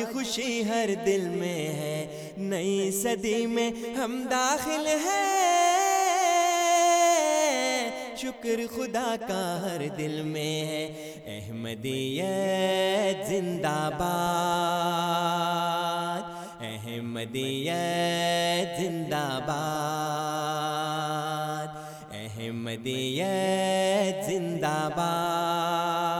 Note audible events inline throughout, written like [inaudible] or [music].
آج خوشی ہر دل میں ہے، نئی صدی میں ہم داخل ہیں۔ شکر خدا کا ہر دل میں ہے، احمدیت زندہ باد۔ احمدیت زندہ باد۔ احمدیت زندہ باد۔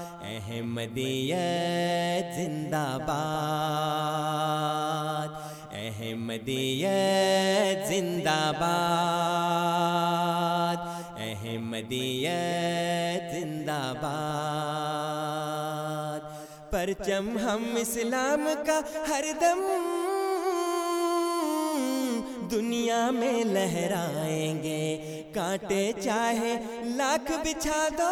احمدیت زندہ باد احمدیت زندہ باد احمدیت زندہ باد پرچم ہم اسلام کا ہر دم دنیا میں لہرائیں گے، کانٹے چاہے لاکھ بچھا دو۔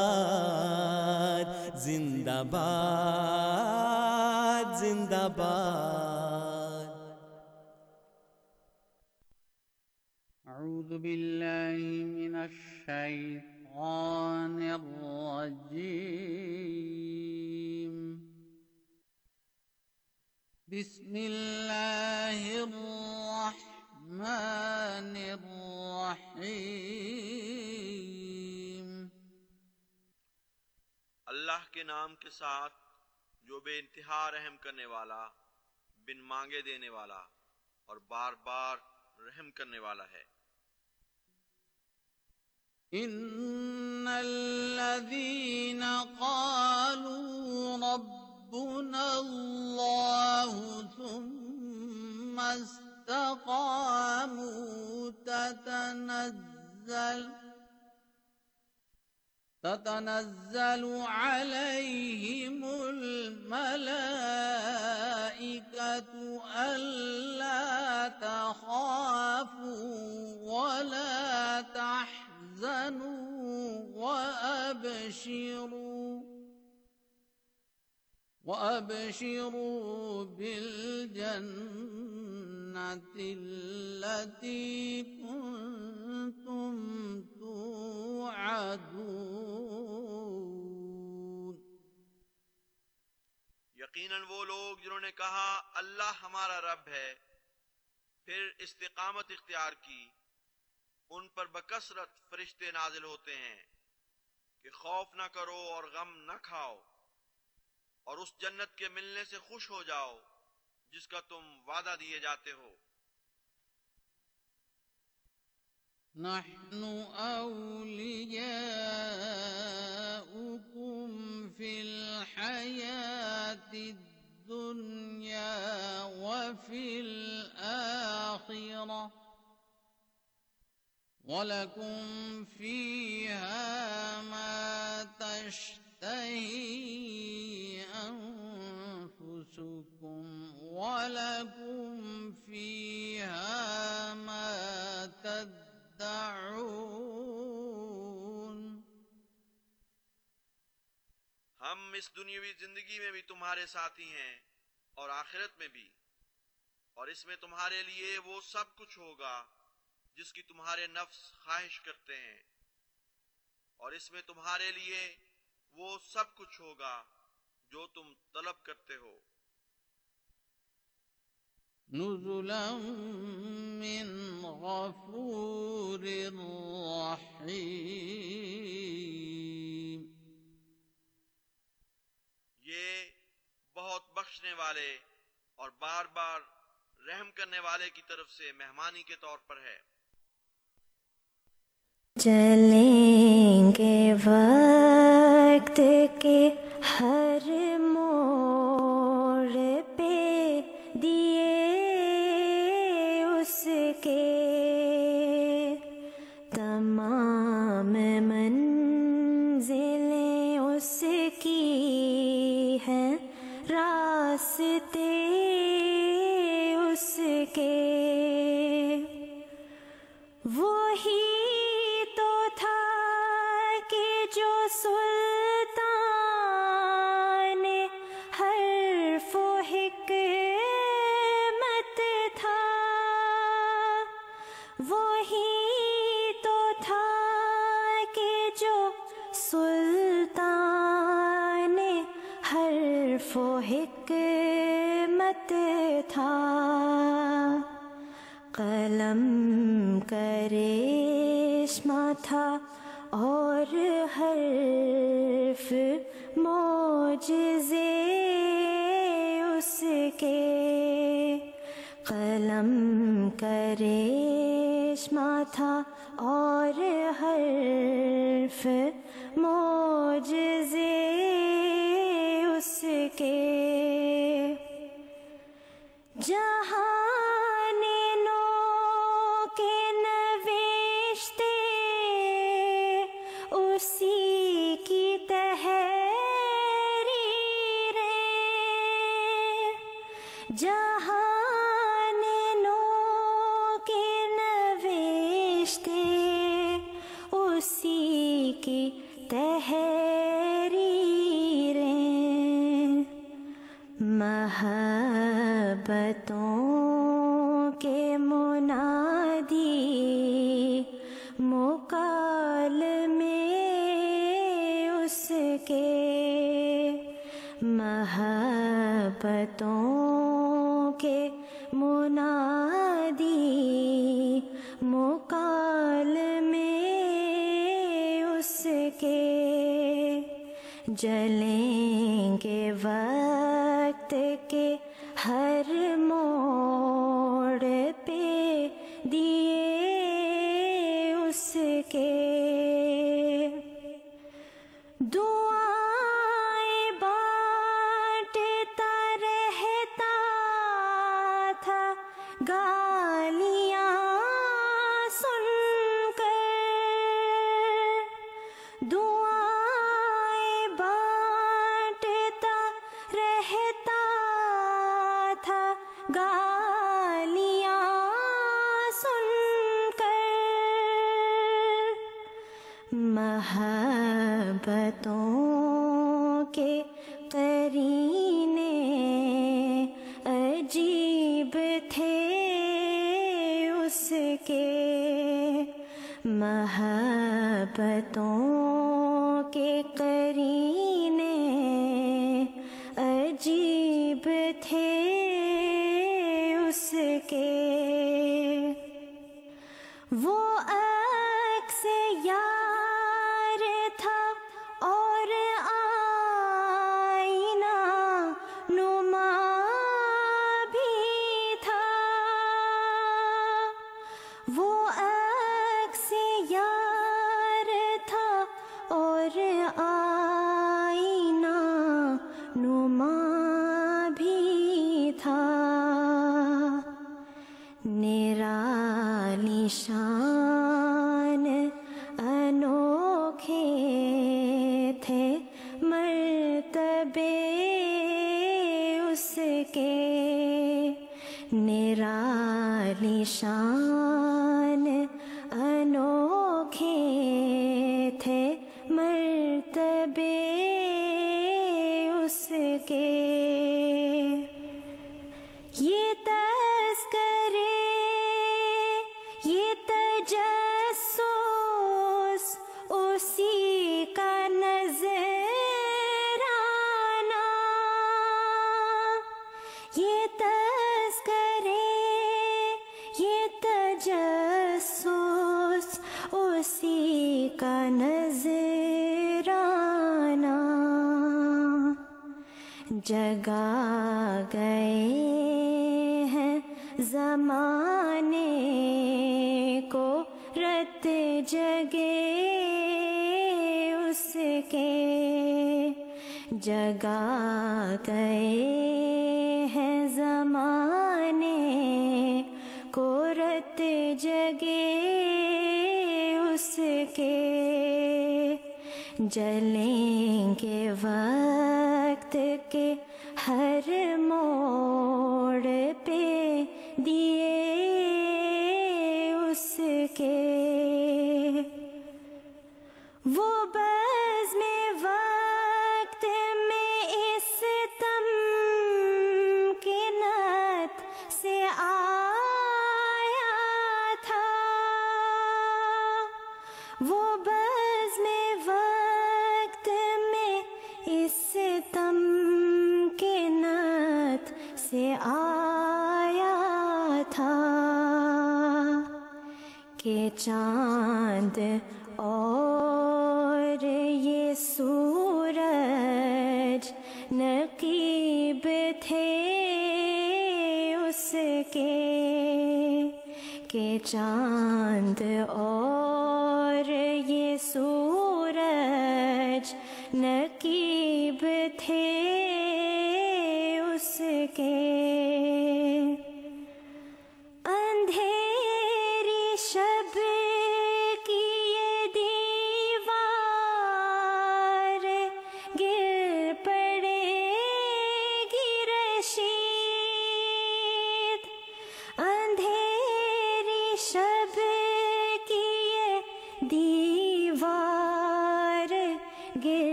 باد زندہ باد اعوذ باللہ من الشیطان الرجیم بسم اللہ الرحمن الرحیم اللہ کے نام کے ساتھ جو بے انتہا رحم کرنے والا، بن مانگے دینے والا اور بار بار رحم کرنے والا ہے۔ إن الذين قالوا ربنا الله ثم استقاموا تتنزل تتنزل عليهم الملائكة ألا تخافوا ولا تحزنوا وأبشروا وأبشروا بالجنة التي كنتم یقیناً وہ لوگ جنہوں نے کہا اللہ ہمارا رب ہے، پھر استقامت اختیار کی، ان پر بکثرت فرشتے نازل ہوتے ہیں کہ خوف نہ کرو اور غم نہ کھاؤ، اور اس جنت کے ملنے سے خوش ہو جاؤ جس کا تم وعدہ دیے جاتے ہو۔ نحن أولياؤكم في الحياة الدنيا وفي الآخرة ولكم فيها ما تشتهي أنفسكم ولكم فيها ما تدعون۔ ہم اس دنیاوی زندگی میں بھی تمہارے ساتھی ہیں اور آخرت میں بھی۔ اور اس میں تمہارے لیے وہ سب کچھ ہوگا جس کی تمہارے نفس خواہش کرتے ہیں۔ اور اس میں تمہارے لیے وہ سب کچھ ہوگا جو تم طلب کرتے ہو۔ نزلا من غفور رحيم یہ بہت بخشنے والے اور بار بار رحم کرنے والے کی طرف سے مہمانی کے طور پر ہے۔ چلیں گے وقت کے ہر موڑ اس کے۔ وہی تو تھا کہ جو سلطان حرف و حکمت تھا، وہی تو تھا کہ جو سلطان حرف و حکمت تھا۔ قلم کریشمہ تھا اور حرف موجزے اس کے قلم کریشمہ تھا اور حرف موجزے اس کے کی جگا گئے ہیں زمانے کو رت جگے اس کے جگا گئے ہیں زمانے کو رت جگے اس کے جلیں گے وقت چاند اور یہ سورج نقیب تھے اس کے کہ چاند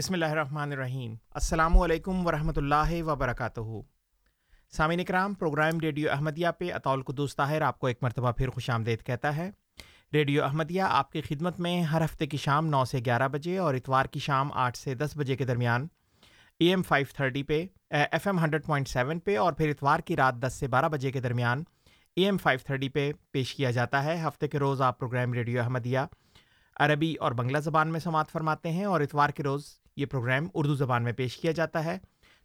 بسم اللہ الرحمن الرحیم السلام علیکم ورحمۃ اللہ وبرکاتہ سامعین اکرام پروگرام ریڈیو احمدیہ پہ اطول قدوس طاہر آپ کو ایک مرتبہ پھر خوش آمدید کہتا ہے ریڈیو احمدیہ آپ کی خدمت میں ہر ہفتے کی شام نو سے گیارہ بجے اور اتوار کی شام آٹھ سے دس بجے کے درمیان اے ایم فائیو تھرٹی پہ F M hundred point seven پہ اور پھر اتوار کی رات دس سے بارہ بجے کے درمیان اے ایم فائیو تھرٹی پہ پیش کیا جاتا ہے. ہفتے کے روز آپ پروگرام ریڈیو احمدیہ عربی اور بنگلہ زبان میں سماعت فرماتے ہیں اور اتوار کے روز یہ پروگرام اردو زبان میں پیش کیا جاتا ہے۔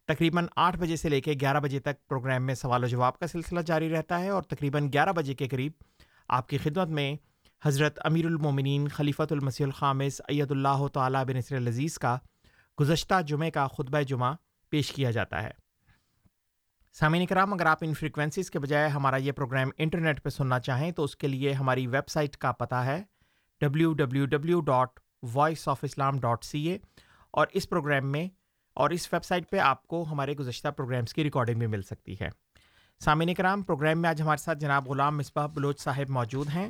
تقریباً آٹھ بجے سے لے کے گیارہ بجے تک پروگرام میں سوال و جواب کا سلسلہ جاری رہتا ہے اور تقریباً گیارہ بجے کے قریب آپ کی خدمت میں حضرت امیر المومنین خلیفۃ المسیح الخامس اید اللہ تعالیٰ بن نصر العزیز کا گزشتہ جمعہ کا خطبہ جمعہ پیش کیا جاتا ہے۔ سامعین کرام، اگر آپ ان فریکوینسیز کے بجائے ہمارا یہ پروگرام انٹرنیٹ پہ سننا چاہیں تو اس کے لیے ہماری ویب سائٹ کا پتہ ہے۔ W W W dot voice of Islam dot C A اور اس پروگرام میں اور اس ویب سائٹ پہ آپ کو ہمارے گزشتہ پروگرامس کی ریکارڈنگ بھی مل سکتی ہے۔ سامعین کرام پروگرام میں آج ہمارے ساتھ جناب غلام مصباح بلوچ صاحب موجود ہیں۔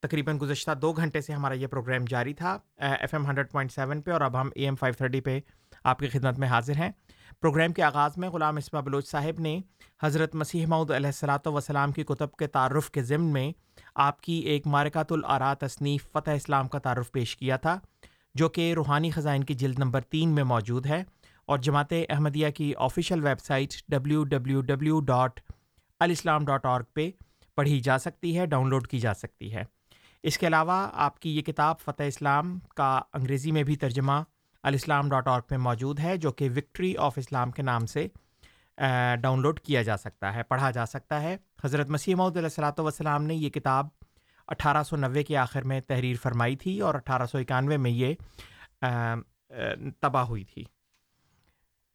تقریباً گزشتہ دو گھنٹے سے ہمارا یہ پروگرام جاری تھا F M hundred point seven پہ اور اب ہم اے ایم فائیو تھرٹی پہ آپ کی خدمت میں حاضر ہیں۔ پروگرام کے آغاز میں غلام مصباح بلوچ صاحب نے حضرت مسیح معود علیہ السلاۃ وسلام کی کتب کے تعارف کے ضمن میں آپ کی ایک مارکات العرا تصنیف فتح اسلام کا تعارف پیش کیا تھا۔ جو کہ روحانی خزائن کی جلد نمبر تین میں موجود ہے، اور جماعت احمدیہ کی official website W W W dot alislam dot org پہ پڑھی جا سکتی ہے ڈاؤن لوڈ کی جا سکتی ہے۔ اس کے علاوہ آپ کی یہ کتاب فتح اسلام کا انگریزی میں بھی ترجمہ الاسلام ڈاٹ اور پہ موجود ہے، جو کہ وکٹری آف اسلام کے نام سے ڈاؤن لوڈ کیا جا سکتا ہے، پڑھا جا سکتا ہے۔ حضرت مسیح محدود علیہ السلاۃ والسلام نے یہ کتاب اٹھارہ سو نوے کے آخر میں تحریر فرمائی تھی اور اٹھارہ سو اکانوے میں یہ تباہ ہوئی تھی۔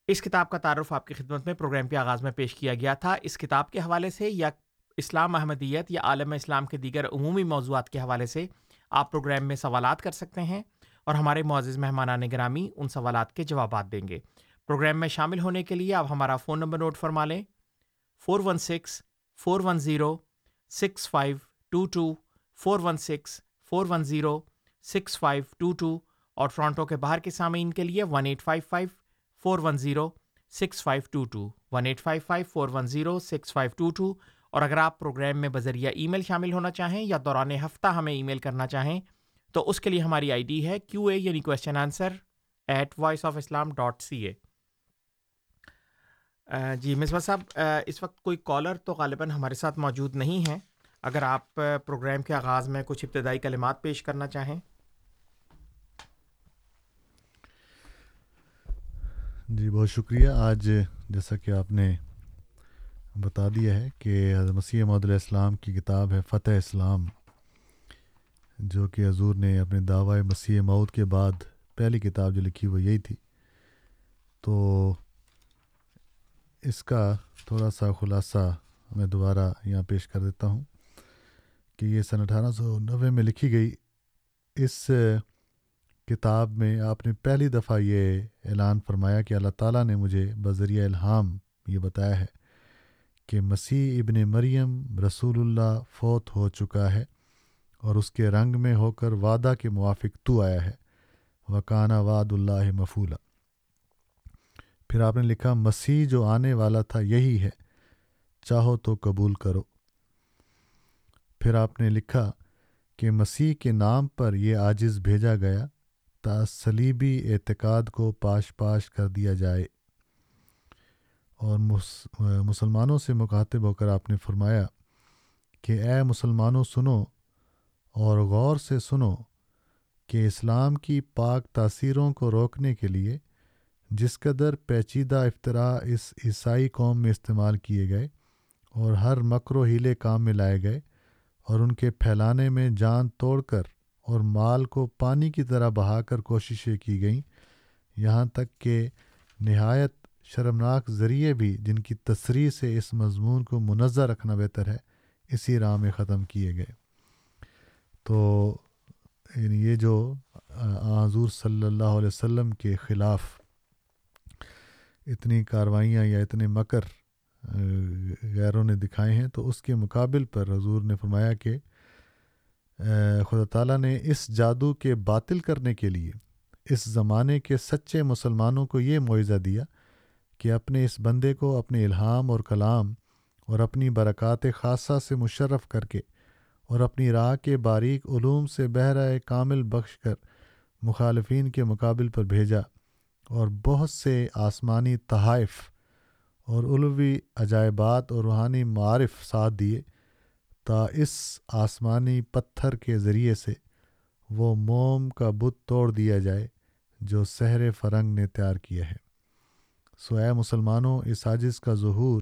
اس کتاب کا تعارف آپ کی خدمت میں، پروگرام کے آغاز میں پیش کیا گیا تھا۔ اس کتاب کے حوالے سے یا اسلام احمدیت یا عالم اسلام کے دیگر عمومی موضوعات کے حوالے سے آپ پروگرام میں سوالات کر سکتے ہیں اور ہمارے معزز مہمانان گرامی ان سوالات کے جوابات دیں گے۔ پروگرام میں شامل ہونے کے لیے آپ ہمارا فون نمبر نوٹ فرما لیں۔ Four one six, four one zero, six five two two four one six four one zero six five two two اور ٹورانٹو کے باہر کے سامعین کے لیے one eight five five four one zero six five two two one eight five five four one zero six five two two اور اگر آپ پروگرام میں بذریعہ ای میل شامل ہونا چاہیں یا دوران ہفتہ ہمیں ای میل کرنا چاہیں تو اس کے لیے ہماری آئی ڈی ہے کیو اے یعنی question answer at voice of Islam dot C A جی مصباح صاحب اس وقت کوئی کالر تو غالباً ہمارے ساتھ موجود نہیں ہیں اگر آپ پروگرام کے آغاز میں کچھ ابتدائی کلمات پیش کرنا چاہیں۔ جی بہت شکریہ۔ آج جیسا کہ آپ نے بتا دیا ہے کہ مسیح محدود علیہ السلام کی کتاب ہے فتح اسلام، جو کہ حضور نے اپنے دعوی مسیح مود کے بعد پہلی کتاب جو لکھی وہ یہی تھی۔ تو اس کا تھوڑا سا خلاصہ میں دوبارہ یہاں پیش کر دیتا ہوں۔ کہ یہ سن اٹھارہ سو نوے میں لکھی گئی۔ اس کتاب میں آپ نے پہلی دفعہ یہ اعلان فرمایا کہ اللہ تعالیٰ نے مجھے بذریعہ الہام یہ بتایا ہے کہ مسیح ابن مریم رسول اللہ فوت ہو چکا ہے اور اس کے رنگ میں ہو کر وعدہ کے موافق تو آیا ہے۔ وکانہ وعد اللہ مفولہ پھر آپ نے لکھا، مسیح جو آنے والا تھا یہی ہے، چاہو تو قبول کرو۔ پھر آپ نے لکھا کہ مسیح کے نام پر یہ عاجز بھیجا گیا تا سلیبی اعتقاد کو پاش پاش کر دیا جائے۔ اور مسلمانوں سے مخاطب ہو کر آپ نے فرمایا کہ اے مسلمانوں سنو اور غور سے سنو کہ اسلام کی پاک تاثیروں کو روکنے کے لیے جس قدر پیچیدہ افطراء اس عیسائی قوم میں استعمال کیے گئے اور ہر مکر و ہیلے کام میں لائے گئے اور ان کے پھیلانے میں جان توڑ کر اور مال کو پانی کی طرح بہا کر کوششیں کی گئیں۔ یہاں تک کہ نہایت شرمناک ذریعے بھی جن کی تصریح سے اس مضمون کو منظر رکھنا بہتر ہے، اسی راہ میں ختم کیے گئے۔ تو یعنی یہ جو حضور صلی اللہ علیہ وسلم کے خلاف اتنی کاروائیاں یا اتنے مکر غیروں نے دکھائے ہیں، تو اس کے مقابل پر حضور نے فرمایا کہ خدا تعالیٰ نے اس جادو کے باطل کرنے کے لیے اس زمانے کے سچے مسلمانوں کو یہ معاوضہ دیا کہ اپنے اس بندے کو اپنے الہام اور کلام اور اپنی برکات خاصہ سے مشرف کر کے اور اپنی راہ کے باریک علوم سے بہرہ کامل بخش کر مخالفین کے مقابل پر بھیجا اور بہت سے آسمانی تحائف اور علوی عجائبات اور روحانی معارف ساتھ دیے تا اس آسمانی پتھر کے ذریعے سے وہ موم کا بت توڑ دیا جائے جو سحر فرنگ نے تیار کیا ہے۔ سو اے مسلمانوں، اس عاجز کا ظہور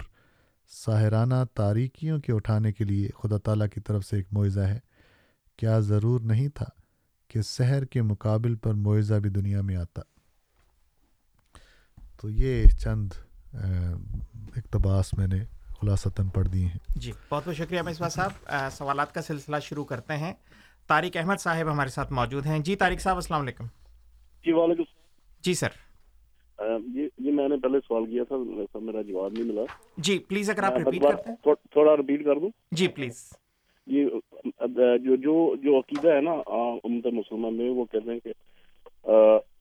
ساحرانہ تاریکیوں کے اٹھانے کے لیے خدا تعالیٰ کی طرف سے ایک معاوضہ ہے۔ کیا ضرور نہیں تھا کہ سحر کے مقابل پر معاوضہ بھی دنیا میں آتا۔ تو یہ چند اقتباس میں نے خلاصتاً پڑھ دیے ہیں۔ جی بہت بہت شکریہ مصباح صاحب۔ سوالات کا سلسلہ شروع کرتے ہیں۔ طارق احمد صاحب ہمارے ساتھ موجود ہیں۔ جی طارق صاحب السلام علیکم۔ جی وعلیکم جی سر۔ جی جی میں نے پہلے سوال کیا تھا میرا جواب نہیں ملا۔ جی پلیز اگر آپ ریپیٹ کرتے ہیں۔ تھوڑا- ریپیٹ کر دوں جی پلیز۔ یہ اب جو جو جو عقیدہ ہے نا امت مسلمان میں وہ کہتے ہیں کہ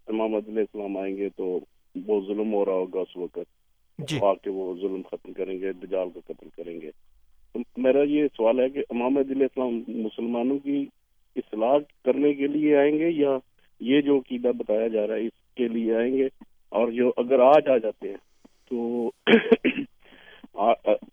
امام علیہ السلام آئیں گے تو وہ ظلم ہو رہا ہوگا اس وقت۔ جی۔ آ کے وہ ظلم ختم کریں گے، دجال کو قتل کریں گے۔ میرا یہ سوال ہے کہ امام علیہ السلام مسلمانوں کی اصلاح کرنے کے لیے آئیں گے یا یہ جو عقیدہ بتایا جا رہا ہے اس کے لیے آئیں گے؟ اور جو اگر آج آ جاتے ہیں تو [clears throat]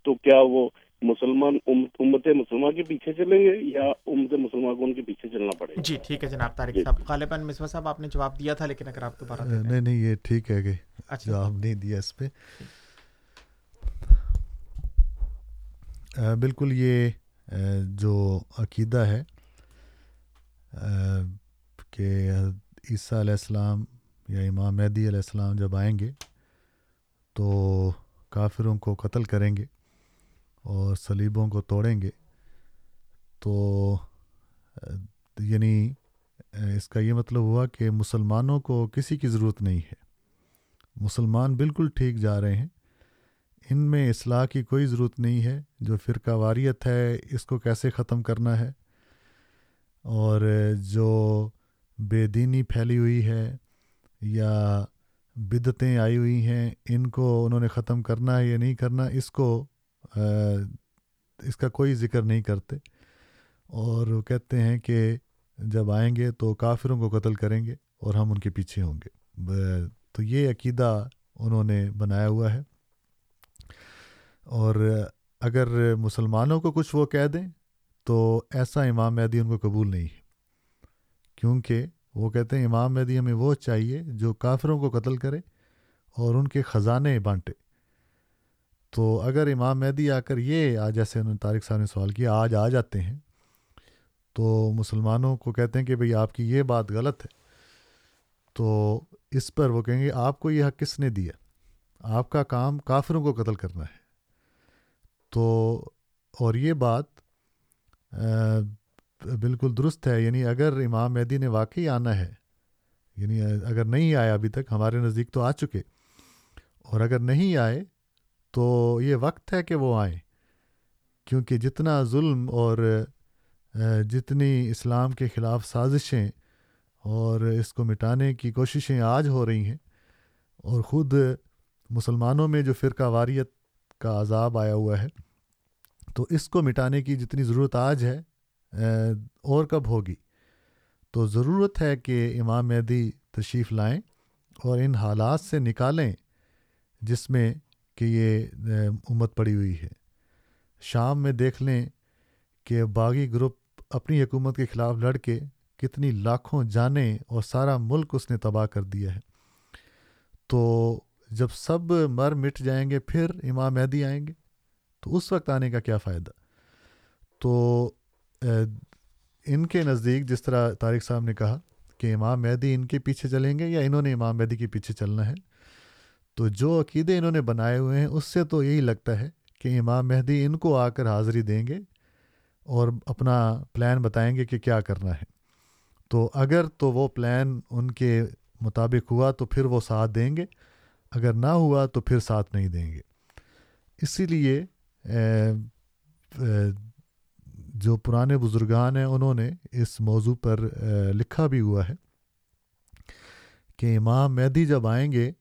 تو کیا وہ مسلمان ام- امت مسلمہ کے پیچھے چلیں گے یا امت مسلمہ کو ان کے پیچھے چلنا پڑے گا جی ٹھیک ہے جناب طارق جی۔ صاحب غالباً مصباح صاحب آپ نے جواب دیا تھا لیکن اگر آپ دوبارہ۔ نہیں نہیں یہ ٹھیک ہے کہ اچھا جواب نہیں دیا اس پہ بالکل یہ جو عقیدہ ہے کہ عیسیٰ علیہ السلام یا امام مہدی علیہ السلام جب آئیں گے تو کافروں کو قتل کریں گے اور صلیبوں کو توڑیں گے، تو یعنی اس کا یہ مطلب ہوا کہ مسلمانوں کو کسی کی ضرورت نہیں ہے۔ مسلمان بالکل ٹھیک جا رہے ہیں۔ ان میں اصلاح کی کوئی ضرورت نہیں ہے۔ جو فرقہ واریت ہے، اس کو کیسے ختم کرنا ہے؟ اور جو بے دینی پھیلی ہوئی ہے یا بدتیں آئی ہوئی ہیں، ان کو انہوں نے ختم کرنا ہے یا نہیں کرنا، اس کو اس کا کوئی ذکر نہیں کرتے اور وہ کہتے ہیں کہ جب آئیں گے تو کافروں کو قتل کریں گے اور ہم ان کے پیچھے ہوں گے۔ تو یہ عقیدہ انہوں نے بنایا ہوا ہے۔ اور اگر مسلمانوں کو کچھ وہ کہہ دیں تو ایسا امام مہدی ان کو قبول نہیں ہے۔ کیونکہ وہ کہتے ہیں امام مہدی ہمیں وہ چاہیے جو کافروں کو قتل کرے اور ان کے خزانے بانٹے۔ تو اگر امام مہدی آ کر یہ آج جیسے انہوں نے طارق صاحب نے سوال کیا، آج آ جاتے ہیں، تو مسلمانوں کو کہتے ہیں کہ بھئی آپ کی یہ بات غلط ہے، تو اس پر وہ کہیں گے آپ کو یہ حق کس نے دیا؟ آپ کا کام کافروں کو قتل کرنا ہے۔ تو اور یہ بات بالکل درست ہے یعنی اگر امام مہدی نے واقعی آنا ہے یعنی اگر نہیں آیا ابھی تک، ہمارے نزدیک تو آ چکے، اور اگر نہیں آئے تو یہ وقت ہے کہ وہ آئیں۔ کیونکہ جتنا ظلم اور جتنی اسلام کے خلاف سازشیں اور اس کو مٹانے کی کوششیں آج ہو رہی ہیں اور خود مسلمانوں میں جو فرقہ واریت کا عذاب آیا ہوا ہے، تو اس کو مٹانے کی جتنی ضرورت آج ہے اور کب ہوگی؟ تو ضرورت ہے کہ امام مہدی تشریف لائیں اور ان حالات سے نکالیں جس میں کہ یہ امت پڑی ہوئی ہے۔ شام میں دیکھ لیں کہ باغی گروپ اپنی حکومت کے خلاف لڑ کے کتنی لاکھوں جانیں اور سارا ملک اس نے تباہ کر دیا ہے۔ تو جب سب مر مٹ جائیں گے، پھر امام مہدی آئیں گے، تو اس وقت آنے کا کیا فائدہ؟ تو ان کے نزدیک جس طرح طارق صاحب نے کہا کہ امام مہدی ان کے پیچھے چلیں گے یا انہوں نے امام مہدی کے پیچھے چلنا ہے؟ تو جو عقیدے انہوں نے بنائے ہوئے ہیں، اس سے تو یہی لگتا ہے کہ امام مہدی ان کو آ کر حاضری دیں گے اور اپنا پلان بتائیں گے کہ کیا کرنا ہے۔ تو اگر تو وہ پلان ان کے مطابق ہوا تو پھر وہ ساتھ دیں گے، اگر نہ ہوا تو پھر ساتھ نہیں دیں گے۔ اسی لیے جو پرانے بزرگان ہیں، انہوں نے اس موضوع پر لکھا بھی ہوا ہے کہ امام مہدی جب آئیں گے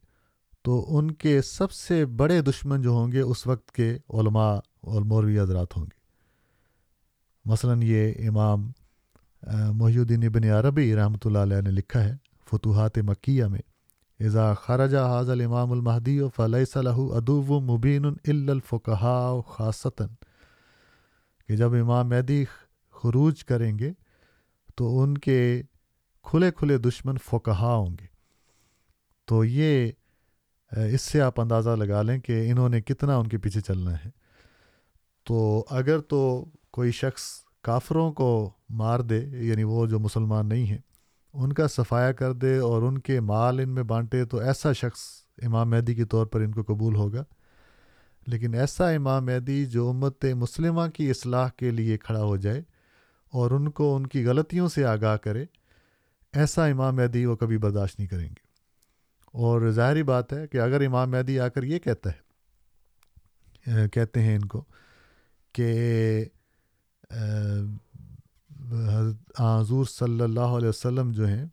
تو ان کے سب سے بڑے دشمن جو ہوں گے اس وقت کے علماء اور مولوی حضرات ہوں گے۔ مثلا یہ امام محی الدین ابن عربی رحمۃ اللہ علیہ نے لکھا ہے، فتوحات مکیہ میں، اذا خرجہ حاض الامام المہدی و فلح صلاح ادو مبین الا خاصتاً. کہ جب امام مہدی خروج کریں گے تو ان کے کھلے کھلے دشمن فقہا ہوں گے۔ تو یہ اس سے آپ اندازہ لگا لیں کہ انہوں نے کتنا ان کے پیچھے چلنا ہے۔ تو اگر تو کوئی شخص کافروں کو مار دے یعنی وہ جو مسلمان نہیں ہیں، ان کا صفایا کر دے اور ان کے مال ان میں بانٹے، تو ایسا شخص امام مہدی کے طور پر ان کو قبول ہوگا۔ لیکن ایسا امام مہدی جو امت مسلمہ کی اصلاح کے لیے کھڑا ہو جائے اور ان کو ان کی غلطیوں سے آگاہ کرے، ایسا امام مہدی وہ کبھی برداشت نہیں کریں گے۔ اور ظاہری بات ہے کہ اگر امام مہدی آ کر یہ کہتا ہے کہتے ہیں ان کو کہ حضور صلی اللہ علیہ وسلم جو ہیں،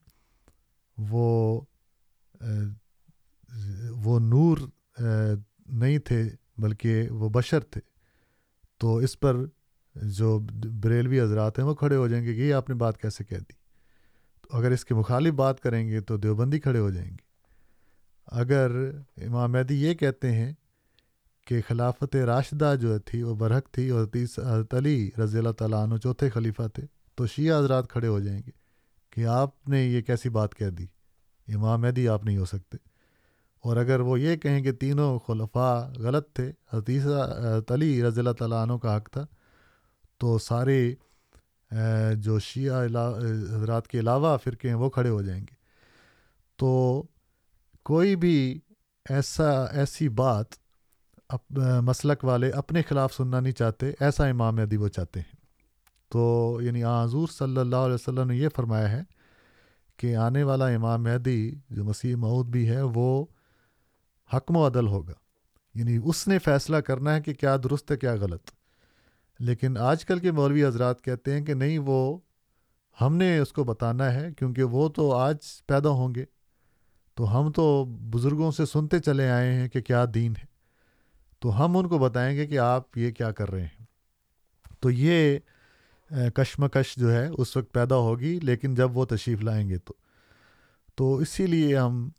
وہ وہ نور نہیں تھے بلکہ وہ بشر تھے۔ تو اس پر جو بریلوی حضرات ہیں وہ کھڑے ہو جائیں گے کہ یہ آپ نے بات کیسے کہہ دی؟ تو اگر اس کے مخالف بات کریں گے تو دیوبندی کھڑے ہو جائیں گے۔ اگر امام مہدی یہ کہتے ہیں کہ خلافت راشدہ جو تھی وہ برحق تھی، اور حضرت علی رضی اللہ تعالیٰ عنہ چوتھے خلیفہ تھے، تو شیعہ حضرات کھڑے ہو جائیں گے کہ آپ نے یہ کیسی بات کہہ دی؟ امام مہدی آپ نہیں ہو سکتے۔ اور اگر وہ یہ کہیں کہ تینوں خلفاء غلط تھے حدیثہ علی رضی اللہ تعالیٰ عنہ کا حق تھا، تو سارے جو شیعہ حضرات کے علاوہ فرقے ہیں، وہ کھڑے ہو جائیں گے۔ تو کوئی بھی ایسا، ایسی بات مسلک والے اپنے خلاف سننا نہیں چاہتے، ایسا امام ادی وہ چاہتے ہیں۔ تو یعنی حضور صلی اللہ علیہ وسلم نے یہ فرمایا ہے کہ آنے والا امام مہدی جو مسیح معود بھی ہے، وہ حکم و عدل ہوگا۔ یعنی اس نے فیصلہ کرنا ہے کہ کیا درست ہے، کیا غلط۔ لیکن آج کل کے مولوی حضرات کہتے ہیں کہ نہیں، وہ ہم نے اس کو بتانا ہے کیونکہ وہ تو آج پیدا ہوں گے۔ تو ہم تو بزرگوں سے سنتے چلے آئے ہیں کہ کیا دین ہے۔ تو ہم ان کو بتائیں گے کہ آپ یہ کیا کر رہے ہیں۔ تو یہ کشمکش جو ہے اس وقت پیدا ہوگی، لیکن جب وہ تشریف لائیں گے تو۔ تو اسی لیے ہم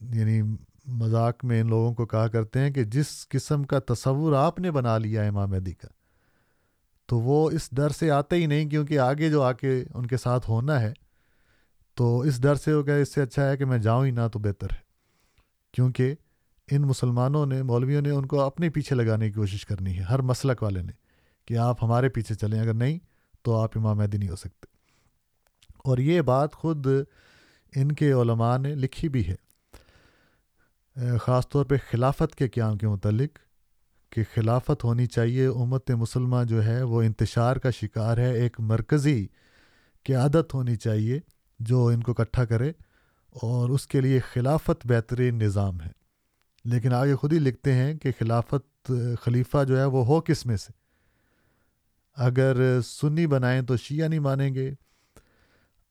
یعنی مذاق میں ان لوگوں کو کہا کرتے ہیں کہ جس قسم کا تصور آپ نے بنا لیا ہے امام مہدی کا، تو وہ اس ڈر سے آتے ہی نہیں کیونکہ آگے جو آ کے ان کے ساتھ ہونا ہے تو اس ڈر سے ہو گیا، اس سے اچھا ہے کہ میں جاؤں ہی نہ تو بہتر ہے۔ کیونکہ ان مسلمانوں نے، مولویوں نے ان کو اپنے پیچھے لگانے کی کوشش کرنی ہے، ہر مسلک والے نے، کہ آپ ہمارے پیچھے چلیں۔ اگر نہیں تو آپ امام مہدی نہیں ہو سکتے۔ اور یہ بات خود ان کے علماء نے لکھی بھی ہے۔ خاص طور پہ خلافت کے قیام کے متعلق، کہ خلافت ہونی چاہیے۔ امت مسلمہ جو ہے، وہ انتشار کا شکار ہے۔ ایک مرکزی قیادت ہونی چاہیے۔ جو ان کو اکٹھا کرے اور اس کے لیے خلافت بہترین نظام ہے۔ لیکن آگے خود ہی لکھتے ہیں کہ خلافت، خلیفہ جو ہے وہ ہو کس میں سے؟ اگر سنی بنائیں تو شیعہ نہیں مانیں گے،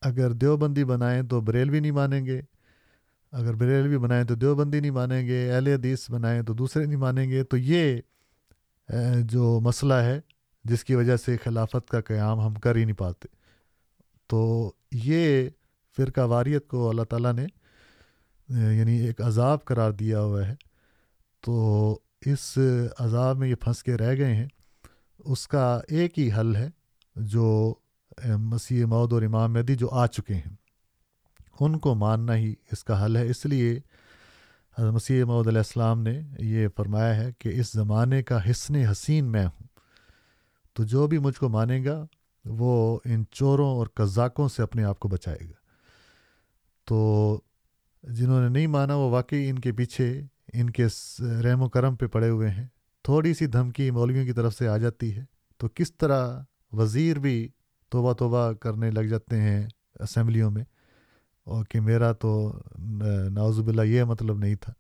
اگر دیوبندی بنائیں تو بریلوی نہیں مانیں گے، اگر بریلوی بنائیں تو دیوبندی نہیں مانیں گے، اہل حدیث بنائیں تو دوسرے نہیں مانیں گے۔ تو یہ جو مسئلہ ہے جس کی وجہ سے خلافت کا قیام ہم کر ہی نہیں پاتے۔ تو یہ فرقہ واریت کو اللہ تعالیٰ نے یعنی ایک عذاب قرار دیا ہوا ہے۔ تو اس عذاب میں یہ پھنس کے رہ گئے ہیں۔ اس کا ایک ہی حل ہے جو مسیح مود اور امام مہدی جو آ چکے ہیں۔ ان کو ماننا ہی اس کا حل ہے۔ اس لیے مسیح محدود علیہ السلام نے یہ فرمایا ہے کہ اس زمانے کا حسن حسین میں ہوں۔ تو جو بھی مجھ کو مانے گا، وہ ان چوروں اور قزاقوں سے اپنے آپ کو بچائے گا۔ تو جنہوں نے نہیں مانا وہ واقعی ان کے پیچھے ان کے رحم و کرم پہ پڑے ہوئے ہیں۔ تھوڑی سی دھمکی مولویوں کی طرف سے آ جاتی ہے۔ تو کس طرح وزیر بھی توبہ توبہ کرنے لگ جاتے ہیں اسمبلیوں میں؟ اور کہ میرا تو ناوز باللہ یہ مطلب نہیں تھا۔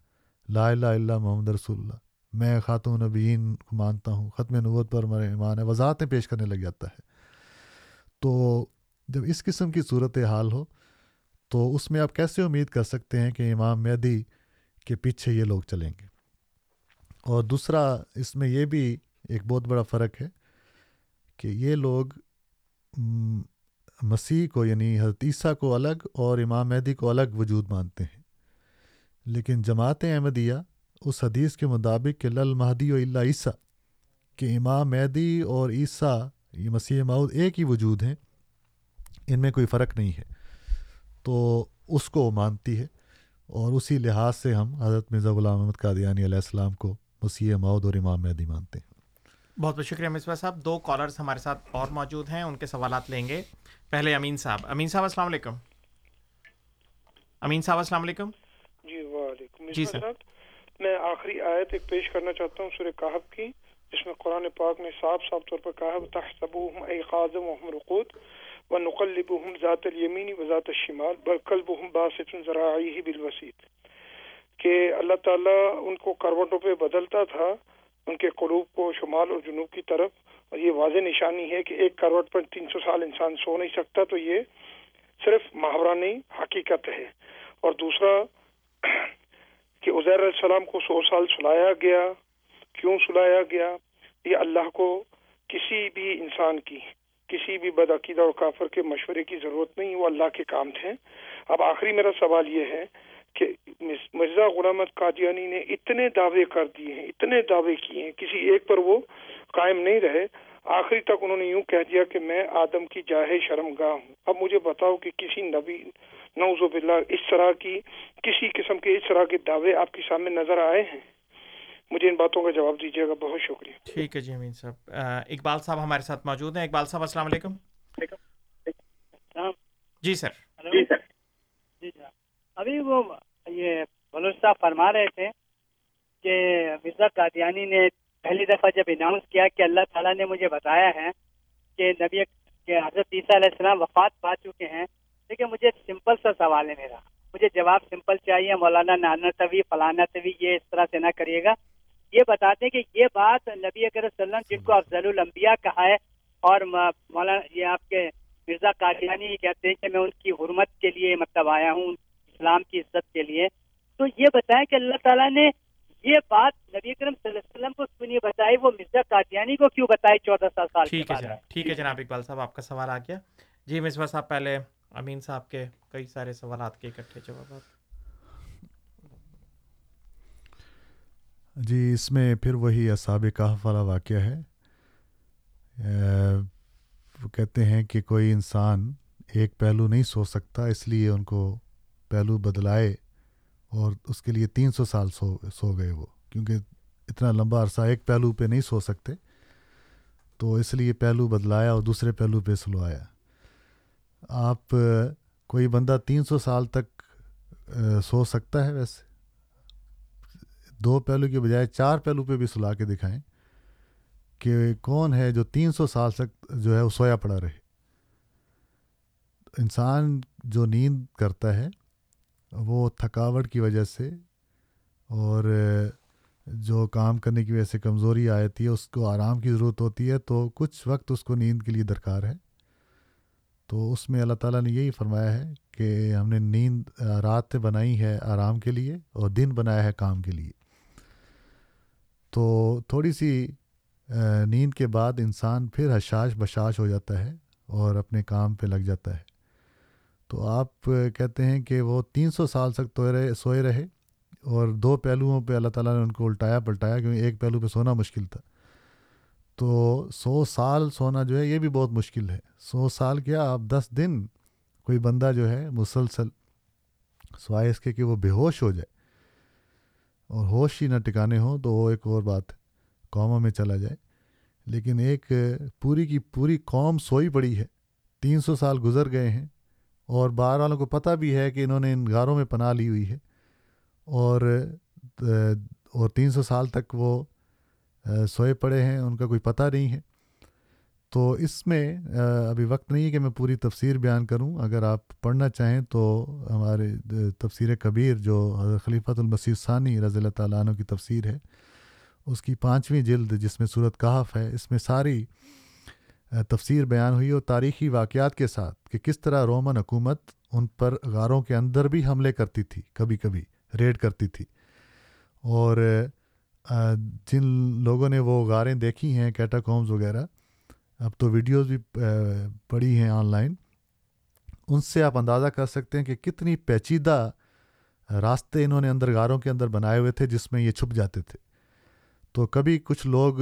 لا الہ الا محمد رسول اللہ۔ میں خاتون نبیین کو مانتا ہوں۔ ختم نبوت پر میرے ایمان ہے وضاحتیں پیش کرنے لگ جاتا ہے۔ تو جب اس قسم کی صورت حال ہو تو اس میں آپ کیسے امید کر سکتے ہیں کہ امام مہدی کے پیچھے یہ لوگ چلیں گے؟ اور دوسرا، اس میں یہ بھی ایک بہت بڑا فرق ہے کہ یہ لوگ مسیح کو یعنی حضرت عیسیٰ کو الگ اور امام مہدی کو الگ وجود مانتے ہیں۔ لیکن جماعت احمدیہ اس حدیث کے مطابق کہ لل مہدی و اللہ عیسیٰ، کہ امام مہدی اور عیسیٰ، یہ مسیح ماؤد ایک ہی وجود ہیں، ان میں کوئی فرق نہیں ہے۔ تو اس کو مانتی ہے اور اسی لحاظ سے ہم حضرت مرزا غلام محمد قادیانی علیہ السلام کو مسیح ماؤد اور امام مہدی مانتے ہیں۔ بہت بہت شکریہ مصباح صاحب۔ دو کالرز ہمارے ساتھ اور موجود ہیں ان کے سوالات لیں گے۔ پہلے امین صاحب۔ امین صاحب السلام علیکم۔ امین صاحب السلام علیکم۔ جی وعلیکم۔ جی سر۔ میں آخری آیت ایک پیش کرنا چاہتا ہوں سورہ کہف کی جس میں قرآن پاک نے صاف صاف طور پر کہا تحسبوہم ایقاظم وهم رقود و نقلب ذات الیمین و ذات الشمال برقلب ہم باسط ذراعی بالوسیط، کہ اللہ تعالیٰ ان کو کروٹوں پہ بدلتا تھا، ان کے قلوب کو شمال اور جنوب کی طرف، اور یہ واضح نشانی ہے کہ ایک کروٹ پر تین سو سال انسان سو نہیں سکتا، تو یہ صرف محاورہ نہیں حقیقت ہے۔ اور دوسرا، کہ عزیر علیہ السلام کو سو سال سلایا گیا۔ کیوں سلایا گیا؟ یہ اللہ کو کسی بھی انسان کی کسی بھی بدعقیدہ اور کافر کے مشورے کی ضرورت نہیں، وہ اللہ کے کام تھے۔ اب آخری میرا سوال یہ ہے کہ مرزا غلام قادیانی نے اتنے دعوے کر دیے ہیں، اتنے دعوے کیے ہیں، کسی ایک پر وہ قائم نہیں رہے۔ آخری تک انہوں نے یوں کہہ دیا کہ میں آدم کی جاہے شرم گاہ ہوں۔ اب مجھے بتاؤ کہ کسی نبی نوز باللہ، اس طرح کی کسی قسم کے، اس طرح کے دعوے آپ کے سامنے نظر آئے ہیں؟ مجھے ان باتوں کا جواب دیجیے گا بہت شکریہ۔ ٹھیک ہے جی امین صاحب۔ اقبال صاحب ہمارے ساتھ موجود ہیں۔ اقبال صاحب السلام علیکم۔ جی سر۔ جی سر۔ جی سر۔ ابھی وہ یہ بلوچ صاحب فرما رہے تھے کہ مرزا قادیانی نے پہلی دفعہ جب اناؤنس کیا کہ اللہ تعالیٰ نے مجھے بتایا ہے کہ نبی کہ حضرت عیسیٰ علیہ السلام وفات پا چکے ہیں لیکن مجھے سمپل سا سوال ہے میرا۔ مجھے جواب سمپل چاہیے مولانا نانا طوی فلانا طوی یہ اس طرح سے نہ کریے گا۔ یہ بتا دیں کہ یہ بات نبی اگر وسلم جن کو افضل الانبیاء کہا ہے اور مولانا یہ آپ کے مرزا قادیانی کہتے ہیں کہ میں ان کی حرمت کے لیے مطلب آیا ہوں اسلام کی عزت کے لیے۔ تو یہ بتائیں کہ اللہ تعالیٰ نے یہ بات نبی کرم صلی اللہ علیہ وسلم کو کیوں نہیں بتائی؟ وہ مرزا قادیانی کو کیوں بتائی چودہ سال سال ٹھیک ہے جناب ٹھیک ہے جناب اقبال صاحب آپ کا سوال آ گیا۔ جی مصباح صاحب پہلے امین صاحب کے کئی سارے سوالات کے اکٹھے جوابات۔ جی اس میں پھر وہی اصاب کہف والا واقعہ ہے۔ وہ کہتے ہیں کہ کوئی انسان ایک پہلو نہیں سو سکتا، اس لیے ان کو پہلو بدلائے اور اس کے لیے تین سو سال سو سو گئے وہ، کیونکہ اتنا لمبا عرصہ ایک پہلو پہ نہیں سو سکتے۔ تو اس لیے پہلو بدلایا اور دوسرے پہلو پہ سلوایا۔ آپ، کوئی بندہ تین سو سال تک سو سکتا ہے ویسے؟ دو پہلو کے بجائے چار پہلو پہ بھی سلا کے دکھائیں کہ کون ہے جو تین سو سال تک جو ہے وہ سویا پڑا رہے۔ انسان جو نیند کرتا ہے، وہ تھکاوٹ کی وجہ سے اور جو کام کرنے کی وجہ سے کمزوری آتی ہے، اس کو آرام کی ضرورت ہوتی ہے، تو کچھ وقت اس کو نیند کے لیے درکار ہے۔ تو اس میں اللہ تعالیٰ نے یہی فرمایا ہے کہ ہم نے نیند، رات بنائی ہے آرام کے لیے اور دن بنایا ہے کام کے لیے۔ تو تھوڑی سی نیند کے بعد انسان پھر حشاش بشاش ہو جاتا ہے اور اپنے کام پہ لگ جاتا ہے۔ تو آپ کہتے ہیں کہ وہ تین سو سال تک تو رہے، سوئے رہے اور دو پہلوؤں پہ اللہ تعالیٰ نے ان کو الٹایا پلٹایا کیونکہ ایک پہلو پہ سونا مشکل تھا۔ تو سو سال سونا جو ہے، یہ بھی بہت مشکل ہے۔ سو سال کیا آپ دس دن کوئی بندہ جو ہے مسلسل سوائے اس کے کہ وہ بے ہوش ہو جائے۔ اور ہوش ہی نہ ٹکانے ہوں تو وہ ایک اور بات قوموں میں چلا جائے۔ لیکن ایک پوری کی پوری قوم سوئی پڑی ہے۔ تین سو سال گزر گئے ہیں اور باہر والوں کو پتہ بھی ہے کہ انہوں نے ان غاروں میں پناہ لی ہوئی ہے۔ اور اور تین سو سال تک وہ سوئے پڑے ہیں، ان کا کوئی پتہ نہیں ہے۔ تو اس میں ابھی وقت نہیں ہے کہ میں پوری تفسیر بیان کروں۔ اگر آپ پڑھنا چاہیں تو ہمارے تفسیر کبیر جو حضرت خلیفۃ المسیح ثانی رضی اللہ تعالیٰ عنہ کی تفسیر ہے، اس کی پانچویں جلد جس میں صورت کہف ہے، اس میں ساری تفسیر بیان ہوئی اور تاریخی واقعات کے ساتھ کہ کس طرح رومن حکومت ان پر غاروں کے اندر بھی حملے کرتی تھی، کبھی کبھی ریڈ کرتی تھی۔ اور جن لوگوں نے وہ غاریں دیکھی ہیں، کیٹاکومز وغیرہ اب تو ویڈیوز بھی پڑی ہیں آن لائن۔ ان سے آپ اندازہ کر سکتے ہیں کہ کتنی پیچیدہ راستے انہوں نے اندر غاروں کے اندر بنائے ہوئے تھے جس میں یہ چھپ جاتے تھے۔ تو کبھی کچھ لوگ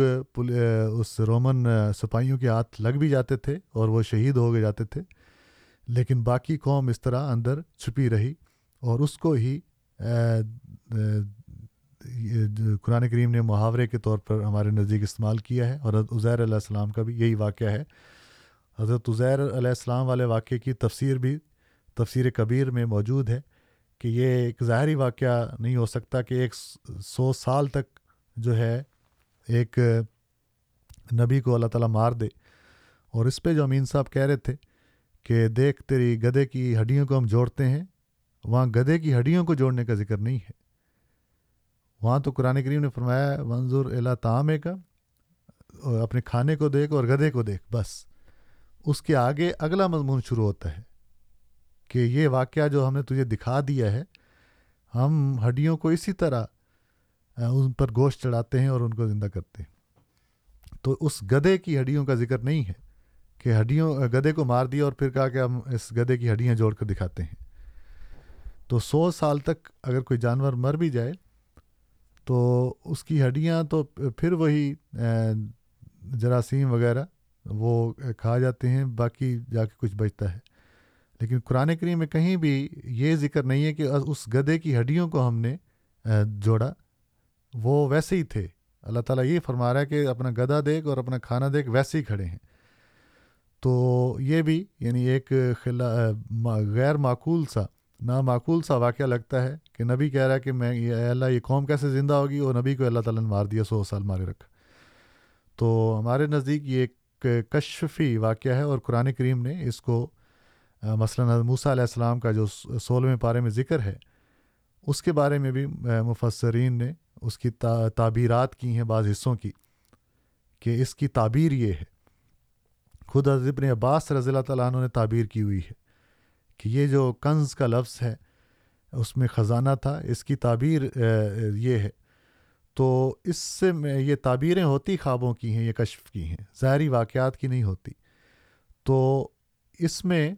اس رومن سپاہیوں کے ہاتھ لگ بھی جاتے تھے اور وہ شہید ہو گئے جاتے تھے۔ لیکن باقی قوم اس طرح اندر چھپی رہی اور اس کو ہی قرآن کریم نے محاورے کے طور پر ہمارے نزدیک استعمال کیا ہے اور حضرت عزیر علیہ السلام کا بھی یہی واقعہ ہے۔ حضرت عزیر علیہ السلام والے واقعے کی تفسیر بھی تفسیر کبیر میں موجود ہے کہ یہ ایک ظاہری واقعہ نہیں ہو سکتا کہ ایک سو سال تک جو ہے ایک نبی کو اللہ تعالیٰ مار دے۔ اور اس پہ جو امین صاحب کہہ رہے تھے کہ دیکھ تیری گدے کی ہڈیوں کو ہم جوڑتے ہیں، وہاں گدے کی ہڈیوں کو جوڑنے کا ذکر نہیں ہے۔ وہاں تو قرآن کریم نے فرمایا منظور اللہ تعام کا اپنے کھانے کو دیکھ اور گدے کو دیکھ، بس۔ اس کے آگے اگلا مضمون شروع ہوتا ہے کہ یہ واقعہ جو ہم نے تجھے دکھا دیا ہے، ہم ہڈیوں کو اسی طرح ان پر گوشت چڑھاتے ہیں اور ان کو زندہ کرتے ہیں۔ تو اس گدے کی ہڈیوں کا ذکر نہیں ہے کہ ہڈیوں گدے کو مار دیا اور پھر کہا کہ ہم اس گدے کی ہڈیاں جوڑ کر دکھاتے ہیں۔ تو سو سال تک اگر کوئی جانور مر بھی جائے تو اس کی ہڈیاں تو پھر وہی جراثیم وغیرہ وہ کھا جاتے ہیں، باقی جا کے کچھ بچتا ہے۔ لیکن قرآن کریم میں کہیں بھی یہ ذکر نہیں ہے کہ اس گدے کی ہڈیوں کو ہم نے جوڑا۔ وہ ویسے ہی تھے۔ اللہ تعالیٰ یہ فرما رہا ہے کہ اپنا گدا دیکھ اور اپنا کھانا دیکھ ویسے ہی کھڑے ہیں۔ تو یہ بھی یعنی ایک خلا غیر معقول سا نامعقول سا واقعہ لگتا ہے کہ نبی کہہ رہا ہے کہ میں یہ اللہ، یہ قوم کیسے زندہ ہوگی؟ اور نبی کو اللہ تعالیٰ نے مار دیا، سو سال مارے رکھا تو ہمارے نزدیک یہ ایک کشفی واقعہ ہے اور قرآن کریم نے اس کو مثلاً موسیٰ علیہ السلام کا جو سولہویں پارے میں ذکر ہے، اس کے بارے میں بھی مفسرین نے اس کی تعبیرات کی ہیں بعض حصوں کی، کہ اس کی تعبیر یہ ہے۔ خود حضرت ابن عباس رضی اللہ تعالیٰ عنہ نے تعبیر کی ہوئی ہے۔ کہ یہ جو کنز کا لفظ ہے، اس میں خزانہ تھا، اس کی تعبیر یہ ہے۔ تو اس سے یہ تعبیریں ہوتی خوابوں کی ہیں، یہ کشف کی ہیں، ظاہری واقعات کی نہیں ہوتی۔ تو اس میں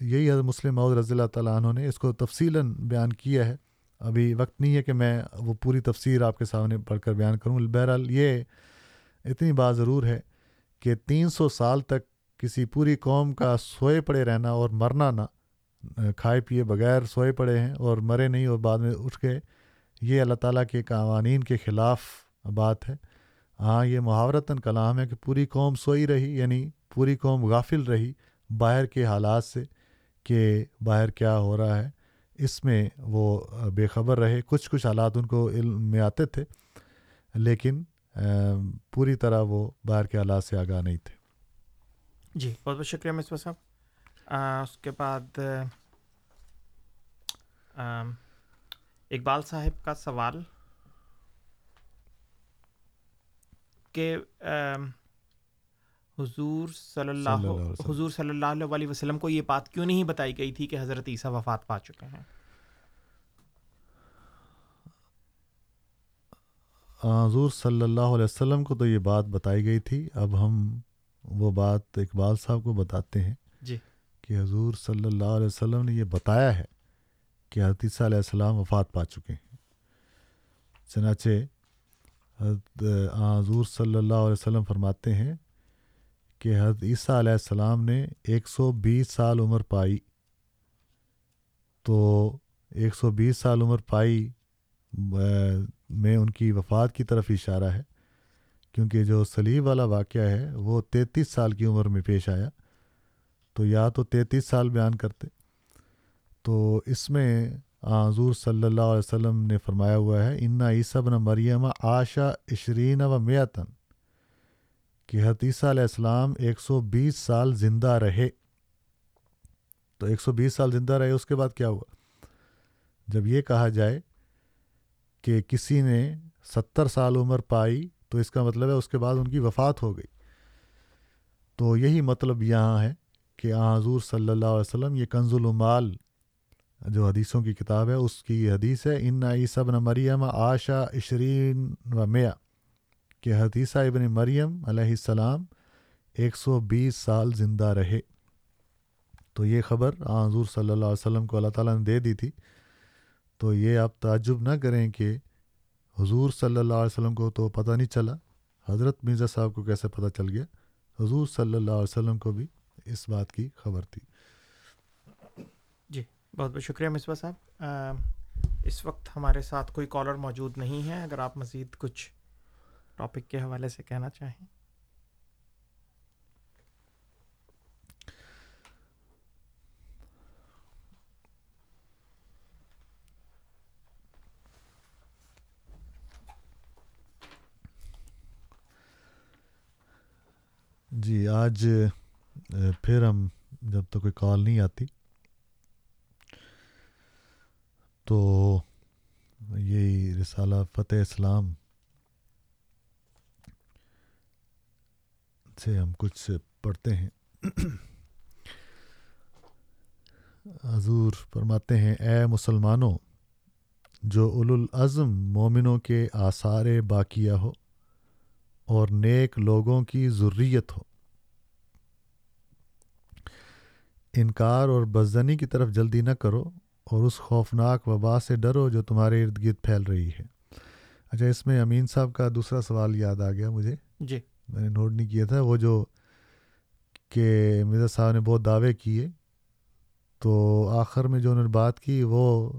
یہی حضرت مسلم معود رضی اللہ تعالیٰ عنہ نے اس کو تفصیل بیان کیا ہے۔ ابھی وقت نہیں ہے کہ میں وہ پوری تفسیر آپ کے سامنے پڑھ کر بیان کروں۔ بہرحال یہ اتنی بات ضرور ہے کہ تین سو سال تک کسی پوری قوم کا سوئے پڑے رہنا اور مرنا نہ، کھائے پیے بغیر سوئے پڑے ہیں اور مرے نہیں اور بعد میں اٹھ گئے۔ یہ اللہ تعالیٰ کے قوانین کے خلاف بات ہے۔ ہاں یہ محاورتاً کلام ہے کہ پوری قوم سوئی رہی یعنی پوری قوم غافل رہی باہر کے حالات سے کہ باہر کیا ہو رہا ہے۔ اس میں وہ بے خبر رہے، کچھ کچھ حالات ان کو علم میں آتے تھے، لیکن پوری طرح وہ باہر کے حالات سے آگاہ نہیں تھے۔ جی۔ بہت بہت شکریہ مصباح صاحب۔ اس کے بعد اقبال صاحب کا سوال کہ حضور صلی اللہ حضور صلی اللہ علیہ وسلم کو یہ بات کیوں نہیں بتائی گئی تھی کہ حضرت عیسیٰ وفات پا چکے ہیں؟ حضور صلی اللہ علیہ وسلم کو تو یہ بات بتائی گئی تھی۔ اب ہم وہ بات اقبال صاحب کو بتاتے ہیں جی۔ کہ حضور صلی اللہ علیہ وسلم نے یہ بتایا ہے کہ حدیثہ علیہ السلام وفات پا چکے ہیں۔ چنانچہ حضور صلی اللہ علیہ وسلم فرماتے ہیں کہ حضرت عیسیٰ علیہ السلام نے ایک سو بیس سال عمر پائی۔ تو ایک سو بیس سال عمر پائی میں ان کی وفات کی طرف اشارہ ہے۔ کیونکہ جو سلیب والا واقعہ ہے، وہ تینتیس سال کی عمر میں پیش آیا۔ تو یا تو تینتیس سال بیان کرتے۔ تو اس میں حضور صلی اللہ علیہ وسلم نے فرمایا ہوا ہے انا عیسب نہ مریم آشا عشرین و میتن کہ حتیثہ علیہ السلام ایک سو بیس سال زندہ رہے۔ تو ایک سو بیس سال زندہ رہے، اس کے بعد کیا ہوا؟ جب یہ کہا جائے کہ کسی نے ستر سال عمر پائی تو اس کا مطلب ہے اس کے بعد ان کی وفات ہو گئی۔ تو یہی مطلب یہاں ہے کہ حضور صلی اللہ علیہ وسلم یہ کنز المال جو حدیثوں کی کتاب ہے، اس کی حدیث ہے، ان عیسب نہ مریم آشا عشرین و میا کہ حدیثہ ابن مریم علیہ السلام ایک سو بیس سال زندہ رہے۔ تو یہ خبر حضور صلی اللہ علیہ وسلم کو اللہ تعالیٰ نے دے دی تھی۔ تو یہ آپ تعجب نہ کریں کہ حضور صلی اللہ علیہ وسلم کو تو پتہ نہیں چلا۔ حضرت مرزا صاحب کو کیسے پتہ چل گیا؟ حضور صلی اللہ علیہ وسلم کو بھی اس بات کی خبر تھی۔ جی بہت بہت شکریہ مصباح صاحب۔ اس وقت ہمارے ساتھ کوئی کالر موجود نہیں ہے۔ اگر آپ مزید کچھ ٹاپک کے حوالے سے کہنا چاہیں۔ جی آج پھر ہم جب تک کوئی کال نہیں آتی، تو یہی رسالہ فتح اسلام سے ہم کچھ پڑھتے ہیں۔ حضور فرماتے ہیں، اے مسلمانوں، جو اولو العزم مومنوں کے آثار باقیہ ہو اور نیک لوگوں کی ضروریت ہو۔ انکار اور بدزنی کی طرف جلدی نہ کرو اور اس خوفناک وبا سے ڈرو جو تمہارے ارد گرد پھیل رہی ہے۔ اچھا اس میں امین صاحب کا دوسرا سوال یاد آ گیا مجھے۔ جی۔ میں نے نوٹ نہیں کیا تھا وہ جو کہ مرزا صاحب نے بہت دعوے کیے تو آخر میں جو انہوں نے بات کی وہ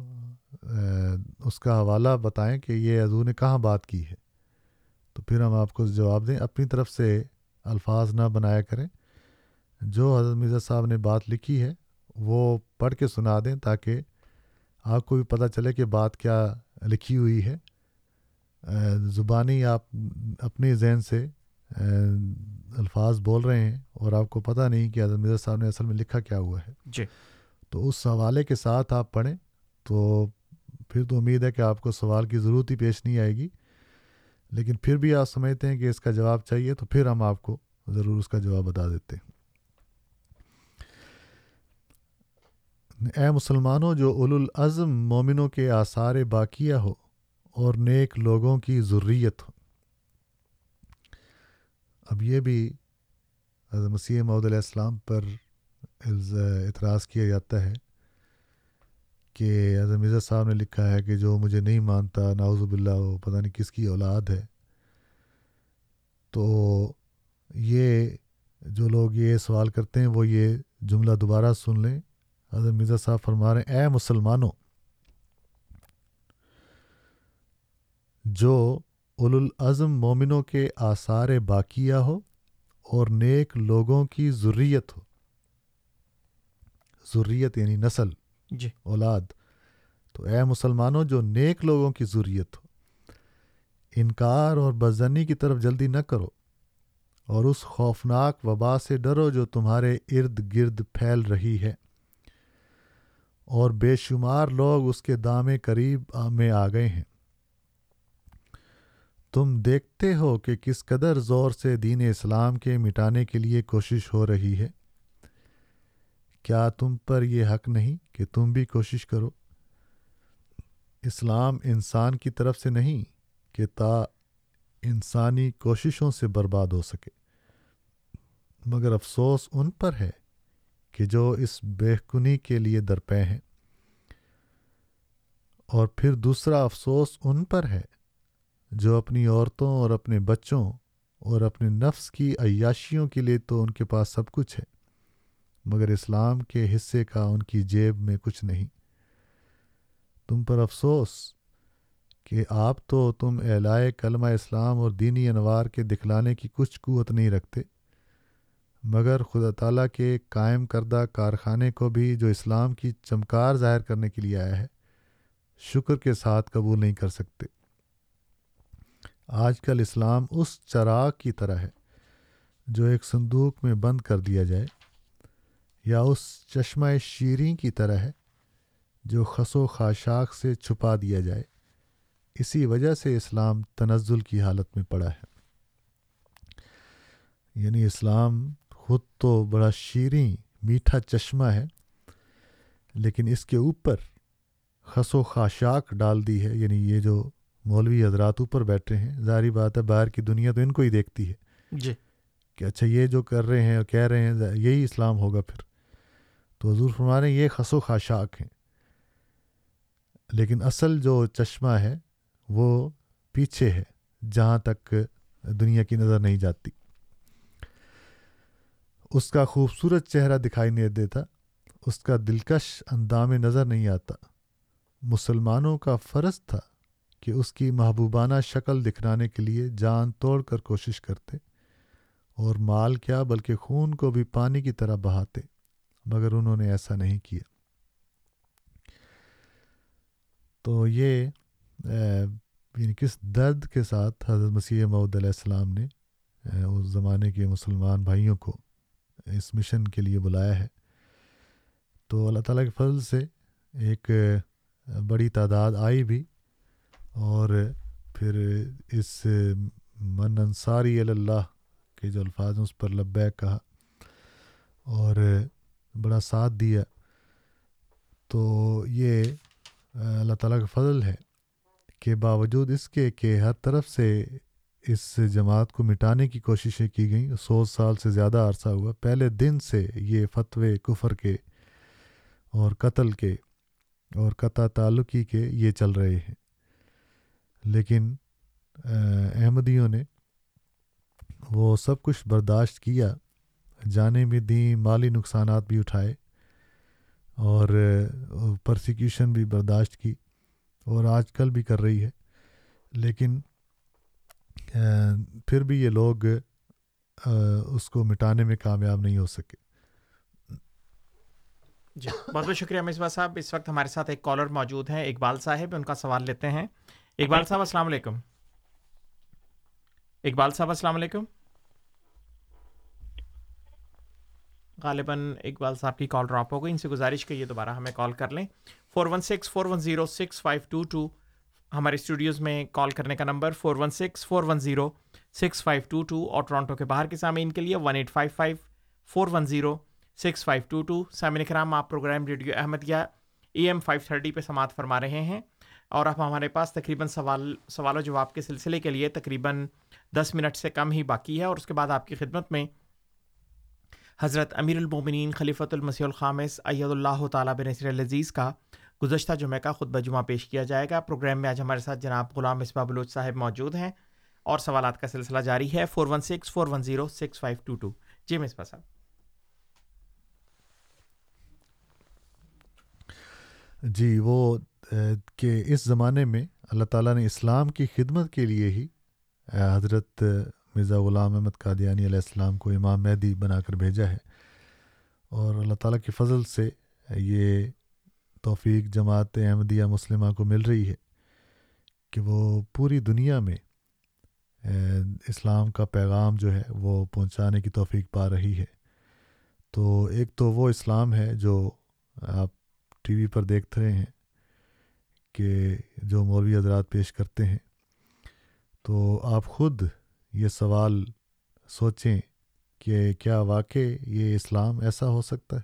اس کا حوالہ بتائیں کہ یہ حضور نے کہاں بات کی ہے۔ تو پھر ہم آپ کو جواب دیں۔ اپنی طرف سے الفاظ نہ بنایا کریں۔ جو حضرت مرزا صاحب نے بات لکھی ہے وہ پڑھ کے سنا دیں تاکہ آپ کو بھی پتہ چلے کہ بات کیا لکھی ہوئی ہے۔ زبانی آپ اپنے ذہن سے الفاظ بول رہے ہیں اور آپ کو پتہ نہیں کہ حضرت مرزا صاحب نے اصل میں لکھا کیا ہوا ہے۔ جی۔ تو اس حوالے کے ساتھ آپ پڑھیں تو پھر تو امید ہے کہ آپ کو سوال کی ضرورت ہی پیش نہیں آئے گی۔ لیکن پھر بھی آپ سمجھتے ہیں کہ اس کا جواب چاہیے تو پھر ہم آپ کو ضرور اس کا جواب بتا دیتے ہیں۔ اے مسلمانوں، جو اولو العزم مومنوں کے آثار باقیہ ہو اور نیک لوگوں کی ضروریت ہو۔ اب یہ بھی حضرت مسیح محدود علیہ السلام پر اعتراض کیا جاتا ہے کہ حضرت مرزا صاحب نے لکھا ہے کہ جو مجھے نہیں مانتا ناؤز باللہ، وہ پتہ نہیں کس کی اولاد ہے۔ تو یہ جو لوگ یہ سوال کرتے ہیں، وہ یہ جملہ دوبارہ سن لیں۔ حضرت مرزا صاحب فرما رہے ہیں، اے مسلمانوں، جو اولو العزم مومنوں کے آثار باقیہ ہو اور نیک لوگوں کی ضروریت ہو ضروریت یعنی نسل جی۔ اولاد، تو اے مسلمانوں جو نیک لوگوں کی ضروریت ہو، انکار اور بدزنی کی طرف جلدی نہ کرو اور اس خوفناک وبا سے ڈرو جو تمہارے ارد گرد پھیل رہی ہے۔ اور بے شمار لوگ اس کے دام قریب میں آ گئے ہیں۔ تم دیکھتے ہو کہ کس قدر زور سے دین اسلام کے مٹانے کے لیے کوشش ہو رہی ہے۔ کیا تم پر یہ حق نہیں کہ تم بھی کوشش کرو؟ اسلام انسان کی طرف سے نہیں کہ تا انسانی کوششوں سے برباد ہو سکے۔ مگر افسوس ان پر ہے کہ جو اس بےکنی کے لیے درپے ہیں۔ اور پھر دوسرا افسوس ان پر ہے جو اپنی عورتوں اور اپنے بچوں اور اپنے نفس کی عیاشیوں کے لیے تو ان کے پاس سب کچھ ہے۔ مگر اسلام کے حصے کا ان کی جیب میں کچھ نہیں۔ تم پر افسوس کہ آپ تو تم اعلائے کلمہ اسلام اور دینی انوار کے دکھلانے کی کچھ قوت نہیں رکھتے، مگر خدا تعالیٰ کے قائم کردہ کارخانے کو بھی جو اسلام کی چمکار ظاہر کرنے کے لیے آیا ہے، شکر کے ساتھ قبول نہیں کر سکتے۔ آج کل اسلام اس چراغ کی طرح ہے جو ایک صندوق میں بند کر دیا جائے۔ یا اس چشمہ شیریں کی طرح ہے جو خس و خاشاک سے چھپا دیا جائے۔ اسی وجہ سے اسلام تنزل کی حالت میں پڑا ہے۔ یعنی اسلام خود تو بڑا شیریں میٹھا چشمہ ہے لیکن اس کے اوپر خس و خاشاک ڈال دی ہے۔ یعنی یہ جو مولوی حضرات اوپر بیٹھے ہیں ظاہری بات ہے باہر کی دنیا تو ان کو ہی دیکھتی ہے۔ جی۔ کہ اچھا یہ جو کر رہے ہیں اور کہہ رہے ہیں یہی اسلام ہوگا پھر۔ تو حضور فرما رہے ہیں، یہ خس و خاشاک ہیں۔ لیکن اصل جو چشمہ ہے، وہ پیچھے ہے، جہاں تک دنیا کی نظر نہیں جاتی۔ اس کا خوبصورت چہرہ دکھائی نہیں دیتا، اس کا دلکش اندام نظر نہیں آتا۔ مسلمانوں کا فرض تھا کہ اس کی محبوبانہ شکل دکھلانے کے لیے جان توڑ کر کوشش کرتے اور مال کیا، بلکہ خون کو بھی پانی کی طرح بہاتے۔ مگر انہوں نے ایسا نہیں کیا۔ تو یہ یعنی کس درد کے ساتھ حضرت مسیح معود علیہ السلام نے اس زمانے کے مسلمان بھائیوں کو اس مشن کے لیے بلایا ہے۔ تو اللہ تعالیٰ کے فضل سے ایک بڑی تعداد آئی بھی اور پھر اس من انصاری اللہ کے جو الفاظ ہیں، اس پر لبیک کہا۔ اور بڑا ساتھ دیا تو یہ اللہ تعالیٰ کا فضل ہے کہ باوجود اس کے کہ ہر طرف سے اس جماعت کو مٹانے کی کوششیں کی گئیں، سو سال سے زیادہ عرصہ ہوا، پہلے دن سے یہ فتوے کفر کے اور قتل کے اور قطع تعلقی کے یہ چل رہے ہیں۔ لیکن احمدیوں نے وہ سب کچھ برداشت کیا جانے بھی دیں، مالی نقصانات بھی اٹھائے اور پرسیکیوشن بھی برداشت کی اور آج کل بھی کر رہی ہے۔ لیکن پھر بھی یہ لوگ اس کو مٹانے میں کامیاب نہیں ہو سکے۔ جی بہت بہت شکریہ مصباح صاحب۔ اس وقت ہمارے ساتھ ایک کالر موجود ہیں، اقبال صاحب، ان کا سوال لیتے ہیں۔ اقبال صاحب، السلام علیکم۔ اقبال صاحب، السلام علیکم۔ غالباً اقبال صاحب کی کال ڈراپ ہو گئی۔ ان سے گزارش کی یہ دوبارہ ہمیں کال کر لیں۔ Four one six four one zero six five two two ہمارے اسٹوڈیوز میں کال کرنے کا number four one six four one zero six five two two اور ٹورانٹو کے باہر کے سامعین کے لیے one eight five five four one zero six five two two سامعین کرام، آپ program radio Ahmadiyya A M five thirty پہ سماعت فرما رہے ہیں اور اب ہمارے پاس تقریباً سوال سوال و جواب کے سلسلے کے لیے تقریباً دس منٹ سے کم ہی باقی ہے اور اس کے بعد آپ کی خدمت میں حضرت امیر المومنین خلیفۃ المسیح الخامس اید اللہ تعالیٰ بنصر العزیز کا گزشتہ جمعہ کا خطبہ جمعہ پیش کیا جائے گا۔ پروگرام میں آج ہمارے ساتھ جناب غلام مصباح بلوچ صاحب موجود ہیں اور سوالات کا سلسلہ جاری ہے۔ Four one six four one zero six five two two جی مصباح صاحب۔ جی وہ کہ اس زمانے میں اللہ تعالیٰ نے اسلام کی خدمت کے لیے ہی حضرت مرزا غلام احمد قادیانی علیہ السلام کو امام مہدی بنا کر بھیجا ہے۔ اور اللہ تعالیٰ کے فضل سے یہ توفیق جماعت احمدیہ مسلمہ کو مل رہی ہے کہ وہ پوری دنیا میں اسلام کا پیغام جو ہے وہ پہنچانے کی توفیق پا رہی ہے۔ تو ایک تو وہ اسلام ہے جو آپ ٹی وی پر دیکھ رہے ہیں کہ جو مولوی حضرات پیش کرتے ہیں۔ تو آپ خود یہ سوال سوچیں کہ کیا واقع یہ اسلام ایسا ہو سکتا ہے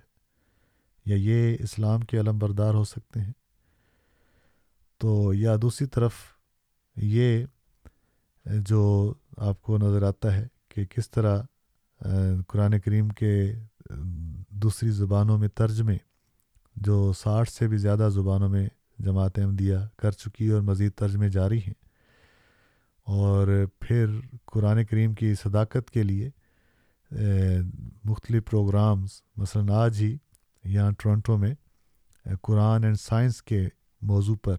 یا یہ اسلام کے علم بردار ہو سکتے ہیں؟ تو یا دوسری طرف یہ جو آپ کو نظر آتا ہے کہ کس طرح قرآن کریم کے دوسری زبانوں میں ترجمے جو ساٹھ سے بھی زیادہ زبانوں میں جماعت احمدیہ کر چکی اور مزید ترجمے جاری ہیں اور پھر قرآن کریم کی صداقت کے لیے مختلف پروگرامز، مثلا آج ہی یہاں ٹورنٹو میں قرآن اینڈ سائنس کے موضوع پر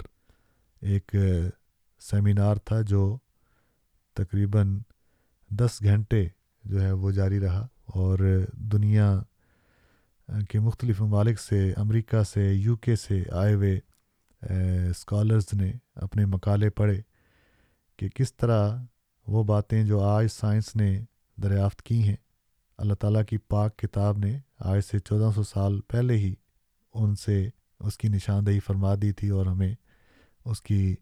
ایک سیمینار تھا جو تقریباً دس گھنٹے جو ہے وہ جاری رہا اور دنیا کے مختلف ممالک سے، امریکہ سے، یو کے سے آئے ہوئے اسکالرز نے اپنے مقالے پڑھے۔ کہ کس طرح وہ باتیں جو آج سائنس نے دریافت کی ہیں، اللہ تعالیٰ کی پاک کتاب نے آج سے چودہ سو سال پہلے ہی ان سے اس کی نشاندہی فرما دی تھی اور ہمیں اس کی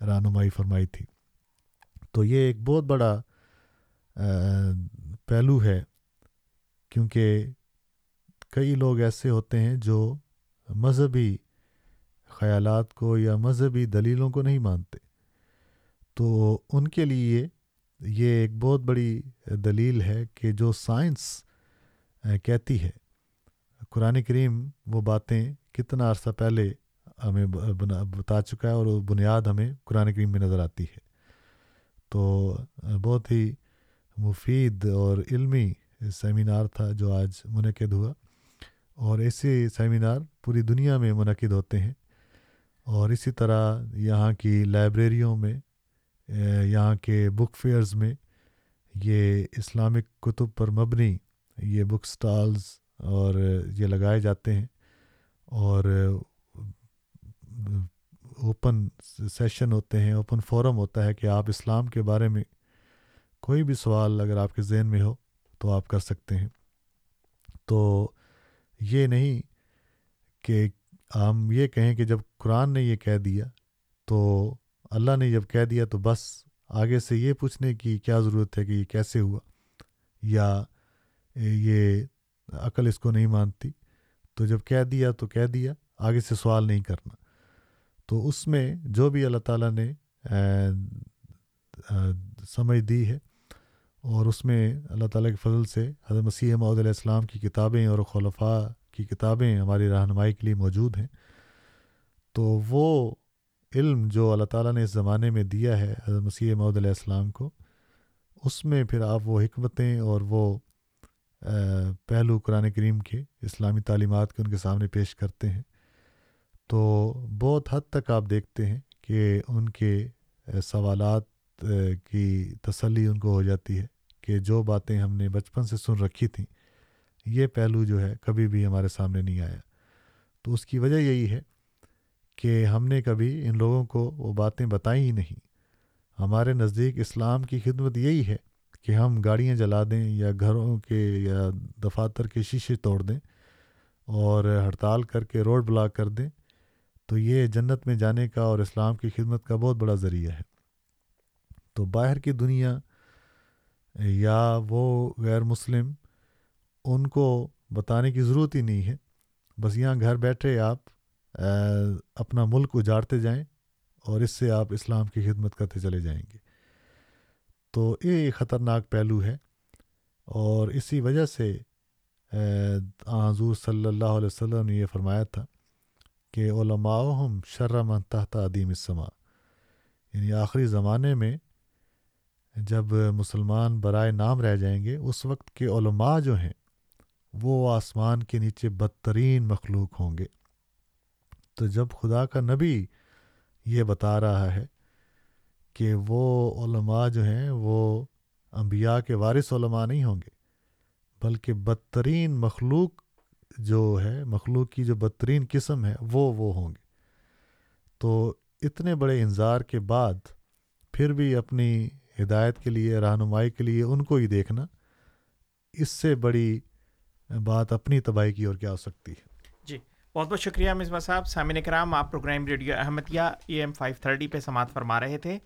رہنمائی فرمائی تھی۔ تو یہ ایک بہت بڑا پہلو ہے، کیونکہ کئی لوگ ایسے ہوتے ہیں جو مذہبی خیالات کو یا مذہبی دلیلوں کو نہیں مانتے۔ تو ان کے لیے یہ ایک بہت بڑی دلیل ہے کہ جو سائنس کہتی ہے، قرآن کریم وہ باتیں کتنا عرصہ پہلے ہمیں بتا چکا ہے اور وہ بنیاد ہمیں قرآن کریم میں نظر آتی ہے۔ تو بہت ہی مفید اور علمی سیمینار تھا جو آج منعقد ہوا اور ایسے سیمینار پوری دنیا میں منعقد ہوتے ہیں اور اسی طرح یہاں کی لائبریریوں میں یہاں کے بک فیئرز میں یہ اسلامک کتب پر مبنی یہ بک سٹالز اور یہ لگائے جاتے ہیں اور اوپن سیشن ہوتے ہیں اوپن فورم ہوتا ہے کہ آپ اسلام کے بارے میں کوئی بھی سوال اگر آپ کے ذہن میں ہو تو آپ کر سکتے ہیں۔ تو یہ نہیں کہ ہم یہ کہیں کہ جب قرآن نے یہ کہہ دیا تو اللہ نے جب کہہ دیا تو بس آگے سے یہ پوچھنے کی کیا ضرورت ہے کہ یہ کیسے ہوا؟ یا یہ عقل اس کو نہیں مانتی؟ تو جب کہہ دیا تو کہہ دیا، آگے سے سوال نہیں کرنا۔ تو اس میں جو بھی اللہ تعالیٰ نے سمجھ دی ہے، اور اس میں اللہ تعالیٰ کے فضل سے حضرت مسیح محدود علیہ السلام کی کتابیں اور خلفاء کی کتابیں ہماری رہنمائی کے لیے موجود ہیں۔ تو وہ علم جو اللہ تعالیٰ نے اس زمانے میں دیا ہے، حضرت مسیح محدود علیہ السلام کو، اس میں پھر آپ وہ حکمتیں اور وہ پہلو قرآن کریم کے اسلامی تعلیمات کے ان کے سامنے پیش کرتے ہیں۔ تو بہت حد تک آپ دیکھتے ہیں کہ ان کے سوالات کی تسلی ان کو ہو جاتی ہے کہ جو باتیں ہم نے بچپن سے سن رکھی تھیں، یہ پہلو جو ہے کبھی بھی ہمارے سامنے نہیں آیا۔ تو اس کی وجہ یہی ہے کہ ہم نے کبھی ان لوگوں کو وہ باتیں بتائیں ہی نہیں۔ ہمارے نزدیک اسلام کی خدمت یہی ہے کہ ہم گاڑیاں جلا دیں یا گھروں کے یا دفاتر کے شیشے توڑ دیں اور ہڑتال کر کے روڈ بلاک کر دیں۔ تو یہ جنت میں جانے کا اور اسلام کی خدمت کا بہت بڑا ذریعہ ہے۔ تو باہر کی دنیا یا وہ غیر مسلم ان کو بتانے کی ضرورت ہی نہیں ہے۔ بس یہاں گھر بیٹھے آپ اپنا ملک اجاڑتے جائیں اور اس سے آپ اسلام کی خدمت کرتے چلے جائیں گے۔ تو یہ خطرناک پہلو ہے اور اسی وجہ سے حضور صلی اللہ علیہ وسلم نے یہ فرمایا تھا کہ علماء ہم شرم تحت عدیم السما یعنی آخری زمانے میں جب مسلمان برائے نام رہ جائیں گے، اس وقت کے علماء جو ہیں، وہ آسمان کے نیچے بدترین مخلوق ہوں گے۔ تو جب خدا کا نبی یہ بتا رہا ہے کہ وہ علماء جو ہیں، وہ انبیاء کے وارث علماء نہیں ہوں گے، بلکہ بدترین مخلوق جو ہے، مخلوق کی جو بدترین قسم ہے، وہ وہ ہوں گے۔ تو اتنے بڑے انظار کے بعد پھر بھی اپنی ہدایت کے لیے، رہنمائی کے لیے ان کو ہی دیکھنا، اس سے بڑی بات اپنی تباہی کی اور کیا ہو سکتی ہے۔ بہت بہت شکریہ مصباح صاحب. سامعین کرام، آپ program radio Ahmadiyya A M five thirty پہ سماعت فرما رہے تھے۔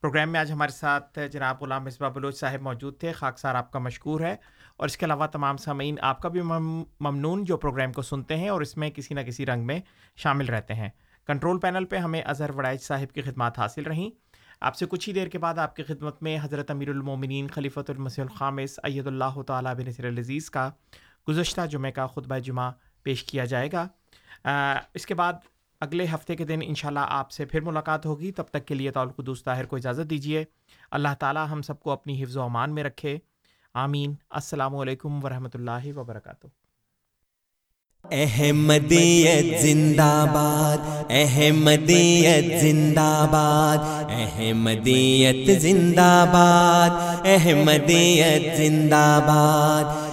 پروگرام میں آج ہمارے ساتھ جناب غلام مصباح بلوچ صاحب موجود تھے۔ خاکسار آپ کا مشکور ہے۔ اور اس کے علاوہ تمام سامعین، آپ کا بھی ممنون جو پروگرام کو سنتے ہیں اور اس میں کسی نہ کسی رنگ میں شامل رہتے ہیں۔ کنٹرول پینل پہ ہمیں اظہر وڑائج صاحب کی خدمات حاصل رہیں۔ آپ سے کچھ ہی دیر کے بعد آپ کی خدمت میں حضرت امیر المومنین خلیفۃ المسیح الخامس اید اللہ تعالیٰ بن نصر العزیز کا گزشتہ جمعہ کا خطبہ جمعہ پیش کیا جائے گا۔ اس کے بعد اگلے ہفتے کے دن انشاءاللہ آپ سے پھر ملاقات ہوگی۔ تب تک کے لیے تعلق دوست طاہر کو اجازت دیجیے اللہ تعالیٰ ہم سب کو اپنی حفظ و امان میں رکھے۔ آمین۔ السلام علیکم ورحمۃ اللہ وبرکاتہ۔ احمدیت زندہ باد، احمدیت زندہ باد، احمدیت زندہ باد، احمدیت زندہ باد۔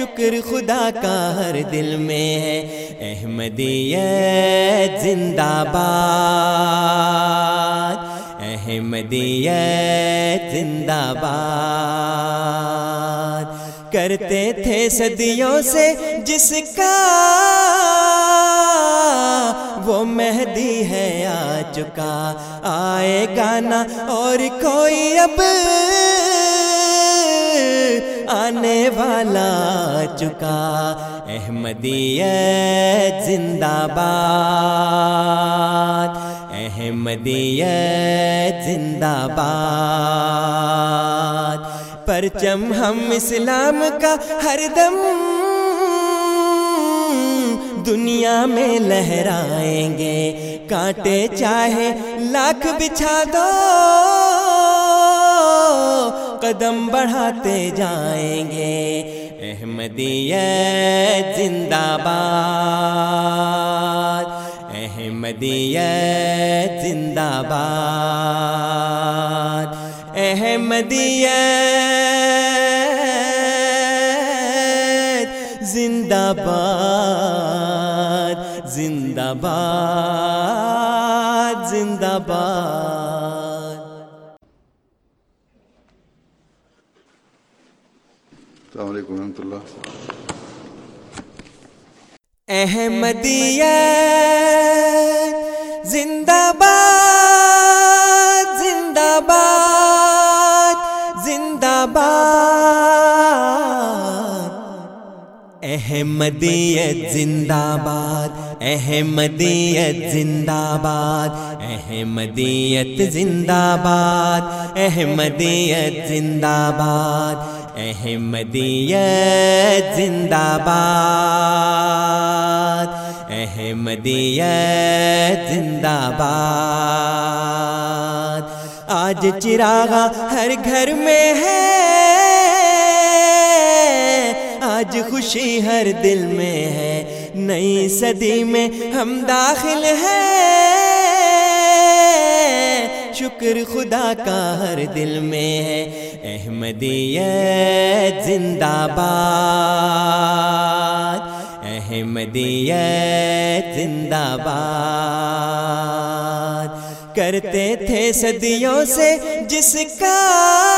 شکر خدا کا ہر دل میں ہے۔ احمدیت زندہ باد۔ احمدیت زندہ باد۔ کرتے تھے صدیوں سے جس کا وہ مہدی ہے آ چکا آئے گانا اور کوئی اب آنے والا چکا۔ احمدیت زندہ باد۔ احمدیت زندہ باد۔ پرچم ہم اسلام کا ہر دم۔ دنیا میں لہرائیں گے۔ کانٹے چاہے لاکھ بچھا دو۔ قدم بڑھاتے جائیں گے۔ احمدیت زندہ باد۔ احمد احمدیت زندہ باد۔ احمدیت زندہ باد۔ زندہ باد زندہ باد۔ السلام علیکم ورحمۃ اللہ۔ احمدیت زندہ باد زندہ باد زندہ باد احمدیت زندہ باد احمدیت زندہ باد احمدیت زندہ باد احمدیت زندہ باد احمدیت زندہ باد احمدیت زندہ باد آج چراغا ہر گھر میں ہے، آج خوشی ہر دل میں ہے۔ نئی صدی میں ہم داخل ہیں۔ شکر خدا کا ہر دل میں ہے۔ احمدیت زندہ باد۔ احمدیت زندہ باد۔ کرتے تھے صدیوں سے جس کا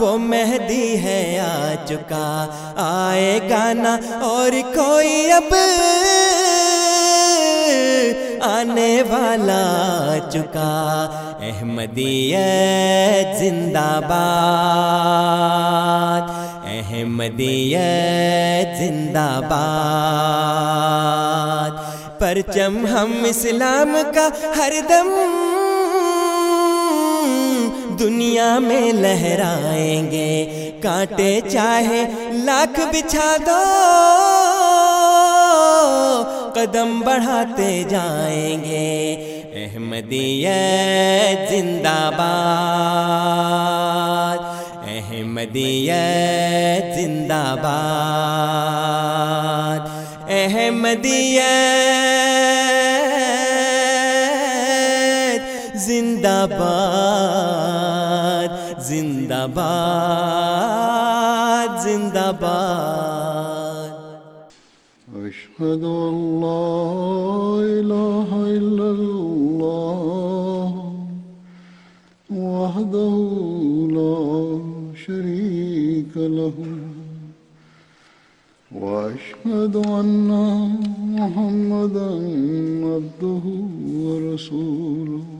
وہ مہدی ہے آ چکا آئے گانا اور کوئی اب آنے والا چکا احمدیت زندہ باد۔ احمدیت زندہ باد۔ پرچم ہم اسلام کا ہر دم دنیا میں لہرائیں گے۔ کانٹے چاہے لاکھ بچھا دو۔ قدم بڑھاتے جائیں گے۔ احمدیت زندہ باد۔ احمدیت زندہ باد۔ احمدیت زندہ باد۔ زندہ باد زندہ باد أشهد أن لا إله إلا الله، وحده لا شريك له، وأشهد أن محمدا عبده ورسوله.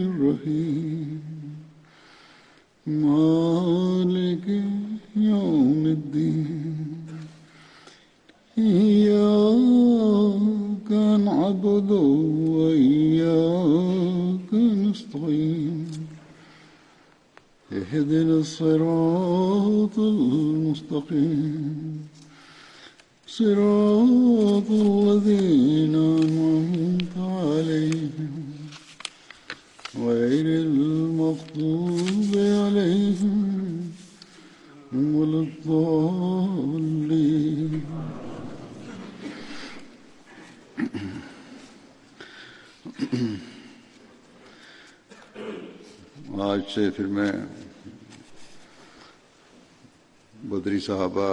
الرحيم مالك يوم الدين إياك نعبد وإياك نستعين اهدنا الصراط المستقيم صراط الذين أنعمت عليهم غير المغضوب عليهم ولا الضالين. آج سے پھر میں بدری صحابہ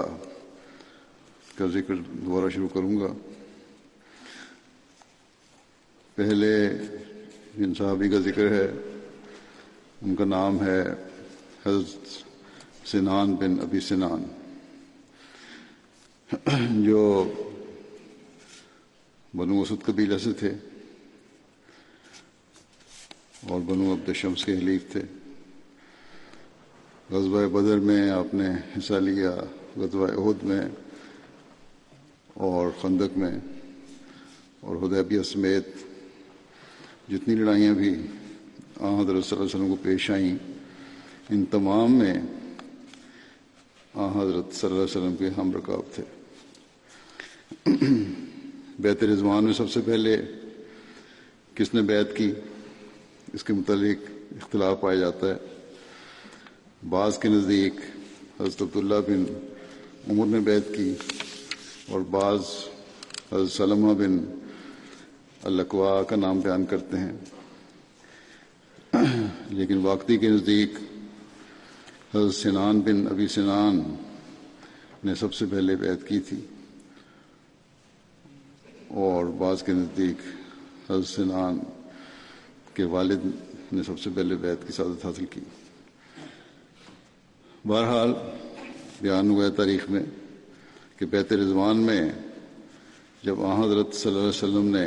کا ذکر دوبارہ شروع کروں گا۔ پہلے جن صحابی کا ذکر ہے، ان کا نام ہے حضرت سنان بن ابی سنان، جو بنو اسد قبیلہ سے تھے اور بنو عبد شمس کے حلیف تھے۔ غزوہ بدر میں آپ نے حصہ لیا، غزوہ عہد میں اور خندق میں اور حدیبیہ سمیت جتنی لڑائیاں بھی آ حضرت صلی اللہ علیہ وسلم کو پیش آئیں، ان تمام میں آ حضرت صلی اللہ علیہ وسلم کے ہم رکاب تھے۔ بیت رضوان میں سب سے پہلے کس نے بیت کی؟ اس کے متعلق اختلاف پایا جاتا ہے۔ بعض کے نزدیک حضرت عبداللہ بن عمر نے بیت کی اور بعض حضرت سلمہ بن القوا کا نام بیان کرتے ہیں۔ لیکن واقعی کے نزدیک حضرت سنان بن ابی سنان نے سب سے پہلے بیعت کی تھی۔ اور بعض کے نزدیک حضرت سنان کے والد نے سب سے پہلے بیعت کی سعادت حاصل کی۔ بہرحال بیان ہوا ہے تاریخ میں کہ بیت رضوان میں جب آ حضرت صلی اللہ علیہ وسلم نے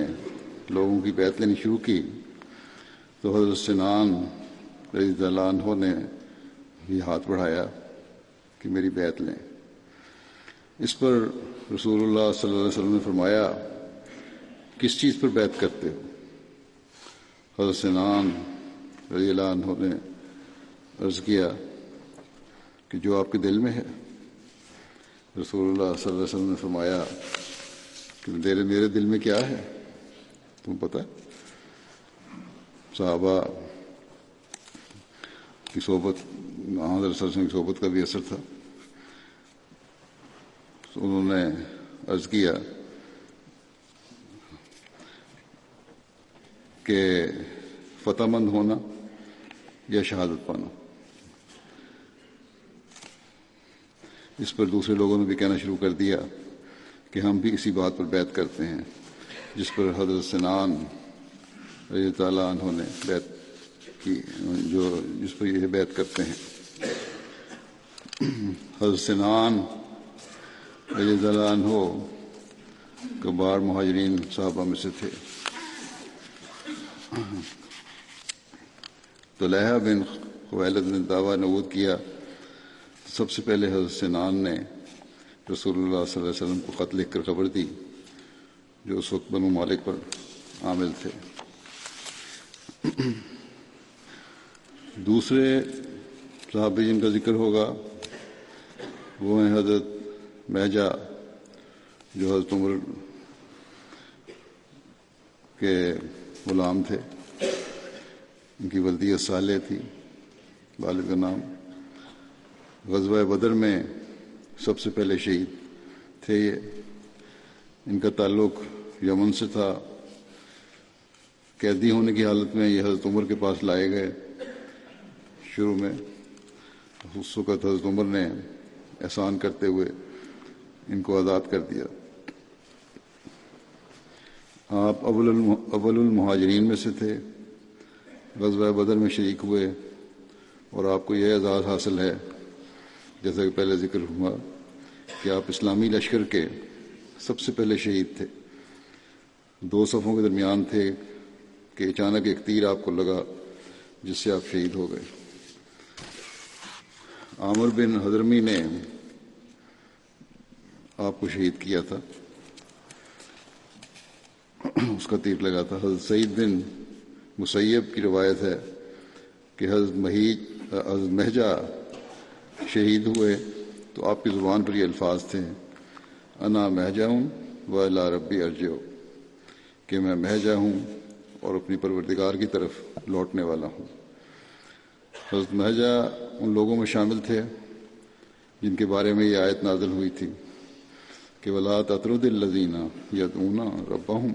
لوگوں کی بیعت لینی شروع کی۔ تو حضرت سنان رضی اللہ عنہ نے یہ ہاتھ بڑھایا کہ میری بیعت لیں۔ اس پر رسول اللہ صلی اللہ علیہ وسلم نے فرمایا، کس چیز پر بیعت کرتے ہو؟ حضرت سنان رضی اللہ عنہ نے عرض کیا کہ جو آپ کے دل میں ہے۔ رسول اللہ صلی اللہ علیہ وسلم نے فرمایا کہ میرے میرے دل میں کیا ہے؟ تم پتہ صحابہ کی صحبت حضرت صلی اللہ علیہ وسلم کی صحبت کا بھی اثر تھا انہوں نے عرض کیا کہ فتح مند ہونا یا شہادت پانا اس پر دوسرے لوگوں نے بھی کہنا شروع کر دیا کہ ہم بھی اسی بات پر بیعت کرتے ہیں۔ جس پر حضرت سنان رضی تعالیٰ عنہ نے بیعت کی، جو جس پر یہ بیعت کرتے ہیں۔ حضرت سنان رضی تعالیٰ عنہ کبار مہاجرین صحابہ میں سے تھے۔ تو لہہ بن خویلد نے دعویٰ نبود کیا۔ سب سے پہلے حضرت سنان نے رسول اللہ صلی اللہ علیہ وسلم کو خط لکھ کر خبر دی۔ جو اس وقت بنو مالک پر عامل تھے۔ دوسرے صحابی جن کا ذکر ہوگا، وہ ہیں حضرت مہجا، جو حضرت عمر کے غلام تھے۔ ان کی ولدیت صالح تھی، والد کا نام۔ غزوہ بدر میں سب سے پہلے شہید تھے یہ۔ ان کا تعلق یمن سے تھا۔ قیدی ہونے کی حالت میں یہ حضرت عمر کے پاس لائے گئے شروع میں۔ اس وقت حضرت عمر نے احسان کرتے ہوئے ان کو آزاد کر دیا۔ آپ اول اول المہاجرین میں سے تھے۔ غزوہ بدر میں شریک ہوئے اور آپ کو یہ اعزاز حاصل ہے، جیسا کہ پہلے ذکر ہوا کہ آپ اسلامی لشکر کے سب سے پہلے شہید تھے۔ دو صفوں کے درمیان تھے کہ اچانک ایک تیر آپ کو لگا جس سے آپ شہید ہو گئے۔ عامر بن حضرمی نے آپ کو شہید کیا تھا۔ اس کا تیر لگا تھا۔ حضرت سعید بن مسیب کی روایت ہے کہ حضرت محیج حضرت مہجا شہید ہوئے تو آپ کی زبان پر یہ الفاظ تھے۔ انا مہجا ہوں و اللہ ربی ارجو کہ میں مہجا ہوں اور اپنی پروردگار کی طرف لوٹنے والا ہوں۔ حضرت مہجا ان لوگوں میں شامل تھے جن کے بارے میں یہ آیت نازل ہوئی تھی کہ ولا تطرد الزینہ یدعونا ربہم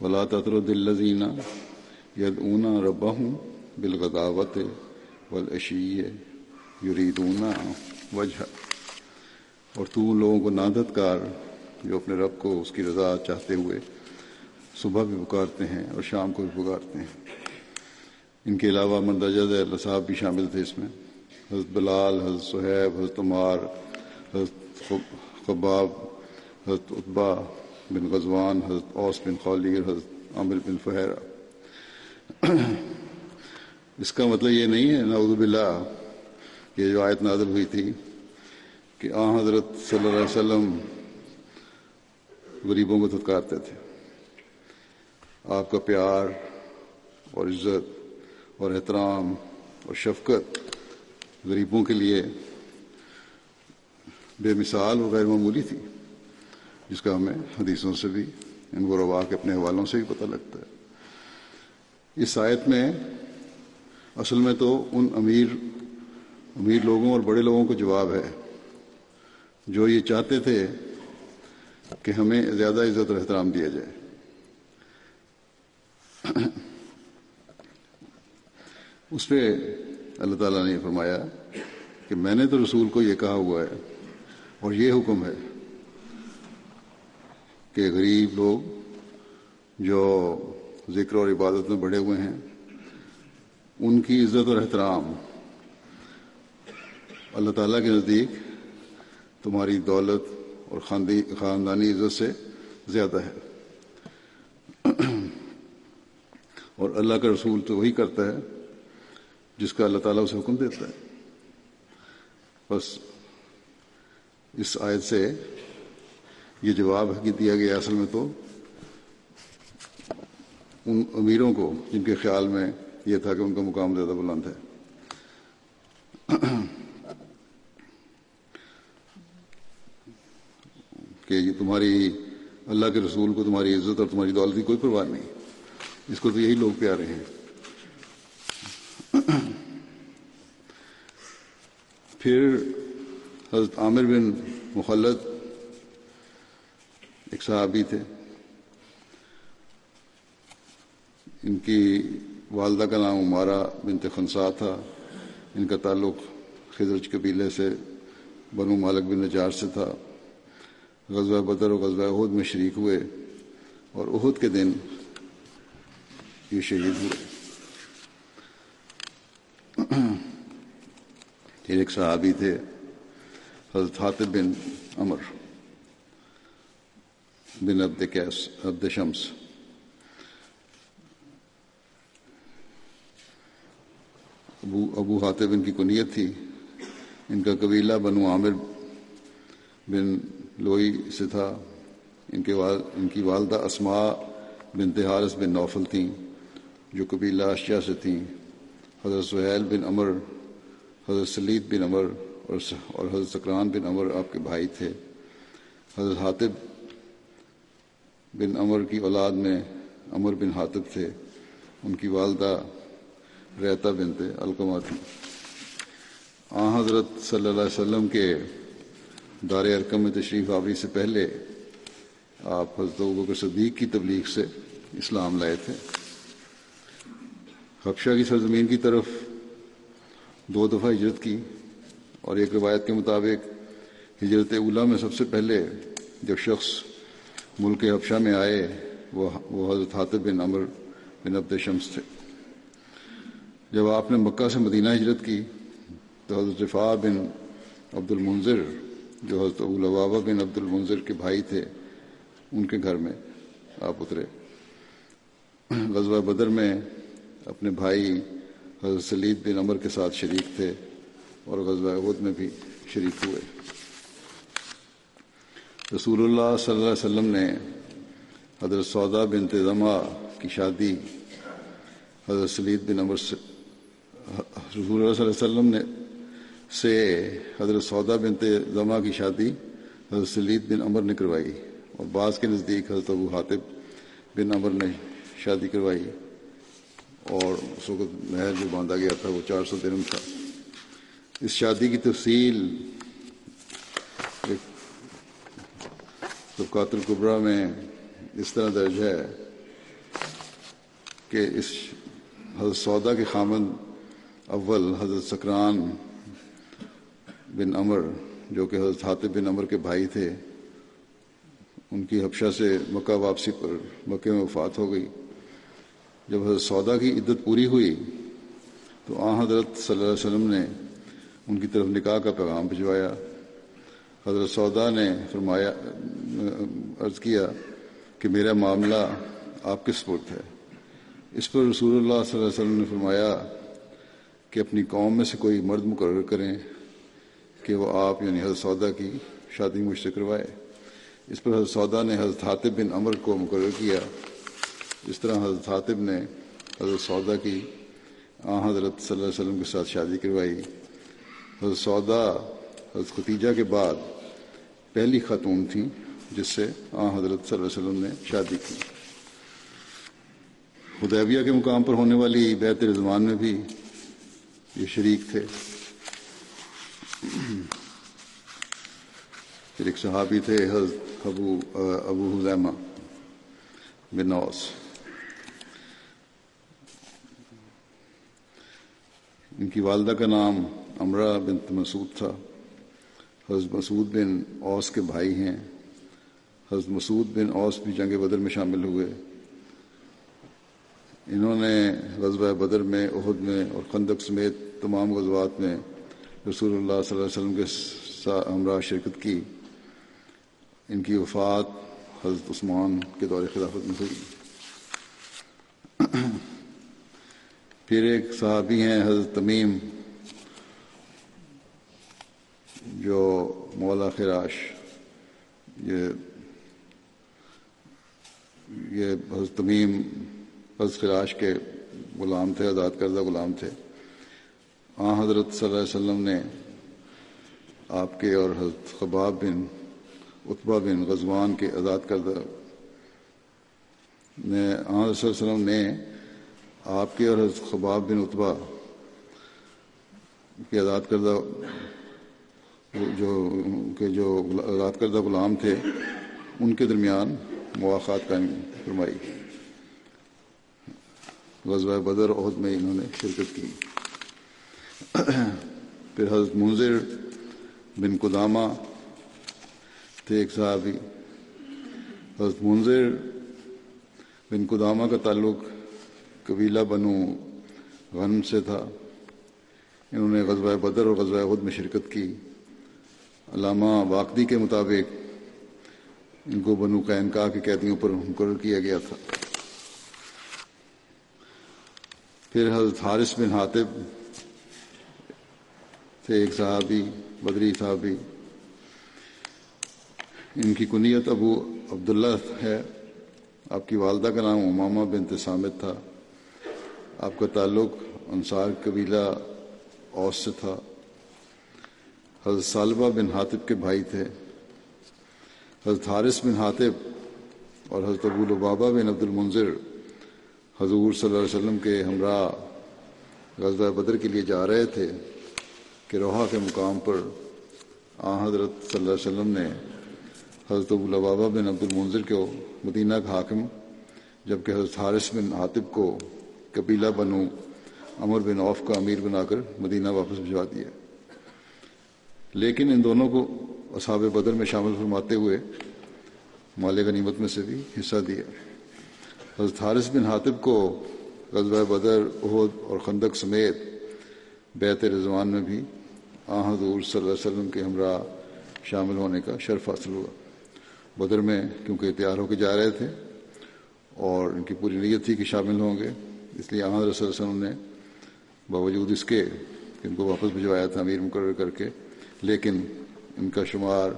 ولا تطرد الزینہ یدعونا ربہم بالغداوت والعشی یریدون وجہ اور تو ان لوگوں کو نادت کار جو اپنے رب کو اس کی رضا چاہتے ہوئے صبح بھی پکارتے ہیں اور شام کو بھی پکارتے ہیں۔ ان کے علاوہ مندرجہ اللہ صاحب بھی شامل تھے اس میں۔ حضرت بلال، حضرت صہیب حضرت عمار، حضرت خباب، حضرت اطبا بن غزوان، حضرت اوس بن خالیر حضرت عامر بن فہرا اس کا مطلب یہ نہیں ہے، نعوذ باللہ، یہ جو آیت نازل ہوئی تھی کہ آ حضرت صلی اللہ علیہ وسلم غریبوں کو دھتکارتے تھے۔ آپ کا پیار اور عزت اور احترام اور شفقت غریبوں کے لیے بے مثال اور غیر معمولی تھی، جس کا ہمیں حدیثوں سے بھی، ان کو روا کے اپنے حوالوں سے بھی پتہ لگتا ہے۔ اس آیت میں اصل میں تو ان امیر امیر لوگوں اور بڑے لوگوں کو جواب ہے۔ جو یہ چاہتے تھے کہ ہمیں زیادہ عزت اور احترام دیا جائے۔ اس پہ اللہ تعالیٰ نے یہ فرمایا کہ میں نے تو رسول کو یہ کہا ہوا ہے اور یہ حکم ہے کہ غریب لوگ جو ذکر اور عبادت میں بڑھے ہوئے ہیں، ان کی عزت اور احترام اللہ تعالیٰ کے نزدیک تمہاری دولت اور خاندانی عزت سے زیادہ ہے۔ اور اللہ کا رسول تو وہی کرتا ہے جس کا اللہ تعالیٰ اسے حکم دیتا ہے۔ بس اس آیت سے یہ جواب ہے کہ دیا گیا اصل میں تو ان امیروں کو جن کے خیال میں یہ تھا کہ ان کا مقام زیادہ بلند ہے۔ کہ یہ تمہاری اللہ کے رسول کو تمہاری عزت اور تمہاری دولت کی کوئی پرواہ نہیں۔ اس کو تو یہی لوگ پیارے ہیں۔ پھر حضرت عامر بن مخلد ایک صحابی تھے۔ ان کی والدہ کا نام عمارہ بنت خنسا تھا۔ ان کا تعلق خزرج قبیلے سے بنو مالک بن نجار سے تھا۔ غزوہ بدر و غزوہ عہد میں شریک ہوئے اور عہد کے دن یہ شہید ہوئے۔ پھر ایک صحابی تھے، حضرت حاطب بن عمر بن عبد کیس عبد شمس۔ ابو ابو حاطب ان کی کنیت تھی۔ ان کا قبیلہ بنو عامر بن لوئی سے تھا۔ ان کے وال، ان کی والدہ اسما بن تہارس بن نوفل تھیں، جو قبیلہ اشیا سے تھیں۔ حضرت سہیل بن عمر، حضرت سلید بن عمر اور حضرت سکران بن عمر آپ کے بھائی تھے۔ حضرت حاطب بن عمر کی اولاد میں عمر بن حاطب تھے۔ ان کی والدہ ریتا بنتے القما تھی آ حضرت صلی اللہ علیہ وسلم کے دار ارکم میں تشریف آوری سے پہلے آپ حضرت بکر صدیق کی تبلیغ سے اسلام لائے تھے۔ حبشہ کی سرزمین کی طرف دو دفعہ ہجرت کی اور ایک روایت کے مطابق ہجرت اولا میں سب سے پہلے جو شخص ملک حبشہ میں آئے، وہ وہ حضرت حاطب بن عمر بن عبد شمس تھے۔ جب آپ نے مکہ سے مدینہ ہجرت کی تو حضرت رفاع بن عبد المنظر جو حضرت ابوالبابا بن عبد المنظر کے بھائی تھے، ان کے گھر میں آپ اترے۔ غزوہ بدر میں اپنے بھائی حضرت سلید بن عمر کے ساتھ شریک تھے اور غزوہ عہد میں بھی شریک ہوئے۔ رسول اللہ صلی اللہ علیہ وسلم نے حضرت سودا بن تزمہ کی شادی حضرت سلید بن عمر سے رسول اللہ صلی اللہ علیہ وسلم نے سے حضرت سودا بن زما کی شادی حضرت سلید بن عمر نے کروائی اور بعض کے نزدیک حضرت ابو حاطب بن عمر نے شادی کروائی اور اس وقت نہر جو باندھا گیا تھا وہ چار سو درم تھا۔ اس شادی کی تفصیل طبقات القبرا میں اس طرح درج ہے کہ اس حضرت سودا کے خامن اول حضرت سکران بن عمر، جو کہ حضرت حاطب بن عمر کے بھائی تھے، ان کی حبشہ سے مکہ واپسی پر مکہ میں وفات ہو گئی۔ جب حضرت سودا کی عدت پوری ہوئی، تو آ حضرت صلی اللہ علیہ وسلم نے ان کی طرف نکاح کا پیغام بھجوایا۔ حضرت سودا نے فرمایا، عرض کیا کہ میرا معاملہ آپ کس پرت ہے۔ اس پر رسول اللہ صلی اللہ علیہ وسلم نے فرمایا کہ اپنی قوم میں سے کوئی مرد مقرر کریں۔ کہ وہ آپ یعنی حضرت سودا کی شادی مجھ سے کروائے۔ اس پر حضرت سودا نے حضرت حاطب بن عمر کو مقرر کیا۔ اس طرح حضرت حاطب نے حضرت سودا کی آ حضرت صلی اللہ علیہ وسلم کے ساتھ شادی کروائی۔ حضرت سودا حضرت ختیجہ کے بعد پہلی خاتون تھیں جس سے آ حضرت صلی اللہ علیہ وسلم نے شادی کی۔ حدیبیہ کے مقام پر ہونے والی بیت رضوان میں بھی یہ شریک تھے۔ پھر ایک صحابی تھے، حضرت ابو ابو حزیمہ بن نوس ان کی والدہ کا نام امرا بنت مسعود تھا۔ حضرت مسعود بن اوس کے بھائی ہیں۔ حضرت مسعود بن اوس بھی جنگ بدر میں شامل ہوئے۔ انہوں نے غزوہ بدر میں عہد میں اور خندق سمیت تمام غزوات میں رسول اللہ صلی اللہ علیہ وسلم کے ہمراہ شرکت کی، ان کی وفات حضرت عثمان کے دور خلافت میں ہوئی۔ [clears throat] پھر ایک صحابی ہیں، حضرت تمیم، جو مولا خراش، یہ یہ حضرت تمیم، حضرت خراش کے غلام تھے، آزاد کردہ غلام تھے۔ آ حضرت صلی اللہ علیہ وسلم نے آپ کے اور حضرت خباب بن اتبا بن غزوان کے آزاد کردہ نے حضرت صلی اللہ علیہ وسلم نے آپ کے اور حضرت خباب بن اتبا کے آزاد کردہ جو کے جو آزاد کردہ غلام تھے، ان کے درمیان مواقع قائم فرمائی۔ غزوہ بدر، عہد میں انہوں نے شرکت کی۔ [coughs] پھر حضرت منظر بن قدامہ تھے ایک صحابی۔ حضرت منظر بن قدامہ کا تعلق قبیلہ بنو غنم سے تھا۔ انہوں نے غزوہ بدر اور غزوہ عہد میں شرکت کی۔ علامہ واقعی کے مطابق ان کو بنو قینقاہ کے قیدیوں پر مقرر کیا گیا تھا۔ پھر حضرت حارث بن حاطب تھے ایک صحابی، بدری صحابی۔ ان کی کنیت ابو عبداللہ ہے۔ آپ کی والدہ کا نام امامہ بن سامد تھا۔ آپ کا تعلق انصار قبیلہ اوس سے تھا۔ حضرت صالبہ بن حاطب کے بھائی تھے۔ حضرت حارث بن حاطب اور حضرت ابو البابا بن عبد المنظر حضور صلی اللہ علیہ وسلم کے ہمراہ غزوہ بدر کے لیے جا رہے تھے۔ کہ روحا کے مقام پر آ حضرت صلی اللہ علیہ وسلم نے حضرت ابو البابا بن عبد المنظر کو مدینہ کا حاکم، جبکہ حضرت حارث بن حاطب کو قبیلہ بنو عمر بن عوف کا امیر بنا کر مدینہ واپس بھجوا دیا۔ لیکن ان دونوں کو اصحاب بدر میں شامل فرماتے ہوئے مال غنیمت میں سے بھی حصہ دیا۔ حضرت حارث بن حاطب کو غزوہ بدر عہد اور خندق سمیت بیت رضوان میں بھی آ حضور صلی اللہ علیہ وسلم کے ہمراہ شامل ہونے کا شرف حاصل ہوا۔ بدر میں کیونکہ تیار ہو کے جا رہے تھے اور ان کی پوری نیت تھی کہ شامل ہوں گے، اس لیے آحمد رسول وسلم نے باوجود اس کے کہ ان کو واپس بھجوایا تھا امیر مقرر کر کے، لیکن ان کا شمار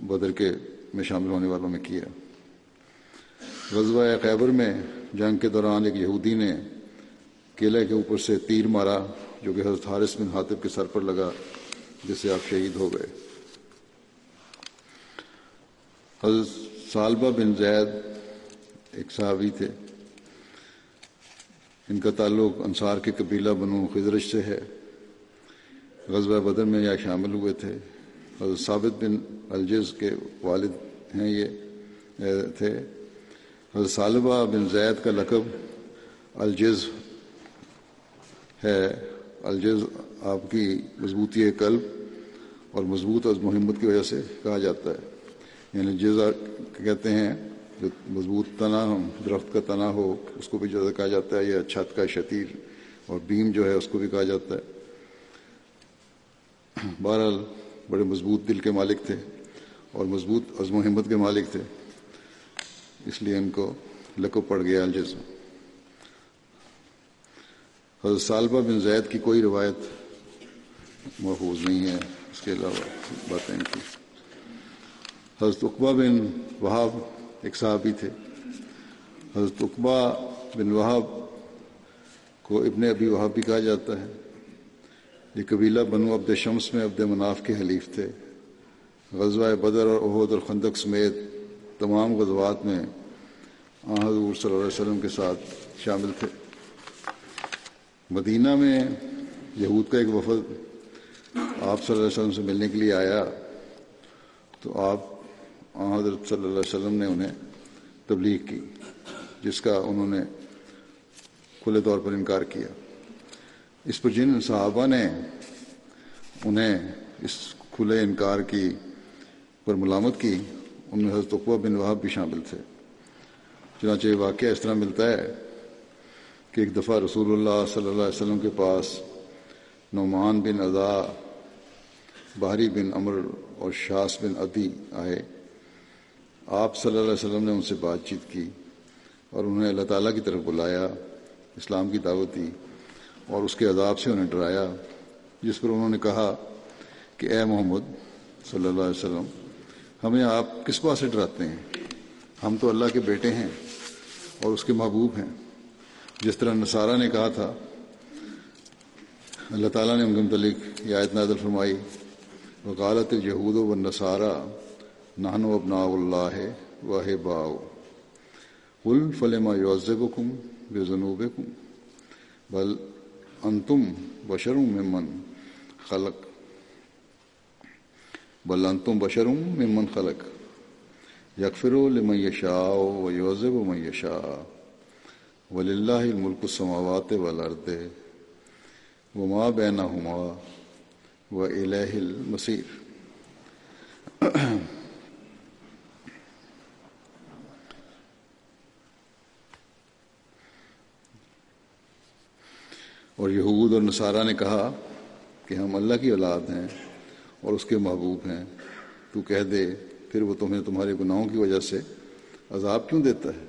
بدر کے میں شامل ہونے والوں میں کیا۔ غزوہ خیبر میں جنگ کے دوران ایک یہودی نے قلعے کے اوپر سے تیر مارا۔ جو کہ حضرت حارث بن حاطب کے سر پر لگا جس سے آپ شہید ہو گئے۔ حضرت سالبہ بن زید ایک صحابی تھے۔ ان کا تعلق انصار کے قبیلہ بنو خزرش سے ہے۔ غزوہ بدر میں یا شامل ہوئے تھے۔ حضرت ثابت بن الجز کے والد ہیں یہ تھے۔ حضرت صالبہ بن زید کا لقب الجز ہے۔ الجز آپ کی مضبوطی قلب اور مضبوط از محمد کی وجہ سے کہا جاتا ہے۔ یعنی جز کہتے ہیں جو مضبوط تنا ہو درخت کا تنا ہو، اس کو بھی جو کہا جاتا ہے، یا چھت کا شتیر اور بیم جو ہے، اس کو بھی کہا جاتا ہے۔ بہرحال بڑے مضبوط دل کے مالک تھے اور مضبوط عزم و ہمت کے مالک تھے، اس لیے ان کو لقب پڑ گیا الجز۔ حضرت صالبہ بن زید کی کوئی روایت محفوظ نہیں ہے، اس کے علاوہ باتیں کی حضرت اقبا بن وہاب ایک صحابی تھے۔ حضرت اقبا بن وہاب کو ابن ابی وہاب بھی کہا جاتا ہے۔ یہ قبیلہ بنو عبد شمس میں عبد مناف کے حلیف تھے۔ غزوہ بدر اور عہد اور خندق سمیت تمام غزوات میں آن حضور صلی اللہ علیہ وسلم کے ساتھ شامل تھے۔ مدینہ میں یہود کا ایک وفد آپ صلی اللہ علیہ وسلم سے ملنے کے لیے آیا، تو آپ حضرت صلی اللہ علیہ وسلم نے انہیں تبلیغ کی، جس کا انہوں نے کھلے طور پر انکار کیا۔ اس پر جن صحابہ نے انہیں اس کھلے انکار کی پر ملامت کی، ان میں حضرت اقبا بن وہاب بھی شامل تھے۔ چنانچہ یہ واقعہ اس طرح ملتا ہے کہ ایک دفعہ رسول اللہ صلی اللہ علیہ وسلم کے پاس نعمان بن ادا بحری بن امر اور شاس بن ادی آئے۔ آپ صلی اللہ علیہ وسلم نے ان سے بات چیت کی اور انہیں اللہ تعالیٰ کی طرف بلایا، اسلام کی دعوت دی اور اس کے عذاب سے انہیں ڈرایا، جس پر انہوں نے کہا کہ اے محمد صلی اللہ علیہ وسلم، ہمیں آپ کس بات سے ڈراتے ہیں؟ ہم تو اللہ کے بیٹے ہیں اور اس کے محبوب ہیں۔ جس طرح نصارہ نے کہا تھا، اللہ تعالیٰ نے ان کے متعلق یہ آیت نازل فرمائی وکالت یہود و نصارہ نہن و ابنا اللہ واہ باؤ کل فلما یوزب کم بے جنوب کم بل انتم بشروں ممن خلق۔ بل انتم بشروں ممن خلق۔ یکفر لمن یشاء و یوزب من یشاء۔ وللہ الملک السماوات والارض وما بینہما و الہ المصیر اور یہود اور نصارہ نے کہا کہ ہم اللہ کی اولاد ہیں اور اس کے محبوب ہیں۔ تو کہہ دے، پھر وہ تمہیں تمہارے گناہوں کی وجہ سے عذاب کیوں دیتا ہے؟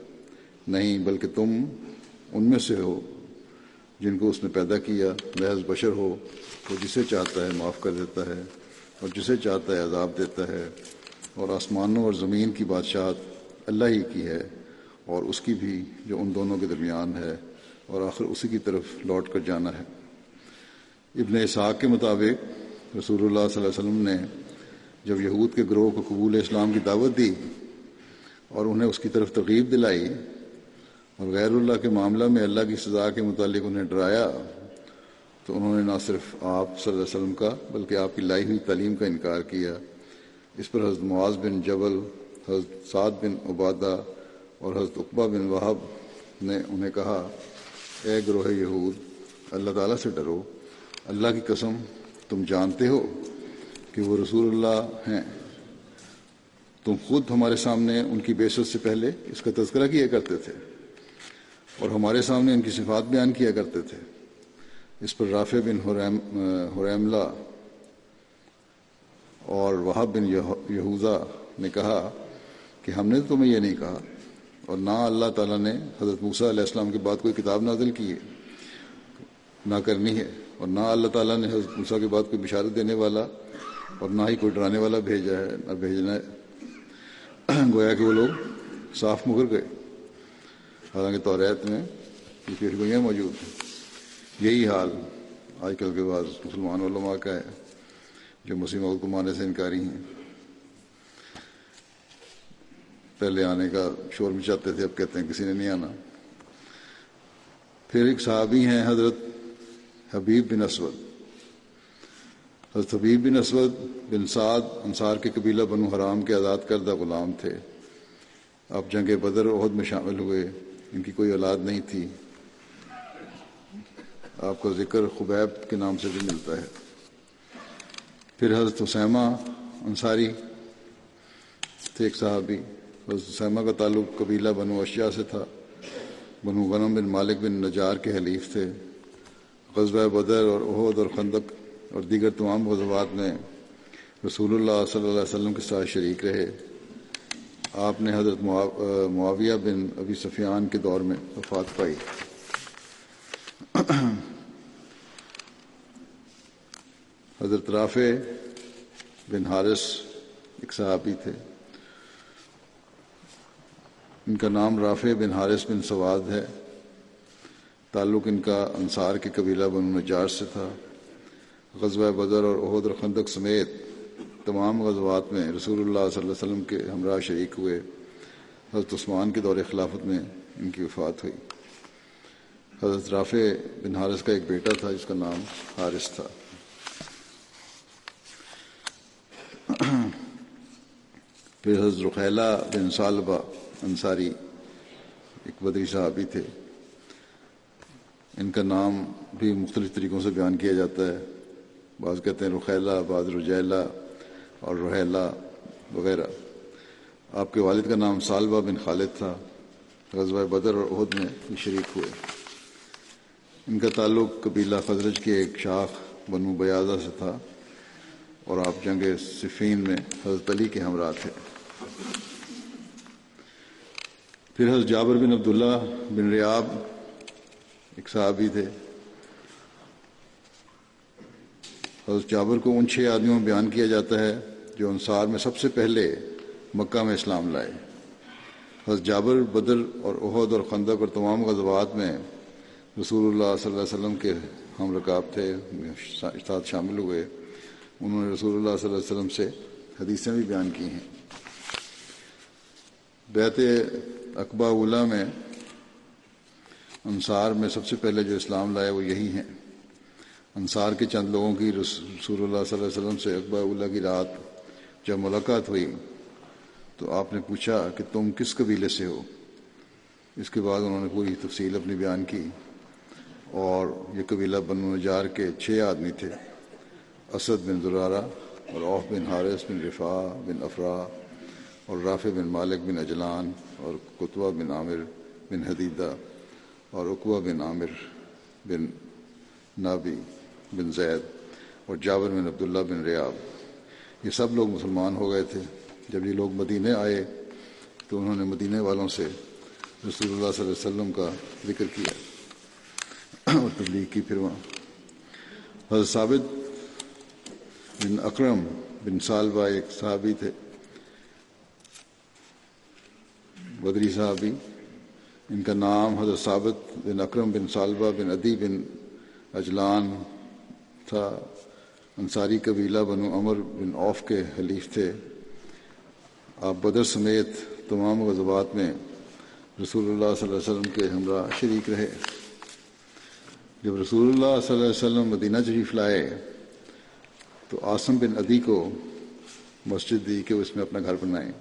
نہیں، بلکہ تم ان میں سے ہو جن کو اس نے پیدا کیا، محض بشر ہو، وہ جسے چاہتا ہے معاف کر دیتا ہے اور جسے چاہتا ہے عذاب دیتا ہے۔ اور آسمانوں اور زمین کی بادشاہت اللہ ہی کی ہے اور اس کی بھی جو ان دونوں کے درمیان ہے اور آخر اسی کی طرف لوٹ کر جانا ہے۔ ابن اسحاق کے مطابق رسول اللہ صلی اللہ علیہ وسلم نے جب یہود کے گروہ کو قبول اسلام کی دعوت دی اور انہیں اس کی طرف ترغیب دلائی اور غیر اللہ کے معاملہ میں اللہ کی سزا کے متعلق انہیں ڈرایا تو انہوں نے نہ صرف آپ صلی اللہ علیہ وسلم کا بلکہ آپ کی لائی ہوئی تعلیم کا انکار کیا۔ اس پر حضرت معاذ بن جبل، حضرت سعد بن عبادہ اور حضرت اقبا بن وہب نے انہیں کہا، اے گروہ یہود، اللہ تعالیٰ سے ڈرو۔ اللہ کی قسم، تم جانتے ہو کہ وہ رسول اللہ ہیں۔ تم خود ہمارے سامنے ان کی بیست سے پہلے اس کا تذکرہ کیا کرتے تھے۔ اور ہمارے سامنے ان کی صفات بیان کیا کرتے تھے۔ اس پر رافع بن حریملہ اور وہاب بن یہوزا نے کہا کہ ہم نے تو تمہیں یہ نہیں کہا اور نہ اللہ تعالیٰ نے حضرت موسیٰ علیہ السلام کے بعد کوئی کتاب نازل کی ہے، نہ کرنی ہے اور نہ اللہ تعالیٰ نے حضرت موسیٰ کے بعد کوئی بشارت دینے والا اور نہ ہی کوئی ڈرانے والا بھیجا ہے، نہ بھیجنا ہے۔ گویا کہ وہ لوگ صاف مگر گئے۔ حالانکہ توریت میں یہ پیش گوئیاں موجود ہیں۔ یہی حال آج کل کے بعد مسلمان علماء کا ہے، جو مسلم کو ماننے سے انکاری ہیں۔ پہلے آنے کا شور مچاتے تھے، اب کہتے ہیں کسی نے نہیں آنا۔ پھر ایک صحابی ہیں حضرت حبیب بن اسود۔ حضرت حبیب بن اسود بن سعد انصار کے قبیلہ بنو حرام کے آزاد کردہ غلام تھے۔ اب جنگ بدر عہد میں شامل ہوئے۔ ان کی کوئی اولاد نہیں تھی۔ آپ کا ذکر خبیب کے نام سے بھی ملتا ہے۔ پھر حضرت حسیمہ انصاری تھے ایک صحابی۔ حضرت حسیمہ کا تعلق قبیلہ بنو اشیاء سے تھا۔ بنو غنم بن مالک بن نجار کے حلیف تھے۔ غزوہ بدر اور عہد اور خندق اور دیگر تمام غزوات میں رسول اللہ صلی اللہ علیہ وسلم کے ساتھ شریک رہے۔ آپ نے حضرت معاویہ بن ابی سفیان کے دور میں وفات پائی۔ حضرت رافع بن حارث ایک صحابی تھے۔ ان کا نام رافع بن حارث بن سواد ہے۔ تعلق ان کا انصار کے قبیلہ بن نجار سے تھا۔ غزوہ بدر اور عہد اور خندق سمیت تمام غزوات میں رسول اللہ صلی اللہ علیہ وسلم کے ہمراہ شریک ہوئے، حضرت عثمان کے دور خلافت میں ان کی وفات ہوئی۔ حضرت رافع بن حارث کا ایک بیٹا تھا، جس کا نام حارث تھا۔ پھر حضرت رخیلہ بن صالبہ انصاری ایک بدری صحابی تھے۔ ان کا نام بھی مختلف طریقوں سے بیان کیا جاتا ہے۔ بعض کہتے ہیں رخیلہ بعض رجیلہ اور رحیلہ وغیرہ۔ آپ کے والد کا نام سالبہ بن خالد تھا۔ غزوہ بدر اور عہد میں شریک ہوئے۔ ان کا تعلق قبیلہ خزرج کے ایک شاخ بنو بیازہ سے تھا اور آپ جنگ صفین میں حضرت علی کے ہمراہ تھے۔ پھر حضرت جابر بن عبداللہ بن ریاب ایک صحابی تھے۔ حضرت جابر کو ان چھ آدمیوں میں بیان کیا جاتا ہے۔ جو انصار میں سب سے پہلے مکہ میں اسلام لائے۔ حضرت جابر، بدر اور عہد اور خندق اور تمام غزوات میں رسول اللہ صلی اللہ علیہ وسلم کے ہم رکاب تھے ساتھ شامل ہوئے۔ انہوں نے رسول اللہ صلی اللہ علیہ وسلم سے حدیثیں بھی بیان کی ہیں۔ بیت اقبا اولا میں انصار میں سب سے پہلے جو اسلام لائے وہ یہی ہیں۔ انصار کے چند لوگوں کی رسول اللہ صلی اللہ علیہ وسلم سے اقبا اولا کی رات جب ملاقات ہوئی تو آپ نے پوچھا کہ تم کس قبیلے سے ہو؟ اس کے بعد انہوں نے پوری تفصیل اپنی بیان کی اور یہ قبیلہ بنو نجار کے چھ آدمی تھے، اسد بن زرارہ اور اوف بن حارث بن رفا بن افرا اور رافع بن مالک بن اجلان اور کتبہ بن عامر بن حدیدہ اور اقوا بن عامر بن نابی بن زید اور جابر بن عبداللہ بن ریاب یہ سب لوگ مسلمان ہو گئے تھے۔ جب یہ لوگ مدینے آئے تو انہوں نے مدینے والوں سے رسول اللہ صلی اللہ علیہ وسلم کا ذکر کیا اور تبلیغ کی۔ پھر وہاں حضرت ثابت بن اکرم بن سالبہ ایک صحابی تھے۔ بدری صحابی، ان کا نام حضرت ثابت بن اکرم بن سالبہ بن ادی بن اجلان تھا۔ انصاری قبیلہ بنو عمر بن اوف کے حلیف تھے۔ آپ بدر سمیت تمام غزبات میں رسول اللہ صلی اللہ علیہ وسلم کے ہمراہ شریک رہے۔ جب رسول اللہ صلی اللہ علیہ وسلم مدینہ شریف لائے، تو آسم بن ادی کو مسجد دی کہ وہ اس میں اپنا گھر بنائیں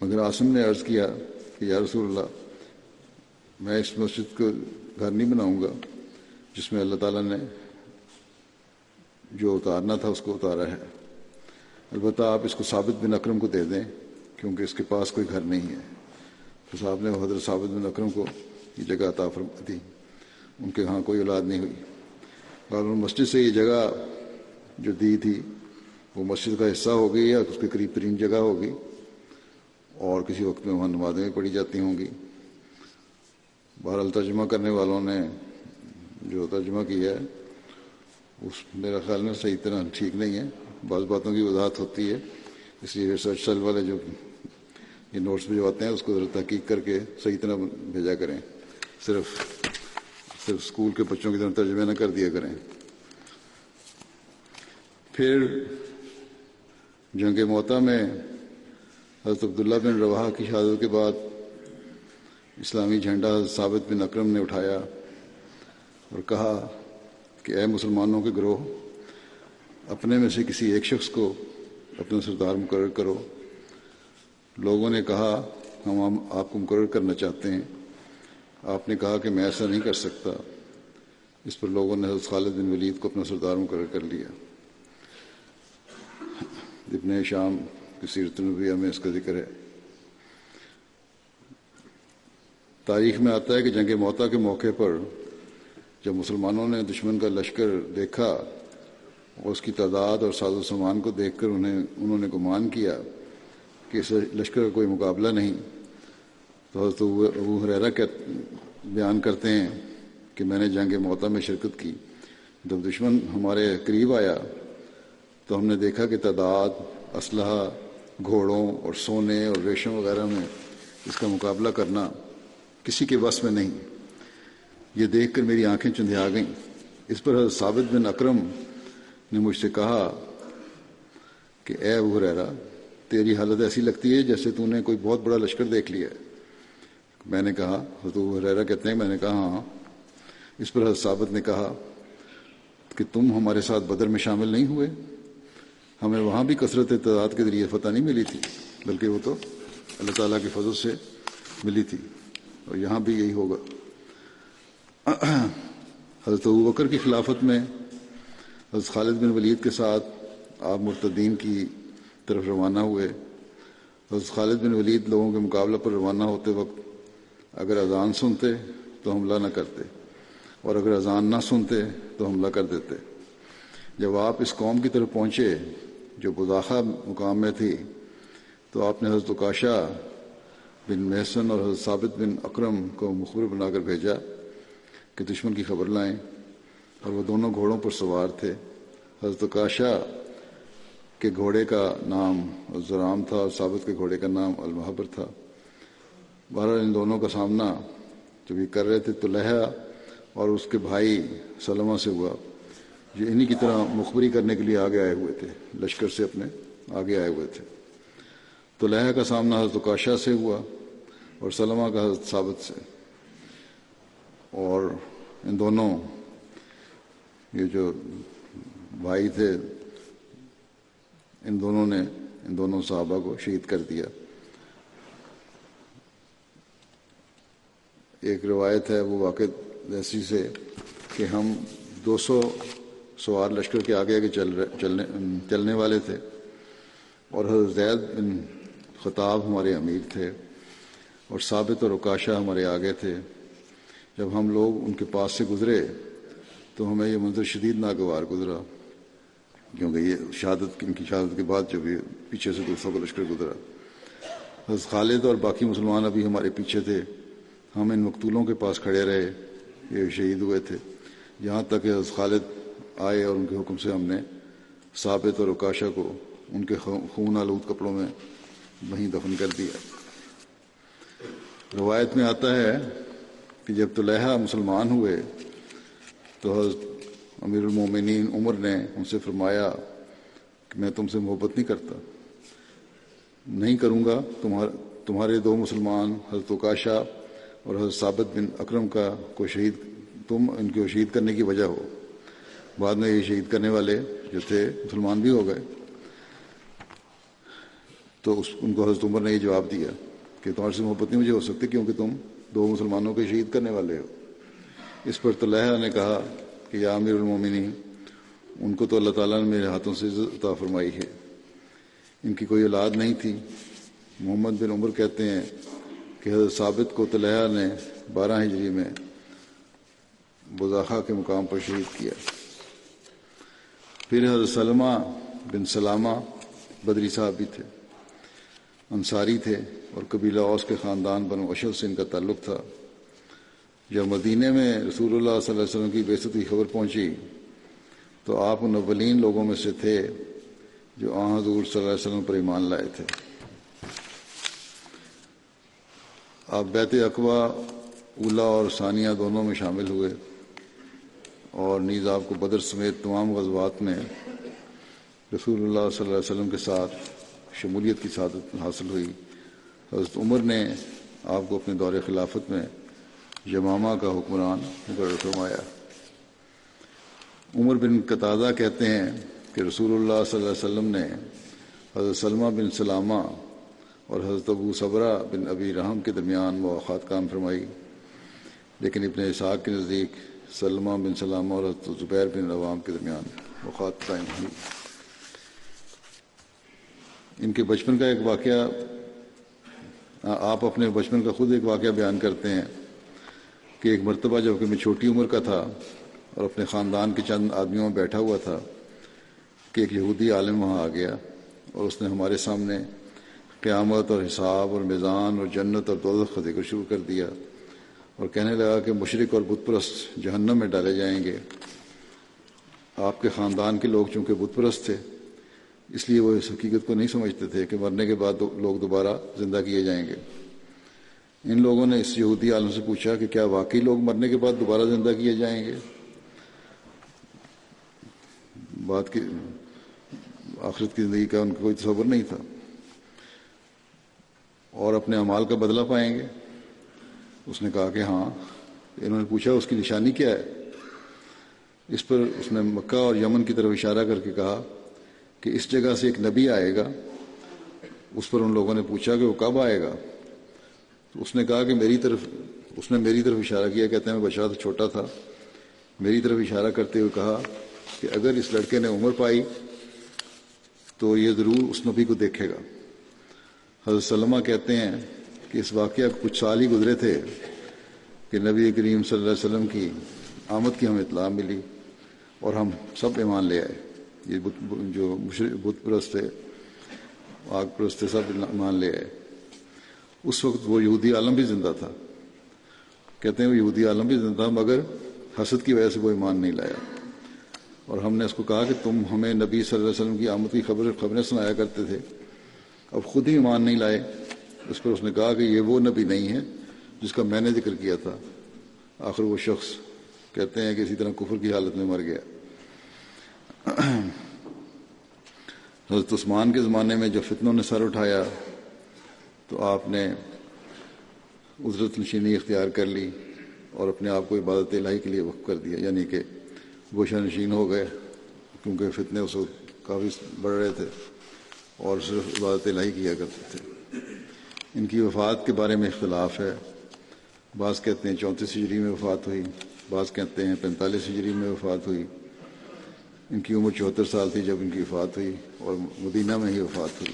مگر آسم نے عرض کیا کہ یا رسول اللہ، میں اس مسجد کو گھر نہیں بناؤں گا جس میں اللہ تعالیٰ نے جو اتارنا تھا اس کو اتارا ہے۔ البتہ آپ اس کو ثابت بن اکرم کو دے دیں کیونکہ اس کے پاس کوئی گھر نہیں ہے۔ تو صاحب نے حضرت ثابت بن اکرم کو یہ جگہ عطا فرما دی ان کے ہاں کوئی اولاد نہیں ہوئی۔ اور مسجد سے یہ جگہ جو دی تھی، وہ مسجد کا حصہ ہو گئی یا اس کے قریب ترین جگہ ہوگی۔ اور کسی وقت میں وہاں نمازیں پڑھی جاتی ہوں گی۔ بہرحال ترجمہ کرنے والوں نے جو ترجمہ کیا ہے اس میرا خیال میں صحیح طرح ٹھیک نہیں ہے، بعض باتوں کی وضاحت ہوتی ہے، اس لیے ریسرچ سیل والے جو یہ نوٹس بھجواتے ہیں، اس کو ذرا تحقیق کر کے صحیح طرح بھیجا کریں۔ صرف صرف اسکول کے بچوں کی طرح ترجمہ نہ کر دیا کریں۔ پھر جنگ موتا میں حضرت عبداللہ بن روا کی شہادت کے بعد اسلامی جھنڈا ثابت بن اکرم نے اٹھایا اور کہا کہ اے مسلمانوں کے گروہ، اپنے میں سے کسی ایک شخص کو اپنا سردار مقرر کرو۔ لوگوں نے کہا، ہم آپ کو مقرر کرنا چاہتے ہیں۔ آپ نے کہا کہ میں ایسا نہیں کر سکتا۔ اس پر لوگوں نے حضرت خالد بن ولید کو اپنا سردار مقرر کر لیا۔ ابن شام کی سیرت النبیہ میں اس کا ذکر ہے۔ تاریخ میں آتا ہے کہ جنگ موتا کے موقع پر جب مسلمانوں نے دشمن کا لشکر دیکھا اور اس کی تعداد اور ساز و سامان کو دیکھ کر انہیں، انہوں نے گمان کیا کہ اس لشکر کا کوئی مقابلہ نہیں، تو حضرت ابو حریرہ بیان کرتے ہیں کہ میں نے جنگ موتا میں شرکت کی۔ جب دشمن ہمارے قریب آیا تو ہم نے دیکھا کہ تعداد، اسلحہ، گھوڑوں اور سونے اور ریشم وغیرہ میں اس کا مقابلہ کرنا کسی کے بس میں نہیں۔ یہ دیکھ کر میری آنکھیں چندیا گئیں۔ اس پر حضرت ثابت بن اکرم نے مجھ سے کہا کہ اے ابو ریرا تیری حالت ایسی لگتی ہے جیسے تو نے کوئی بہت بڑا لشکر دیکھ لیا ہے۔ میں نے کہا، حضرت ابو ریرا کہتے ہیں، میں نے کہا ہاں۔ اس پر حضرت ثابت نے کہا کہ تم ہمارے ساتھ بدر میں شامل نہیں ہوئے۔ ہمیں وہاں بھی کثرت تعداد کے ذریعے فتح نہیں ملی تھی، بلکہ وہ تو اللہ تعالیٰ کی فضل سے ملی تھی۔ اور یہاں بھی یہی ہوگا۔ [coughs] حضرت ابو بکر کی خلافت میں حضرت خالد بن ولید کے ساتھ آپ مرتدین کی طرف روانہ ہوئے۔ حضرت خالد بن ولید لوگوں کے مقابلہ پر روانہ ہوتے وقت اگر اذان سنتے تو حملہ نہ کرتے اور اگر اذان نہ سنتے تو حملہ کر دیتے۔ جب آپ اس قوم کی طرف پہنچے جو بداخہ مقام میں تھی تو آپ نے حضرت کاشا بن محسن اور حضرت ثابت بن اکرم کو مخبر بنا کر بھیجا۔ کہ دشمن کی خبر لائیں۔ اور وہ دونوں گھوڑوں پر سوار تھے۔ حضرت کاشا کے گھوڑے کا نام زرام تھا اور ثابت کے گھوڑے کا نام المحبر تھا۔ بہرحال ان دونوں کا سامنا جب یہ کر رہے تھے تو لہا اور اس کے بھائی سلمہ سے ہوا۔ جو انہی کی طرح مخبری کرنے کے لیے آگے آئے ہوئے تھے۔ لشکر سے اپنے آگے آئے ہوئے تھے۔ تو لہا کا سامنا حضرت کاشا سے ہوا اور سلمہ کا حضرت ثابت سے۔ اور ان دونوں یہ جو بھائی تھے، ان دونوں نے، ان دونوں صحابہ کو شہید کر دیا۔ ایک روایت ہے وہ واقع ایسی سے کہ ہم دو سو سوار لشکر کے آگے آگے چل رہے، چلنے چلنے والے تھے۔ اور حضرت زید بن خطاب ہمارے امیر تھے اور ثابت اور اکاشا ہمارے آگے تھے۔ جب ہم لوگ ان کے پاس سے گزرے تو ہمیں یہ منظر شدید ناگوار گزرا، کیونکہ یہ شہادت، ان کی شہادت کے بعد جب یہ پیچھے سے دوسروں کا لشکر گزرا۔ حضرت خالد اور باقی مسلمان ابھی ہمارے پیچھے تھے۔ ہم ان مقتولوں کے پاس کھڑے رہے، یہ شہید ہوئے تھے۔ یہاں تک کہ حضرت خالد آئے اور ان کے حکم سے ہم نے ثابت اور اکاشا کو ان کے خون آلود کپڑوں میں وہیں دفن کر دیا۔ روایت میں آتا ہے کہ جب طلحہ مسلمان ہوئے تو حضرت امیر المومنین عمر نے ان سے فرمایا کہ میں تم سے محبت نہیں کرتا، نہیں کروں گا تمہارے دو مسلمان، حضرت اکاشا اور حضرت ثابت بن اکرم کا کو شہید، تم ان کو شہید کرنے کی وجہ ہو۔ بعد میں یہ شہید کرنے والے جو تھے مسلمان بھی ہو گئے۔ تو اس، ان کو حضرت عمر نے یہ جواب دیا کہ تمہارے سے محبت نہیں مجھے ہو سکتی کیونکہ تم دو مسلمانوں کے شہید کرنے والے ہو۔ اس پر طلحہ نے کہا کہ یا امیر المومنین، ان کو تو اللہ تعالیٰ نے میرے ہاتھوں سے عطا فرمائی ہے۔ ان کی کوئی اولاد نہیں تھی۔ محمد بن عمر کہتے ہیں کہ حضرت ثابت کو طلحہ نے بارہ ہجری میں بزاخہ کے مقام پر شہید کیا۔ پھر حضرت سلمہ بن سلامہ بدری صاحب بھی تھے۔ انصاری تھے اور قبیلہ اوس کے خاندان بنو اشل سے ان کا تعلق تھا۔ جب مدینہ میں رسول اللہ صلی اللہ علیہ وسلم کی بےست کی خبر پہنچی، تو آپ ان اولین لوگوں میں سے تھے جو آ حضور صلی اللہ علیہ وسلم پر ایمان لائے تھے۔ آپ بیت اقوا اولا اور ثانیہ دونوں میں شامل ہوئے اور نیز آپ کو بدر سمیت تمام غزوات میں رسول اللہ صلی اللہ علیہ وسلم کے ساتھ شمولیت کی سعادت حاصل ہوئی۔ حضرت عمر نے آپ کو اپنے دور خلافت میں یمامہ کا حکمران مقرر فرمایا۔ عمر بن قطادہ کہتے ہیں کہ رسول اللہ صلی اللہ علیہ وسلم نے حضرت سلمہ بن سلامہ اور حضرت ابو صبرہ بن ابی رحم کے درمیان مواقعات کام فرمائی۔ لیکن ابن اسحاق کے نزدیک سلمہ بن سلامہ اور حضرت زبیر بن عوام کے درمیان مواقعات قائم ہوئی۔ ان کے بچپن کا ایک واقعہ، آپ اپنے بچپن کا خود ایک واقعہ بیان کرتے ہیں کہ ایک مرتبہ جبکہ میں چھوٹی عمر کا تھا اور اپنے خاندان کے چند آدمیوں میں بیٹھا ہوا تھا کہ ایک یہودی عالم وہاں آ گیا اور اس نے ہمارے سامنے قیامت اور حساب اور میزان اور جنت اور دولت کا ذکر شروع کر دیا اور کہنے لگا کہ مشرق اور بت پرست جہنم میں ڈالے جائیں گے۔ آپ کے خاندان کے لوگ چونکہ بت پرست تھے اس لیے وہ اس حقیقت کو نہیں سمجھتے تھے کہ مرنے کے بعد لوگ دوبارہ زندہ کیے جائیں گے۔ ان لوگوں نے اس یہودی عالم سے پوچھا کہ کیا واقعی لوگ مرنے کے بعد دوبارہ زندہ کیے جائیں گے؟ بات کی آخرت کی زندگی کا ان کا کوئی تصور نہیں تھا۔ اور اپنے اعمال کا بدلہ پائیں گے؟ اس نے کہا کہ ہاں۔ انہوں نے پوچھا اس کی نشانی کیا ہے؟ اس پر اس نے مکہ اور یمن کی طرف اشارہ کر کے کہا کہ اس جگہ سے ایک نبی آئے گا، اس پر ان لوگوں نے پوچھا کہ وہ کب آئے گا؟ تو اس نے کہا کہ میری طرف، اس نے میری طرف اشارہ کیا، کہتے ہیں میں بچہ تو چھوٹا تھا۔ میری طرف اشارہ کرتے ہوئے کہا کہ اگر اس لڑکے نے عمر پائی تو یہ ضرور اس نبی کو دیکھے گا۔ حضرت سلمہ کہتے ہیں کہ اس واقعہ کچھ سال ہی گزرے تھے کہ نبی کریم صلی اللہ علیہ وسلم کی آمد کی ہمیں اطلاع ملی اور ہم سب ایمان لے آئے۔ یہ جو بت پرست تھے آگ پرست سب ایمان لے آئے۔ اس وقت وہ یہودی عالم بھی زندہ تھا۔ کہتے ہیں وہ یہودی عالم بھی زندہ تھا، مگر حسد کی وجہ سے وہ ایمان نہیں لایا۔ اور ہم نے اس کو کہا کہ تم ہمیں نبی صلی اللہ علیہ وسلم کی آمد کی خبر، خبریں سنایا کرتے تھے۔ اب خود ہی ایمان نہیں لائے۔ اس پر اس نے کہا کہ یہ وہ نبی نہیں ہے جس کا میں نے ذکر کیا تھا۔ آخر وہ شخص کہتے ہیں کہ اسی طرح کفر کی حالت میں مر گیا۔ حضرت عثمان کے زمانے میں جب فتنوں نے سر اٹھایا، تو آپ نے عزرت نشینی اختیار کر لی اور اپنے آپ کو عبادت الہی کے لیے وقف کر دیا یعنی کہ گوشہ نشین ہو گئے، کیونکہ فتنے اس وقت کافی بڑھ رہے تھے اور صرف عبادت الہی کیا کرتے تھے۔ ان کی وفات کے بارے میں اختلاف ہے۔ بعض کہتے ہیں چونتیس ہجری میں وفات ہوئی، بعض کہتے ہیں پینتالیس ہجری میں وفات ہوئی۔ ان کی عمر چوہتر سال تھی جب ان کی وفات ہوئی اور مدینہ میں ہی وفات ہوئی۔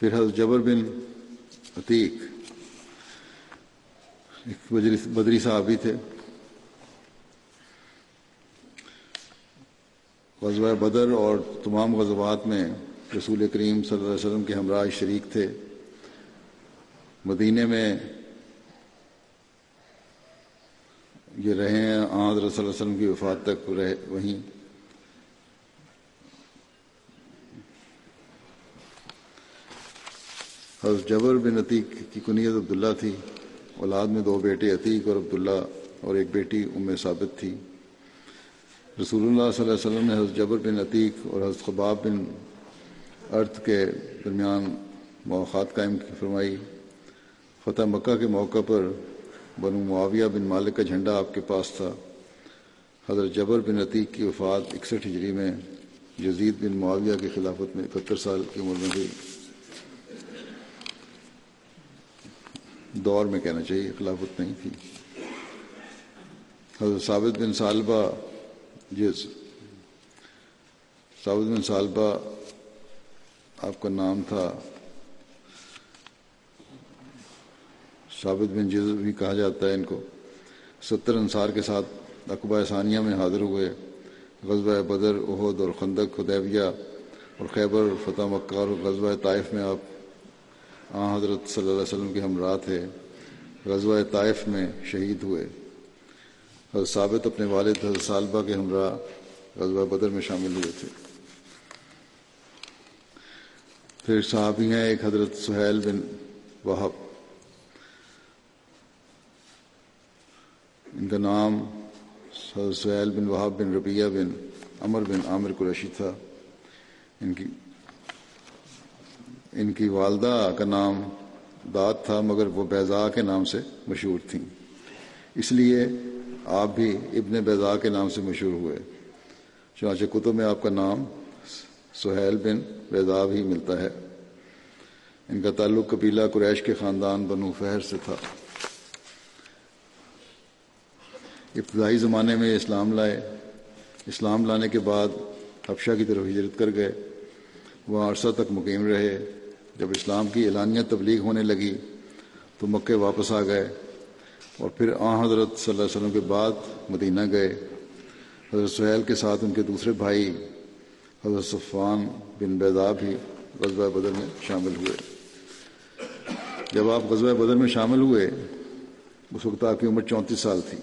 پھر حضرت جبر بن عتیق، ایک بدری صاحب بھی تھے۔ غزوہ بدر اور تمام غزوات میں رسول کریم صلی اللہ علیہ وسلم کے ہمراہ شریک تھے۔ مدینے میں یہ رہے ہیں آحد رسول اللہ علیہ وسلم کی وفات تک رہے، وہیں۔ حضرت جبر بن عتیق کی کنیت عبداللہ تھی، اولاد میں دو بیٹے، عتیق اور عبداللہ، اور ایک بیٹی ام ثابت تھی۔ رسول اللہ صلی اللہ علیہ وسلم نے حضرت جبر بن عتیق اور حضرت خباب بن ارتھ کے درمیان مواقع قائم فرمائی، فتح مکہ کے موقع پر بنو معاویہ بن مالک کا جھنڈا آپ کے پاس تھا۔ حضرت جبر بن عتیق کی وفات اکسٹھ ہجری میں یزید بن معاویہ کی خلافت میں اکہتر سال کی عمر میں ہوئی۔ دور میں کہنا چاہیے، خلافت نہیں تھی۔ حضرت ثابت بن سالبہ جس جی، ثابت بن سالبہ آپ کا نام تھا۔ ثابت بن جز بھی کہا جاتا ہے ان کو۔ ستر انصار کے ساتھ اقبا ثانیہ میں حاضر ہوئے۔ غزوہ بدر عہد اور خندق خدیبیہ اور خیبر، فتح مکہ اور غزوہ طائف میں آپ۔ آ حضرت صلی اللہ علیہ وسلم کے ہمراہ تھے۔ غزوہ طائف میں شہید ہوئے۔ حضرت ثابت اپنے والد حضرت صالبہ کے ہمراہ غزوہ بدر میں شامل ہوئے تھے۔ پھر صحابی ہیں ایک حضرت سہیل بن وہب۔ کا نام سہیل بن وہاب بن ربیہ بن عمر بن عامر قریشی تھا۔ ان کی ان کی والدہ کا نام داد تھا، مگر وہ بیضا کے نام سے مشہور تھیں۔ اس لیے آپ بھی ابن بیضا کے نام سے مشہور ہوئے۔ چنانچہ کتب میں آپ کا نام سہیل بن بیضا بھی ملتا ہے۔ ان کا تعلق قبیلہ قریش کے خاندان بنو فہر سے تھا۔ ابتدائی زمانے میں اسلام لائے۔ اسلام لانے کے بعد حفشہ کی طرف ہجرت کر گئے۔ وہاں عرصہ تک مقیم رہے۔ جب اسلام کی اعلانیہ تبلیغ ہونے لگی تو مکے واپس آ گئے اور پھر آ حضرت صلی اللہ علیہ وسلم کے بعد مدینہ گئے۔ حضرت سہیل کے ساتھ ان کے دوسرے بھائی حضرت صفان بن بیدا بھی غزوہ بدر میں شامل ہوئے۔ جب آپ غزوہ بدر میں شامل ہوئے، اس وقت آپ کی عمر چونتیس سال تھی۔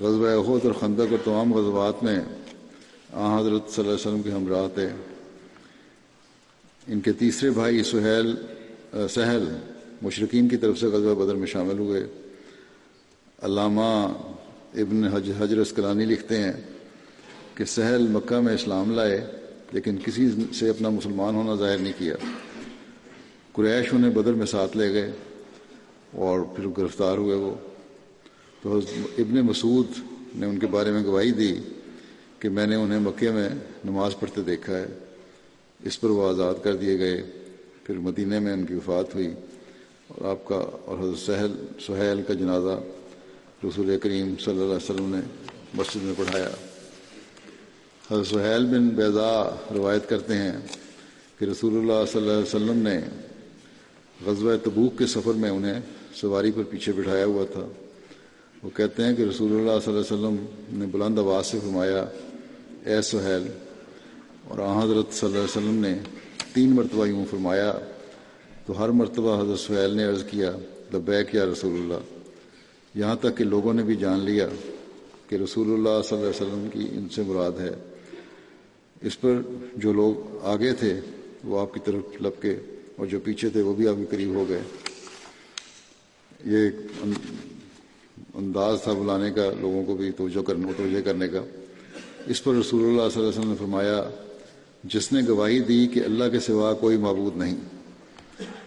غزوہ عہد اور خندق اور تمام غزوات میں آ حضرت صلی اللہ علیہ وسلم کے ہمراہ تھے۔ ان کے تیسرے بھائی سہیل، سہل مشرقین کی طرف سے غزوہ بدر میں شامل ہوئے۔ علامہ ابن حج، حجر اسکلانی لکھتے ہیں کہ سہل مکہ میں اسلام لائے لیکن کسی سے اپنا مسلمان ہونا ظاہر نہیں کیا۔ قریش انہیں بدر میں ساتھ لے گئے اور پھر گرفتار ہوئے وہ۔ تو ابن مسعود نے ان کے بارے میں گواہی دی کہ میں نے انہیں مکے میں نماز پڑھتے دیکھا ہے۔ اس پر وہ آزاد کر دیے گئے۔ پھر مدینہ میں ان کی وفات ہوئی۔ اور آپ کا اور حضرت سہل، سہیل کا جنازہ رسول کریم صلی اللہ علیہ وسلم نے مسجد میں پڑھایا۔ حضرت سہیل بن بیضا روایت کرتے ہیں کہ رسول اللہ صلی اللہ علیہ وسلم نے غزوہ تبوک کے سفر میں انہیں سواری پر پیچھے بٹھایا ہوا تھا۔ وہ کہتے ہیں کہ رسول اللہ صلی اللہ علیہ وسلم نے بلند آواز سے فرمایا، اے سہیل، اور آ حضرت صلی اللہ علیہ وسلم نے تین مرتبہ یوں فرمایا، تو ہر مرتبہ حضرت سہیل نے عرض کیا، لبیک یا رسول اللہ۔ یہاں تک کہ لوگوں نے بھی جان لیا کہ رسول اللہ صلی اللہ علیہ وسلم کی ان سے مراد ہے۔ اس پر جو لوگ آگے تھے، وہ آپ کی طرف لپ کے، اور جو پیچھے تھے، وہ بھی آپ کے قریب ہو گئے۔ یہ انداز تھا بلانے کا، لوگوں کو بھی توجہ کرنے توجہ کرنے کا۔ اس پر رسول اللہ صلی اللہ علیہ وسلم نے فرمایا، جس نے گواہی دی کہ اللہ کے سوا کوئی معبود نہیں۔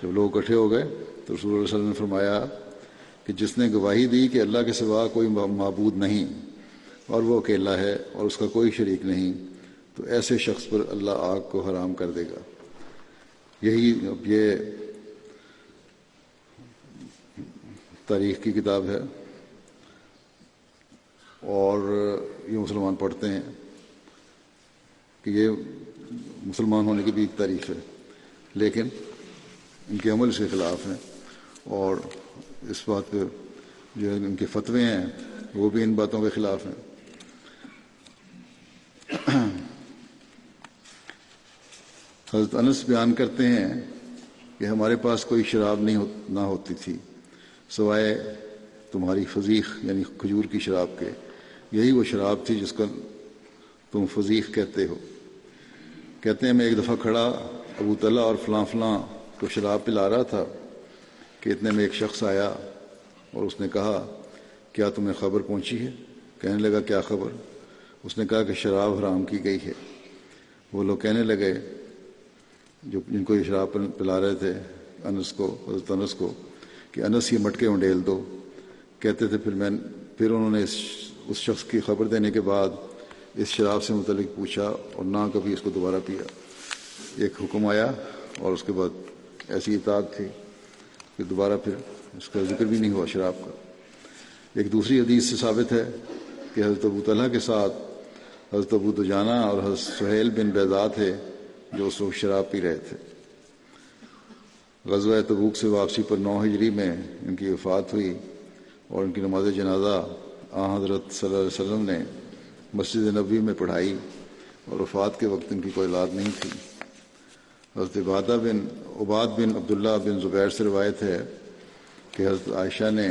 جب لوگ اکٹھے ہو گئے تو رسول اللہ علیہ وسلم نے فرمایا کہ جس نے گواہی دی کہ اللہ کے سوا کوئی معبود نہیں، اور وہ اکیلا ہے اور اس کا کوئی شریک نہیں، تو ایسے شخص پر اللہ آگ کو حرام کر دے گا۔ یہی اب یہ تاریخ کی کتاب ہے۔ اور یہ مسلمان پڑھتے ہیں کہ یہ مسلمان ہونے کی بھی ایک تاریخ ہے، لیکن ان کے عمل اس کے خلاف ہیں اور اس بات پہ جو ان کے فتوے ہیں، وہ بھی ان باتوں کے خلاف ہیں۔ حضرت انس بیان کرتے ہیں کہ ہمارے پاس کوئی شراب نہیں نہ ہوتی تھی، سوائے تمہاری فضیق یعنی کھجور کی شراب کے۔ یہی وہ شراب تھی جس کا تم فضیق کہتے ہو۔ کہتے ہیں میں ایک دفعہ کھڑا ابو طلح اور فلاں فلاں کو شراب پلا رہا تھا کہ اتنے میں ایک شخص آیا اور اس نے کہا، کیا تمہیں خبر پہنچی ہے؟ کہنے لگا، کیا خبر؟ اس نے کہا کہ شراب حرام کی گئی ہے۔ وہ لوگ کہنے لگے، جو جن کو یہ شراب پلا رہے تھے، انس کو، حضرت انس کو، کہ انس یہ مٹکے انڈیل دو۔ کہتے تھے، پھر میں، پھر انہوں نے اس اس شخص کی خبر دینے کے بعد اس شراب سے متعلق پوچھا اور نہ کبھی اس کو دوبارہ پیا۔ ایک حکم آیا اور اس کے بعد ایسی اطاعت تھی کہ دوبارہ پھر اس کا ذکر بھی نہیں ہوا شراب کا۔ ایک دوسری حدیث سے ثابت ہے کہ حضرت ابو طلحہ کے ساتھ حضرت ابو دجانہ اور حضرت سہیل بن بیزاد تھے جو اس وقت شراب پی رہے تھے۔ غزوہ تبوک سے واپسی پر نو ہجری میں ان کی وفات ہوئی اور ان کی نماز جنازہ آ، حضرت صلی اللہ علیہ وسلم نے مسجد نبی میں پڑھائی اور وفات کے وقت ان کی کوئی اولاد نہیں تھی۔ حضرت عبادہ بن، عباد بن عبداللہ بن زبیر سے روایت ہے کہ حضرت عائشہ نے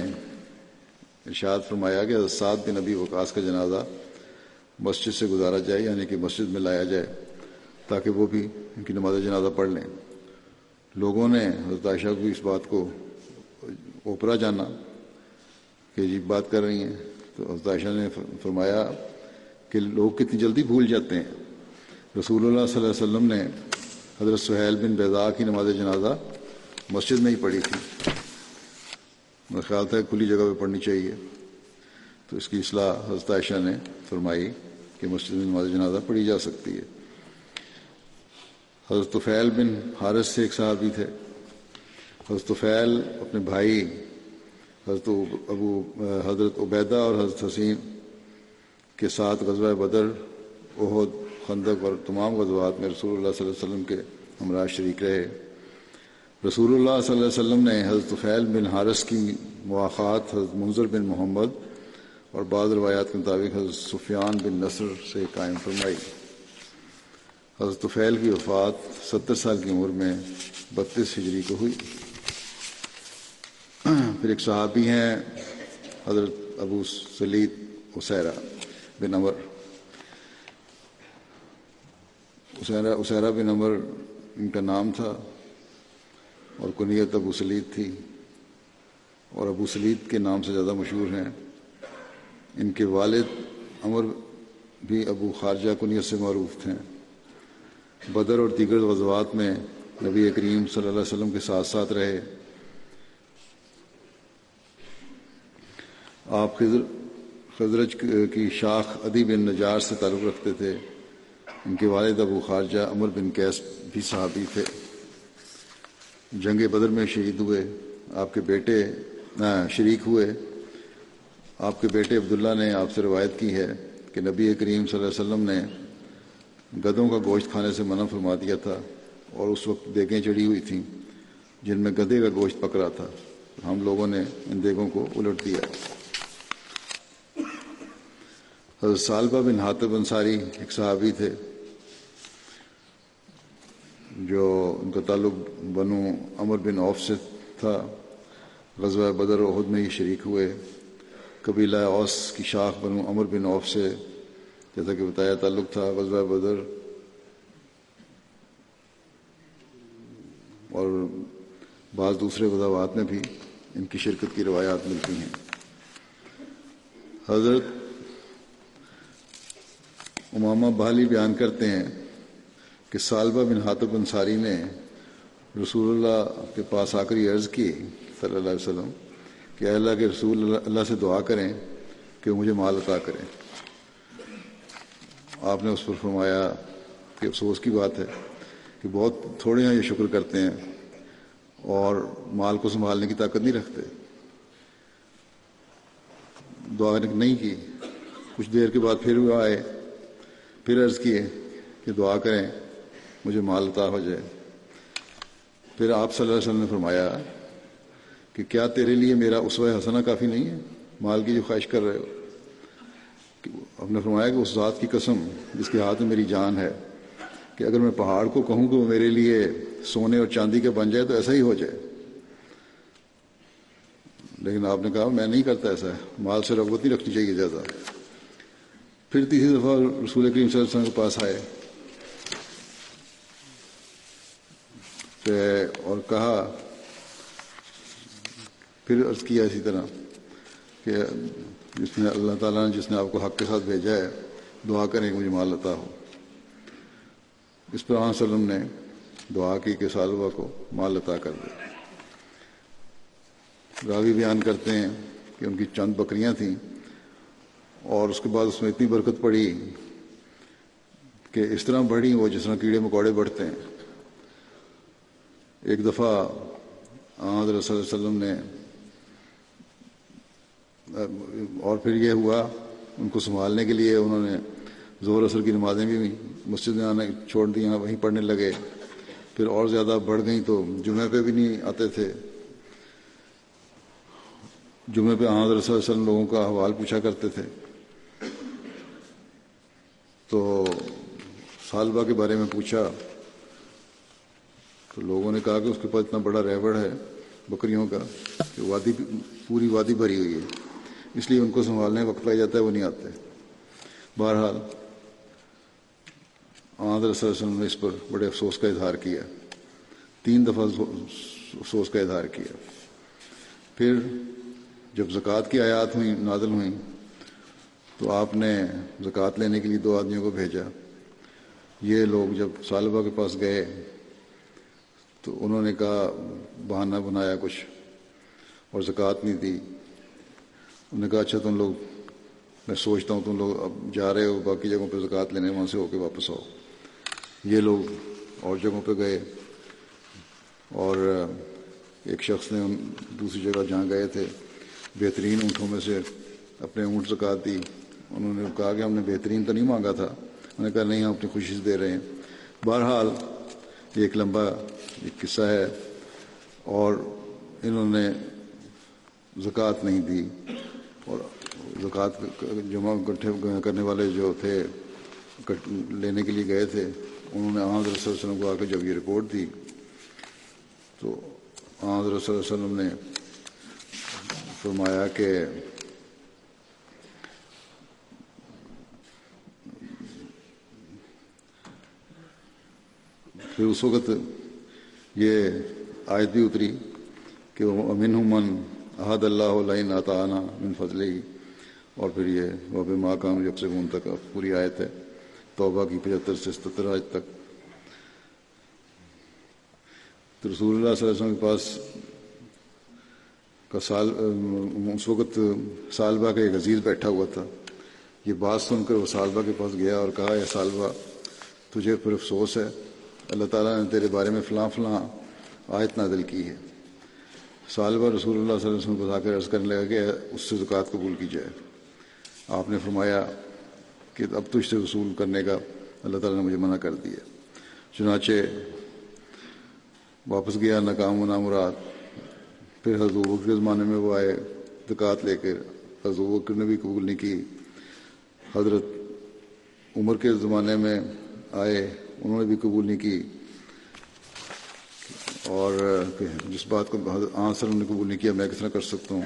ارشاد فرمایا کہ حضرت سعد بن نبی وقاص کا جنازہ مسجد سے گزارا جائے یعنی کہ مسجد میں لایا جائے تاکہ وہ بھی ان کی نماز جنازہ پڑھ لیں۔ لوگوں نے حضرت عائشہ کو اس بات کو اوپرا جانا کہ عجیب بات کر رہی ہیں۔ تو حضرت عائشہ نے فرمایا کہ لوگ کتنی جلدی بھول جاتے ہیں۔ رسول اللہ صلی اللہ علیہ وسلم نے حضرت سہیل بن بیضا کی نماز جنازہ مسجد میں ہی پڑھی تھی۔ میرا خیال تھا کھلی جگہ پہ پڑھنی چاہیے۔ تو اس کی اصلاح حضرت عائشہ نے فرمائی کہ مسجد میں نماز جنازہ پڑھی جا سکتی ہے۔ حضرت فیل بن حارث سے ایک صحابی تھے۔ حضرت فیل اپنے بھائی حضرت ابو حضرت عبیدہ اور حضرت حسین کے ساتھ غزوہ بدر عہد خندق اور تمام غزوات میں رسول اللہ صلی اللہ علیہ وسلم کے ہمراہ شریک رہے۔ رسول اللہ صلی اللہ علیہ وسلم نے حضرت فیل بن حارث کی مواقعات حضرت منظر بن محمد اور بعض روایات کے مطابق حضرت سفیان بن نصر سے قائم فرمائی۔ حضرت فیل کی وفات ستر سال کی عمر میں بتیس ہجری کو ہوئی۔ پھر ایک صحابی ہیں، حضرت ابو سلید اسیرا بن عمر۔ اسیرا اسیرا بن عمر ان کا نام تھا اور کنیت ابو سلید تھی۔ اور ابو سلید کے نام سے زیادہ مشہور ہیں۔ ان کے والد عمر بھی ابو خارجہ کنیت سے معروف تھے۔ بدر اور دیگر غزوات میں نبی کریم صلی اللہ علیہ وسلم کے ساتھ ساتھ رہے۔ آپ خضر خزرج کی شاخ ادی بن نجار سے تعلق رکھتے تھے۔ ان کے والد ابو خارجہ عمر بن کیس بھی صحابی تھے۔ جنگ بدر میں شہید ہوئے۔ آپ کے بیٹے شریک ہوئے۔ آپ کے بیٹے عبداللہ نے آپ سے روایت کی ہے کہ نبی کریم صلی اللہ علیہ وسلم نے گدوں کا گوشت کھانے سے منع فرما دیا تھا اور اس وقت دیگیں چڑھی ہوئی تھیں جن میں گدے کا گوشت پکڑا تھا۔ ہم لوگوں نے ان دیگوں کو الٹ دیا۔ حضرت سالبہ بن حاطب انصاری ایک صحابی تھے جو ان کا تعلق بنو امر بن عوف سے تھا۔ غزوہ بدر عہد میں ہی شریک ہوئے۔ قبیلہ اوس کی شاخ بنو امر بن عوف سے، جیسا کہ بتایا تعلق تھا غزوہ بدر۔ اور بعض دوسرے وضاوات میں بھی ان کی شرکت کی روایات ملتی ہیں۔ حضرت امامہ بحالی بیان کرتے ہیں کہ سالبہ بن حاطب انصاری نے رسول اللہ کے پاس آ کر یہ عرض کی صلی اللہ علیہ وسلم کہ اللہ کے رسول اللہ سے دعا کریں کہ مجھے مال عطا کریں۔ آپ نے اس پر فرمایا کہ افسوس کی بات ہے کہ بہت تھوڑے ہیں یہ شکر کرتے ہیں اور مال کو سنبھالنے کی طاقت نہیں رکھتے۔ دعا نہیں کی۔ کچھ دیر کے بعد پھر وہ آئے۔ پھر عرض کیے کہ دعا کریں، مجھے مال عطا ہو جائے۔ پھر آپ صلی اللہ علیہ وسلم نے فرمایا کہ کیا تیرے لیے میرا اسوہ حسنہ کافی نہیں ہے؟ مال کی جو خواہش کر رہے ہو۔ آپ نے فرمایا کہ اس ذات کی قسم، جس کے ہاتھ میں میری جان ہے، کہ اگر میں پہاڑ کو کہوں کہ وہ میرے لیے سونے اور چاندی کے بن جائے تو ایسا ہی ہو جائے۔ لیکن آپ نے کہا، میں نہیں کرتا ایسا مال سے رغبت نہیں رکھنی چاہیے زیادہ۔ پھر تیسری دفعہ رسول کریم صلی اللہ علیہ وسلم کے پاس آئے۔ اور کہا، پھر عرض کیا اسی طرح کہ جس نے اللہ تعالیٰ نے، جس نے آپ کو حق کے ساتھ بھیجا ہے، دعا کریں کہ مجھے مال عطا ہو۔ اس پر علیہ وسلم نے دعا کی کہ سالبہ کو مال عطا کر دے۔ راوی بیان کرتے ہیں کہ ان کی چند بکریاں تھیں۔ اور اس کے بعد اس میں اتنی برکت پڑی کہ اس طرح بڑھی وہ جس طرح کیڑے مکوڑے بڑھتے ہیں۔ ایک دفعہ حضرت صلی اللہ علیہ وسلم نے اور پھر یہ ہوا ان کو سنبھالنے کے لیے، انہوں نے زور اثر کی نمازیں بھی مسجد میں آنے چھوڑ دی وہیں پڑھنے لگے۔ پھر اور زیادہ بڑھ گئیں تو جمعہ پہ بھی نہیں آتے تھے۔ جمعہ پہ حضرت صلی اللہ علیہ وسلم لوگوں کا حوال پوچھا کرتے تھے۔ تو سالبہ کے بارے میں پوچھا، تو لوگوں نے کہا کہ اس کے پاس اتنا بڑا ریوڑ ہے بکریوں کا کہ وادی پوری وادی بھری ہوئی ہے۔ اس لیے ان کو سنبھالنے وقت پائی جاتا ہے، وہ نہیں آتے۔ بہرحال آدر صلی اللہ علیہ وسلم نے اس پر بڑے افسوس کا اظہار کیا۔ تین دفعہ افسوس کا اظہار کیا۔ پھر جب زکوٰۃ کی آیات ہوئیں، نازل ہوئیں تو آپ نے زکوٰۃ لینے کے لیے دو آدمیوں کو بھیجا۔ یہ لوگ جب سالبہ کے پاس گئے تو انہوں نے کہا، بہانہ بنایا کچھ اور زکوٰۃ نہیں دی۔ انہوں نے کہا اچھا تم لوگ، میں سوچتا ہوں تم لوگ اب جا رہے ہو، باقی جگہوں پہ زکوٰۃ لینے، وہاں سے ہو کے واپس آؤ۔ یہ لوگ اور جگہوں پہ گئے اور ایک شخص نے دوسری جگہ جہاں گئے تھے، بہترین اونٹوں میں سے اپنے اونٹ زکوٰۃ دی۔ انہوں نے کہا کہ ہم نے بہترین تو نہیں مانگا تھا۔ انہوں نے کہا نہیں، ہم اپنی خوشی سے دے رہے ہیں۔ بہرحال یہ ایک لمبا ایک قصہ ہے اور انہوں نے زکوٰۃ نہیں دی۔ اور زکوٰۃ جمع اکٹھے کرنے والے جو تھے لینے کے لیے گئے تھے، انہوں نے حضرت صلی اللہ علیہ وسلم کو آ کے جب یہ رپورٹ دی، تو حضرت صلی اللہ علیہ وسلم نے فرمایا کہ پھر اس وقت یہ آیت بھی اتری کہ وہ امن من احد اللہ علیہ عطانہ من فضل اور پھر یہ وب ماں کام جب سے تک پوری آیت ہے، توبہ کی پچہتر سے ستر آج تک۔ تو رسول اللہ صلی اللہ علیہ وسلم کے پاس کا سال اس وقت سالبہ کا ایک عزیز بیٹھا ہوا تھا۔ یہ بات سن کر وہ سالبہ کے پاس گیا اور کہا ہے سالبہ، تجھے پھر افسوس ہے اللہ تعالیٰ نے تیرے بارے میں فلاں فلاں آیت نازل کی ہے۔ سالبہ رسول اللہ صلی اللہ علیہ وسلم کو آ کر عرض کرنے لگا کہ اس سے زکوٰۃ قبول کی جائے۔ آپ نے فرمایا کہ اب تجھ سے وصول کرنے کا اللہ تعالیٰ نے مجھے منع کر دیا۔ چنانچہ واپس گیا ناکام و نامراد پھر حضرت بکر کے زمانے میں وہ آئے زکوٰۃ لے کر۔ حضرت بکر نے بھی قبول نہیں کی۔ حضرت عمر کے زمانے میں آئے انہوں نے بھی قبول نہیں کی۔ اور جس بات کو ہاں آنسر نے قبول نہیں کیا، میں کس طرح کر سکتا ہوں؟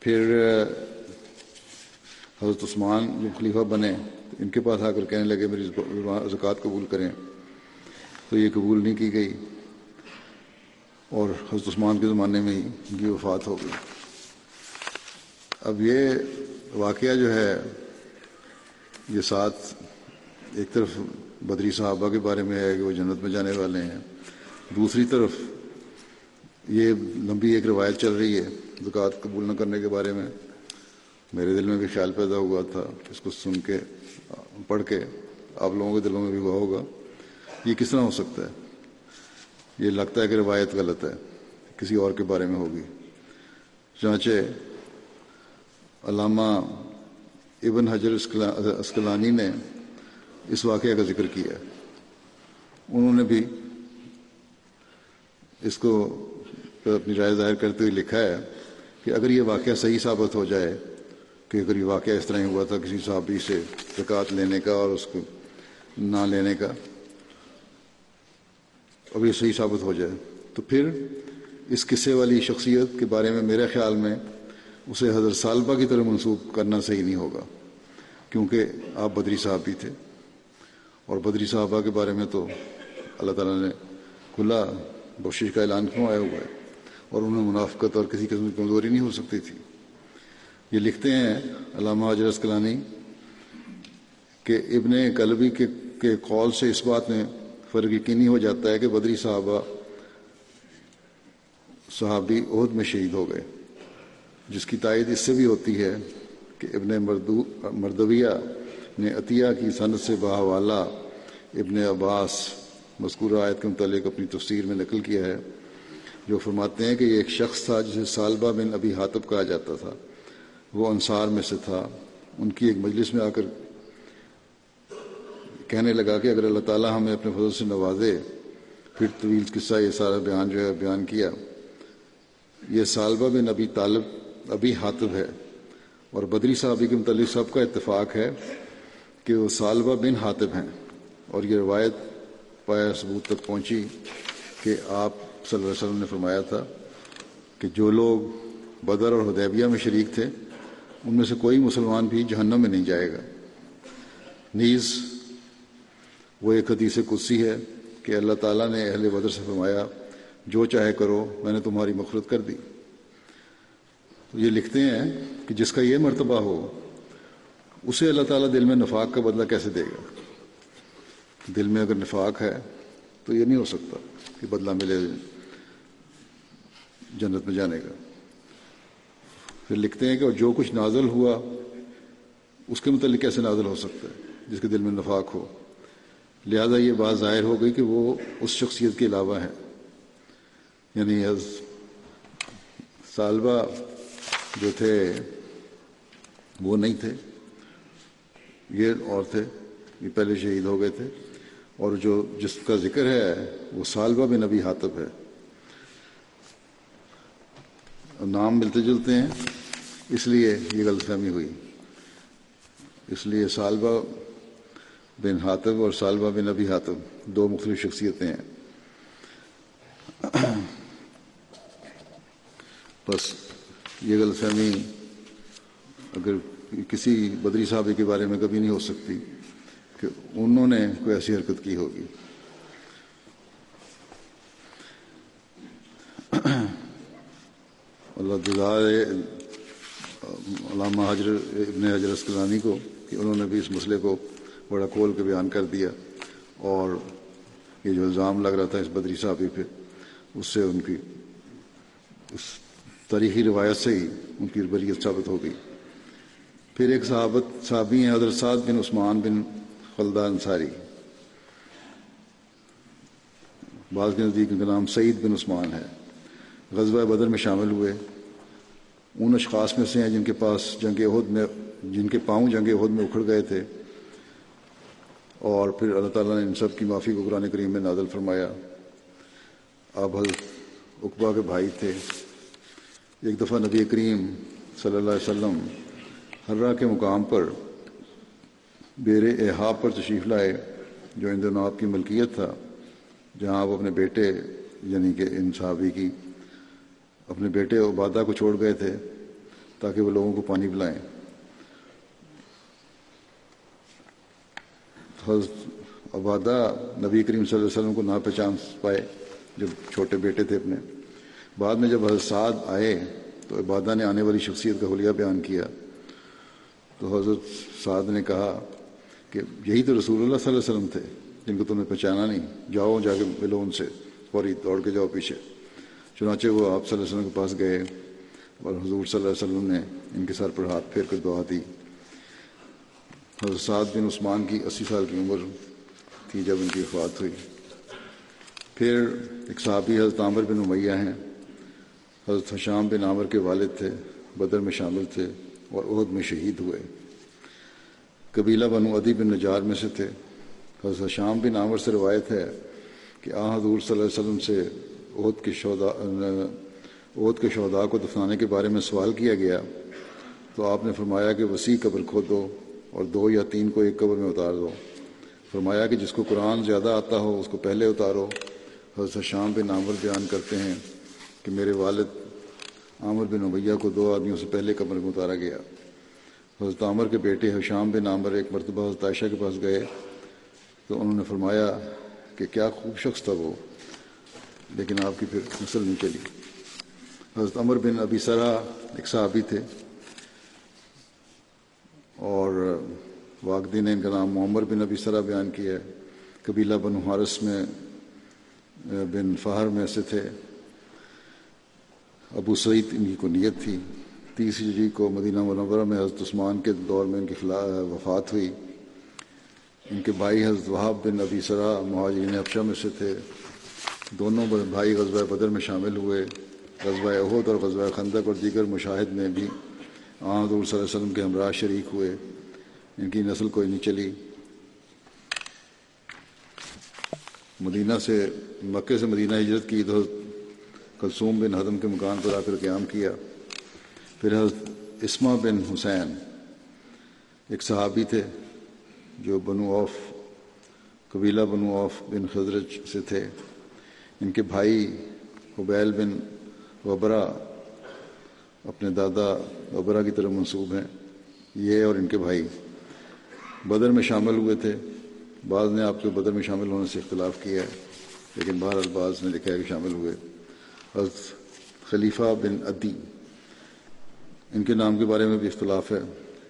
پھر، حضرت عثمان جو خلیفہ بنے، ان کے پاس آ کر کہنے لگے، میری زکوٰۃ قبول کریں۔ تو یہ قبول نہیں کی گئی۔ اور حضرت عثمان کے زمانے میں ہی ان کی وفات ہو گئی۔ اب یہ واقعہ جو ہے، یہ ساتھ ایک طرف بدری صحابہ کے بارے میں ہے کہ وہ جنت میں جانے والے ہیں، دوسری طرف یہ لمبی ایک روایت چل رہی ہے زکوٰۃ قبول نہ کرنے کے بارے میں۔ میرے دل میں بھی خیال پیدا ہوا تھا، اس کو سن کے، پڑھ کے آپ لوگوں کے دلوں میں بھی ہوا ہوگا۔ یہ کس طرح ہو سکتا ہے؟ یہ لگتا ہے کہ روایت غلط ہے، کسی اور کے بارے میں ہوگی۔ چانچہ علامہ ابن حجر اسکلانی نے اس واقعہ کا ذکر کیا۔ ہے انہوں نے بھی اس کو اپنی رائے ظاہر کرتے ہوئے لکھا ہے کہ اگر یہ واقعہ صحیح ثابت ہو جائے، کہ اگر یہ واقعہ اس طرح ہی ہوا تھا کسی صحابی سے زکوٰۃ لینے کا اور اس کو نہ لینے کا، اب یہ صحیح ثابت ہو جائے، تو پھر اس قصے والی شخصیت کے بارے میں میرے خیال میں اسے حضرت سالبہ کی طرح منسوخ کرنا صحیح نہیں ہوگا، کیونکہ آپ بدری صاحب بھی تھے۔ اور بدری صحابہ کے بارے میں تو اللہ تعالیٰ نے کھلا بخشش کا اعلان کیوں آیا ہوا ہے؟ اور انہیں منافقت اور کسی قسم کی کمزوری نہیں ہو سکتی تھی۔ یہ لکھتے ہیں علامہ حضر اسکلانی کہ ابن قلبی کے کے قول سے اس بات میں فرق یقینی ہو جاتا ہے کہ بدری صحابہ صحابی عہد میں شہید ہو گئے۔ جس کی تائید اس سے بھی ہوتی ہے کہ ابن مردو، مردویہ نے عطیہ کی صنعت سے بحوالہ ابن عباس مذکورہ آیت کے متعلق اپنی تفسیر میں نقل کیا ہے، جو فرماتے ہیں کہ یہ ایک شخص تھا جسے سالبہ بن ابی حاطب کہا جاتا تھا۔ وہ انصار میں سے تھا۔ ان کی ایک مجلس میں آ کر کہنے لگا کہ اگر اللہ تعالیٰ ہمیں اپنے فضل سے نوازے، پھر طویل قصہ یہ سارا بیان جو ہے بیان کیا۔ یہ سالبہ بن ابی طالب ابھی حاطب ہے۔ اور بدری صحابی کے متعلق سب کا اتفاق ہے۔ کہ وہ سالبہ بن حاطب ہیں اور یہ روایت پایا ثبوت تک پہنچی کہ آپ صلی اللہ علیہ وسلم نے فرمایا تھا کہ جو لوگ بدر اور حدیبیہ میں شریک تھے، ان میں سے کوئی مسلمان بھی جہنم میں نہیں جائے گا۔ نیز، وہ ایک حدیث قدسی ہے کہ اللہ تعالیٰ نے اہل بدر سے فرمایا، جو چاہے کرو، میں نے تمہاری مفرت کر دی۔ تو یہ لکھتے ہیں کہ جس کا یہ مرتبہ ہو اسے اللہ تعالیٰ دل میں نفاق کا بدلہ کیسے دے گا؟ دل میں اگر نفاق ہے تو یہ نہیں ہو سکتا کہ بدلہ ملے جنت میں جانے کا۔ پھر لکھتے ہیں کہ جو کچھ نازل ہوا، اس کے متعلق کیسے نازل ہو سکتا ہے؟ جس کے دل میں نفاق ہو۔ لہذا یہ بات ظاہر ہو گئی کہ وہ اس شخصیت کے علاوہ ہے یعنی سالبہ جو تھے، وہ نہیں تھے۔ یہ اور تھے، یہ پہلے شہید ہو گئے تھے۔ اور جو جس کا ذکر ہے، وہ سالبہ بن نبی حاطب ہے۔ نام ملتے جلتے ہیں۔ اس لیے یہ غلط فہمی ہوئی۔ اس لیے سالبہ بن حاطب اور سالبہ بن نبی حاطب دو مختلف شخصیتیں ہیں۔ بس یہ غلط فہمی اگر کسی بدری صحابی کے بارے میں کبھی نہیں ہو سکتی کہ انہوں نے کوئی ایسی حرکت کی ہوگی۔ اللہ دلار علامہ حجر ابن حجر اسکلانی کو کہ انہوں نے بھی اس مسئلے کو بڑا کھول کے بیان کر دیا اور یہ جو الزام لگ رہا تھا اس بدری صحابی پہ، اس سے ان کی، اس تاریخی روایت سے ہی ان کی بریت ثابت ہو گئی۔ پھر ایک صحابت صحابی ہیں، حضرت سعد بن عثمان بن خلدہ انصاری۔ بعض کے نزدیک ان کا نام سعید بن عثمان ہے۔ غزوہ بدر میں شامل ہوئے۔ ان اشخاص میں سے ہیں جن کے پاس جنگ عہد میں جن کے پاؤں جنگ عہد میں اکھڑ گئے تھے۔ اور پھر اللہ تعالیٰ نے ان سب کی معافی کو قرآن کریم میں نازل فرمایا۔ آپ حضرت اقبا کے بھائی تھے۔ ایک دفعہ نبی کریم صلی اللہ علیہ وسلم ہررا کے مقام پر بیر احاب پر تشریف لائے، جو ان دنوں آپ کی ملکیت تھا، جہاں آپ اپنے بیٹے یعنی کہ ان صحابی کی اپنے بیٹے عبادہ کو چھوڑ گئے تھے، تاکہ وہ لوگوں کو پانی پلائیں۔ حضرت عبادہ نبی کریم صلی اللہ علیہ وسلم کو نہ پہچان پائے، جب چھوٹے بیٹے تھے اپنے۔ بعد میں جب حضرت سعد آئے، تو عبادہ نے آنے والی شخصیت کا حلیہ بیان کیا۔ تو حضرت سعد نے کہا کہ یہی تو رسول اللہ صلی اللہ علیہ وسلم تھے جن کو تم نے پہچانا نہیں۔ جاؤ جا کے ملو ان سے، فوری دوڑ کے جاؤ پیچھے۔ چنانچہ وہ آپ صلی اللہ علیہ وسلم کے پاس گئے اور حضور صلی اللہ علیہ وسلم نے ان کے سر پر ہاتھ پھیر کر دعا دی۔ حضرت سعد بن عثمان کی اسی سال کی عمر تھی جب ان کی وفات ہوئی۔ پھر ایک صحابی حضرت عامر بن امیہ ہیں۔ حضرت حشام بن عامر کے والد تھے، بدر میں شامل تھے۔ اور عہد میں شہید ہوئے۔ قبیلہ بنو ادی بن نجار میں سے تھے۔ حضرت شام بن عامر سے روایت ہے کہ آ حضور صلی اللہ علیہ وسلم سے عہد کے شودا عہد کے شہدا کو دفنانے کے بارے میں سوال کیا گیا۔ تو آپ نے فرمایا کہ وسیع قبر کھودو اور دو یا تین کو ایک قبر میں اتار دو۔ فرمایا کہ جس کو قرآن زیادہ آتا ہو اس کو پہلے اتارو۔ حضرت شام بن عامر بیان کرتے ہیں کہ میرے والد عامر بن ابیہ کو دو آدمیوں سے پہلے قبر میں اتارا گیا۔ حضرت عامر کے بیٹے حشام بن عامر ایک مرتبہ حضرت عائشہ کے پاس گئے تو انہوں نے فرمایا کہ کیا خوب شخص تھا وہ، لیکن آپ کی پھر نسل نہیں چلی۔ حضرت عمر بن ابی سرا ایک صحابی تھے اور واقعی نے ان کا نام معمر بن ابی سرا بیان کیا ہے۔ قبیلہ بن حارث میں، بن فہر میں سے تھے۔ ابو سعید ان کی کو نیت تھی۔ تیس ہجری جی کو مدینہ منورہ میں حضرت عثمان کے دور میں ان کی خلاف وفات ہوئی۔ ان کے بھائی حضرت وہاب بن ابی سرا مہاجرین افشا میں سے تھے۔ دونوں بھائی غزوہ بدر میں شامل ہوئے۔ غزوہ عہد اور غزوہ خندق اور دیگر مشاہد میں بھی آن حضور صلی اللہ علیہ وسلم کے ہمراہ شریک ہوئے۔ ان کی نسل کوئی نہیں چلی۔ مدینہ سے مکے سے مدینہ ہجرت کی تو کلثوم بن حدم کے مکان پر آ کر قیام کیا۔ پھر حضرت اسما بن حسین ایک صحابی تھے جو بنو اوف قبیلہ بنو اوف بن خزرج سے تھے۔ ان کے بھائی حبیل بن وبرا اپنے دادا وبرا کی طرف منسوب ہیں۔ یہ اور ان کے بھائی بدر میں شامل ہوئے تھے۔ بعض نے آپ کے بدر میں شامل ہونے سے اختلاف کیا ہے، لیکن بہر الباز نے لکھا ہے کہ شامل ہوئے۔ حضرت خلیفہ بن ادی ان کے نام کے بارے میں بھی اختلاف ہے۔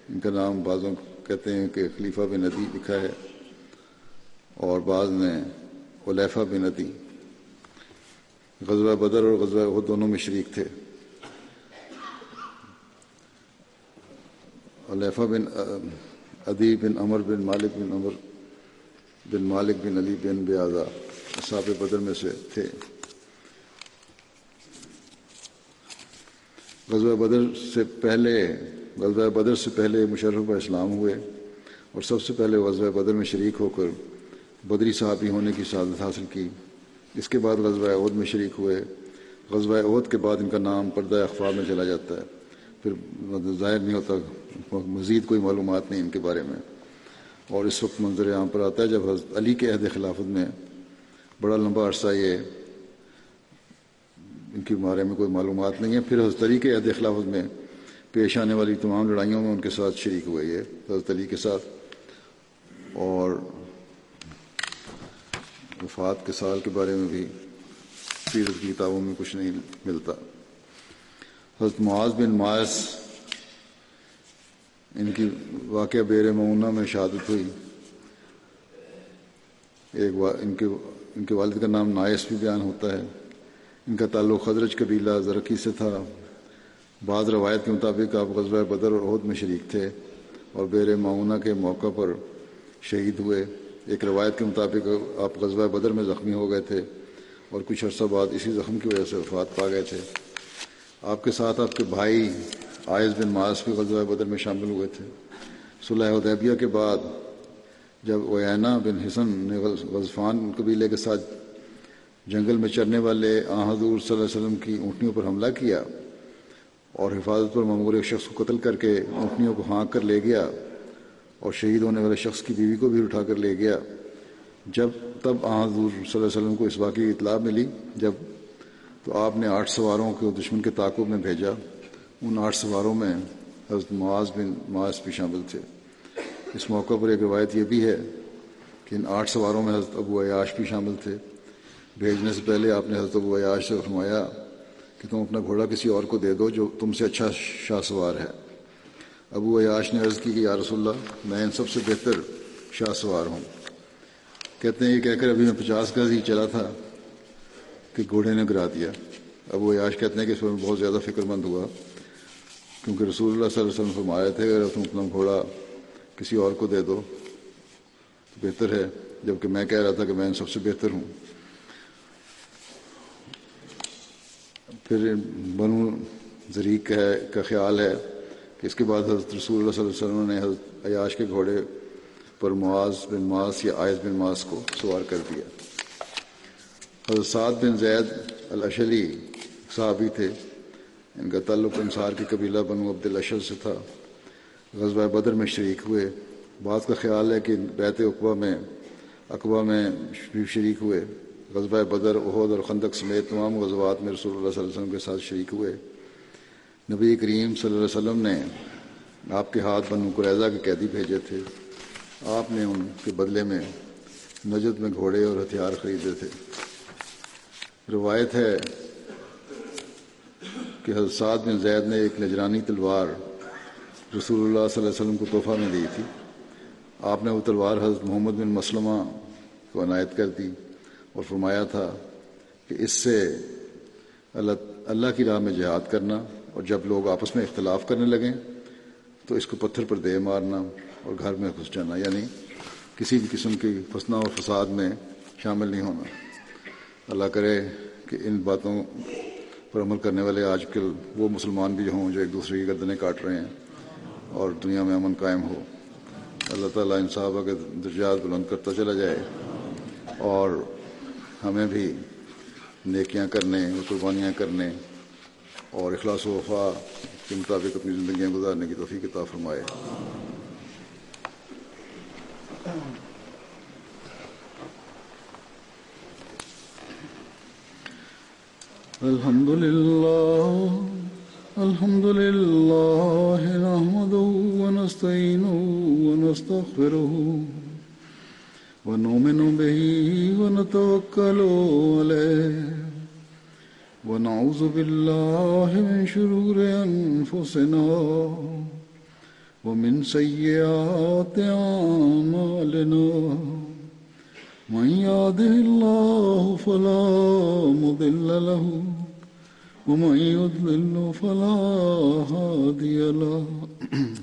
ان کا نام بعضوں کہتے ہیں کہ خلیفہ بن ادی لکھا ہے اور بعض نے علیفہ بن ادی غزوہ بدر اور غزوہ وہ دونوں میں شریک تھے۔ علیفہ بن ادی بن عمر بن مالک بن عمر بن مالک بن علی بن بیازا اصحاب بدر میں سے تھے۔ غزوہ بدر سے پہلے، غزوہ بدر سے پہلے مشرف پر اسلام ہوئے اور سب سے پہلے غزوہ بدر میں شریک ہو کر بدری صحابی ہونے کی سعادت حاصل کی۔ اس کے بعد غزوہ عہد میں شریک ہوئے۔ غزوہ عہد کے بعد ان کا نام پردہ اخبار میں چلا جاتا ہے۔ پھر ظاہر نہیں ہوتا، مزید کوئی معلومات نہیں ان کے بارے میں۔ اور اس وقت منظر عام پر آتا ہے جب حضرت علی کے عہد خلافت میں بڑا لمبا عرصہ یہ ان کے بارے میں کوئی معلومات نہیں ہے۔ پھر حضرت علی کے عہد خلافت میں پیش آنے والی تمام لڑائیوں میں ان کے ساتھ شریک ہوئے یہ، حضرت علی کے ساتھ۔ اور وفات کے سال کے بارے میں بھی سیرت کی کتابوں میں کچھ نہیں ملتا۔ حضرت معاذ بن معاذ ان کی واقعہ بیر معونہ میں شہادت ہوئی۔ ایک ان کے ان کے والد کا نام نائس بھی بیان ہوتا ہے۔ ان کا تعلق خدرج قبیلہ زرقی سے تھا۔ بعض روایت کے مطابق آپ غزوہ بدر اور عہد میں شریک تھے اور بیر معاونہ کے موقع پر شہید ہوئے۔ ایک روایت کے مطابق آپ غزوہ بدر میں زخمی ہو گئے تھے اور کچھ عرصہ بعد اسی زخم کی وجہ سے وفات پا گئے تھے۔ آپ کے ساتھ آپ کے بھائی آئز بن ماس بھی غزوہ بدر میں شامل ہوئے تھے۔ صلح حدیبیہ کے بعد جب اوینا بن حسن نے غزفان قبیلے کے ساتھ جنگل میں چرنے والے آ حضور صلی اللہ علیہ وسلم کی اونٹنیوں پر حملہ کیا اور حفاظت پر معمور ایک شخص کو قتل کر کے اونٹنیوں کو ہانک کر لے گیا اور شہید ہونے والے شخص کی بیوی کو بھی اٹھا کر لے گیا۔ جب تب آ حضور صلی اللہ علیہ وسلم کو اس واقعی کی اطلاع ملی۔ جب تو آپ نے آٹھ سواروں کو دشمن کے تعاقب میں بھیجا۔ ان آٹھ سواروں میں حضرت معاذ بن معاذ بھی شامل تھے۔ اس موقع پر ایک روایت یہ بھی ہے کہ ان آٹھ سواروں میں حضرت ابو عیاش بھی شامل تھے۔ بھیجنے سے پہلے آپ نے حضرت ابو عیاش سے فرمایا کہ تم اپنا گھوڑا کسی اور کو دے دو جو تم سے اچھا شاہ سوار ہے۔ ابو عیاش نے عرض کی کہ یا رسول اللہ، میں ان سب سے بہتر شاہ سوار ہوں۔ کہتے ہیں، یہ کہہ کر ابھی میں پچاس گز ہی چلا تھا کہ گھوڑے نے گرا دیا۔ ابو عیاش کہتے ہیں کہ اس پر بہت زیادہ فکر مند ہوا، کیونکہ رسول اللہ صلی اللہ علیہ وسلم فرمایا تھے، اگر تم اپنا گھوڑا کسی اور کو دے دو تو بہتر ہے، جبکہ میں کہہ رہا تھا کہ میں ان سب سے بہتر ہوں۔ پھر بنو ذریق کا خیال ہے کہ اس کے بعد حضرت رسول اللہ صلی اللہ علیہ وسلم نے حضرت عیاش کے گھوڑے پر معاذ بن معاذ یا آیز بن معاذ کو سوار کر دیا۔ حضرت سعد بن زید الاشلی صحابی تھے۔ ان کا تعلق انصار کی قبیلہ بنو عبد الاشر سے تھا۔ غزوہ بدر میں شریک ہوئے۔ بعض کا خیال ہے کہ بیت اقبا میں اقبا میں شریک ہوئے۔ غزوہ بدر عہد اور خندق سمیت تمام غزوات میں رسول اللہ صلی اللہ علیہ وسلم کے ساتھ شریک ہوئے۔ نبی کریم صلی اللہ علیہ وسلم نے آپ کے ہاتھ بنو قریضہ کے قیدی بھیجے تھے۔ آپ نے ان کے بدلے میں نجد میں گھوڑے اور ہتھیار خریدے تھے۔ روایت ہے کہ حضرت بن زید نے ایک نجرانی تلوار رسول اللہ صلی اللہ علیہ وسلم کو تحفہ میں دی تھی۔ آپ نے وہ تلوار حضرت محمد بن مسلمہ کو عنایت کر دی۔ اور فرمایا تھا کہ اس سے اللہ اللہ کی راہ میں جہاد کرنا اور جب لوگ آپس میں اختلاف کرنے لگیں تو اس کو پتھر پر دے مارنا اور گھر میں گھس جانا یعنی کسی بھی قسم کی فسنا اور فساد میں شامل نہیں ہونا۔ اللہ کرے کہ ان باتوں پر عمل کرنے والے آج کل وہ مسلمان بھی ہوں جو ایک دوسرے کی گردنیں کاٹ رہے ہیں اور دنیا میں امن قائم ہو۔ اللہ تعالیٰ ان صحابہ کے درجات بلند کرتا چلا جائے اور ہمیں بھی نیکیاں کرنے، قربانیاں کرنے اور اخلاص و وفا کے مطابق اپنی زندگیاں گزارنے کی توفیق عطا فرمائے۔ الحمد لله الحمد لله نحمده ونستعينه ونستغفره ونؤمن به ونتوكل عليه ونعوذ بالله من شرور أنفسنا ومن سيئات أعمالنا من يهده الله فلا مضل له ومن يضلل فلا هادي له [clears throat]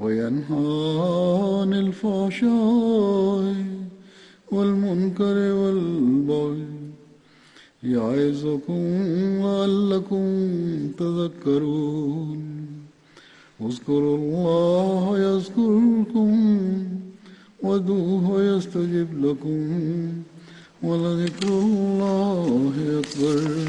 وينهى عن الفحشاء والمنكر والبغي يعظكم لعلكم تذكرون اذكروا الله يذكركم وادعوه يستجب لكم ولذكر الله أكبر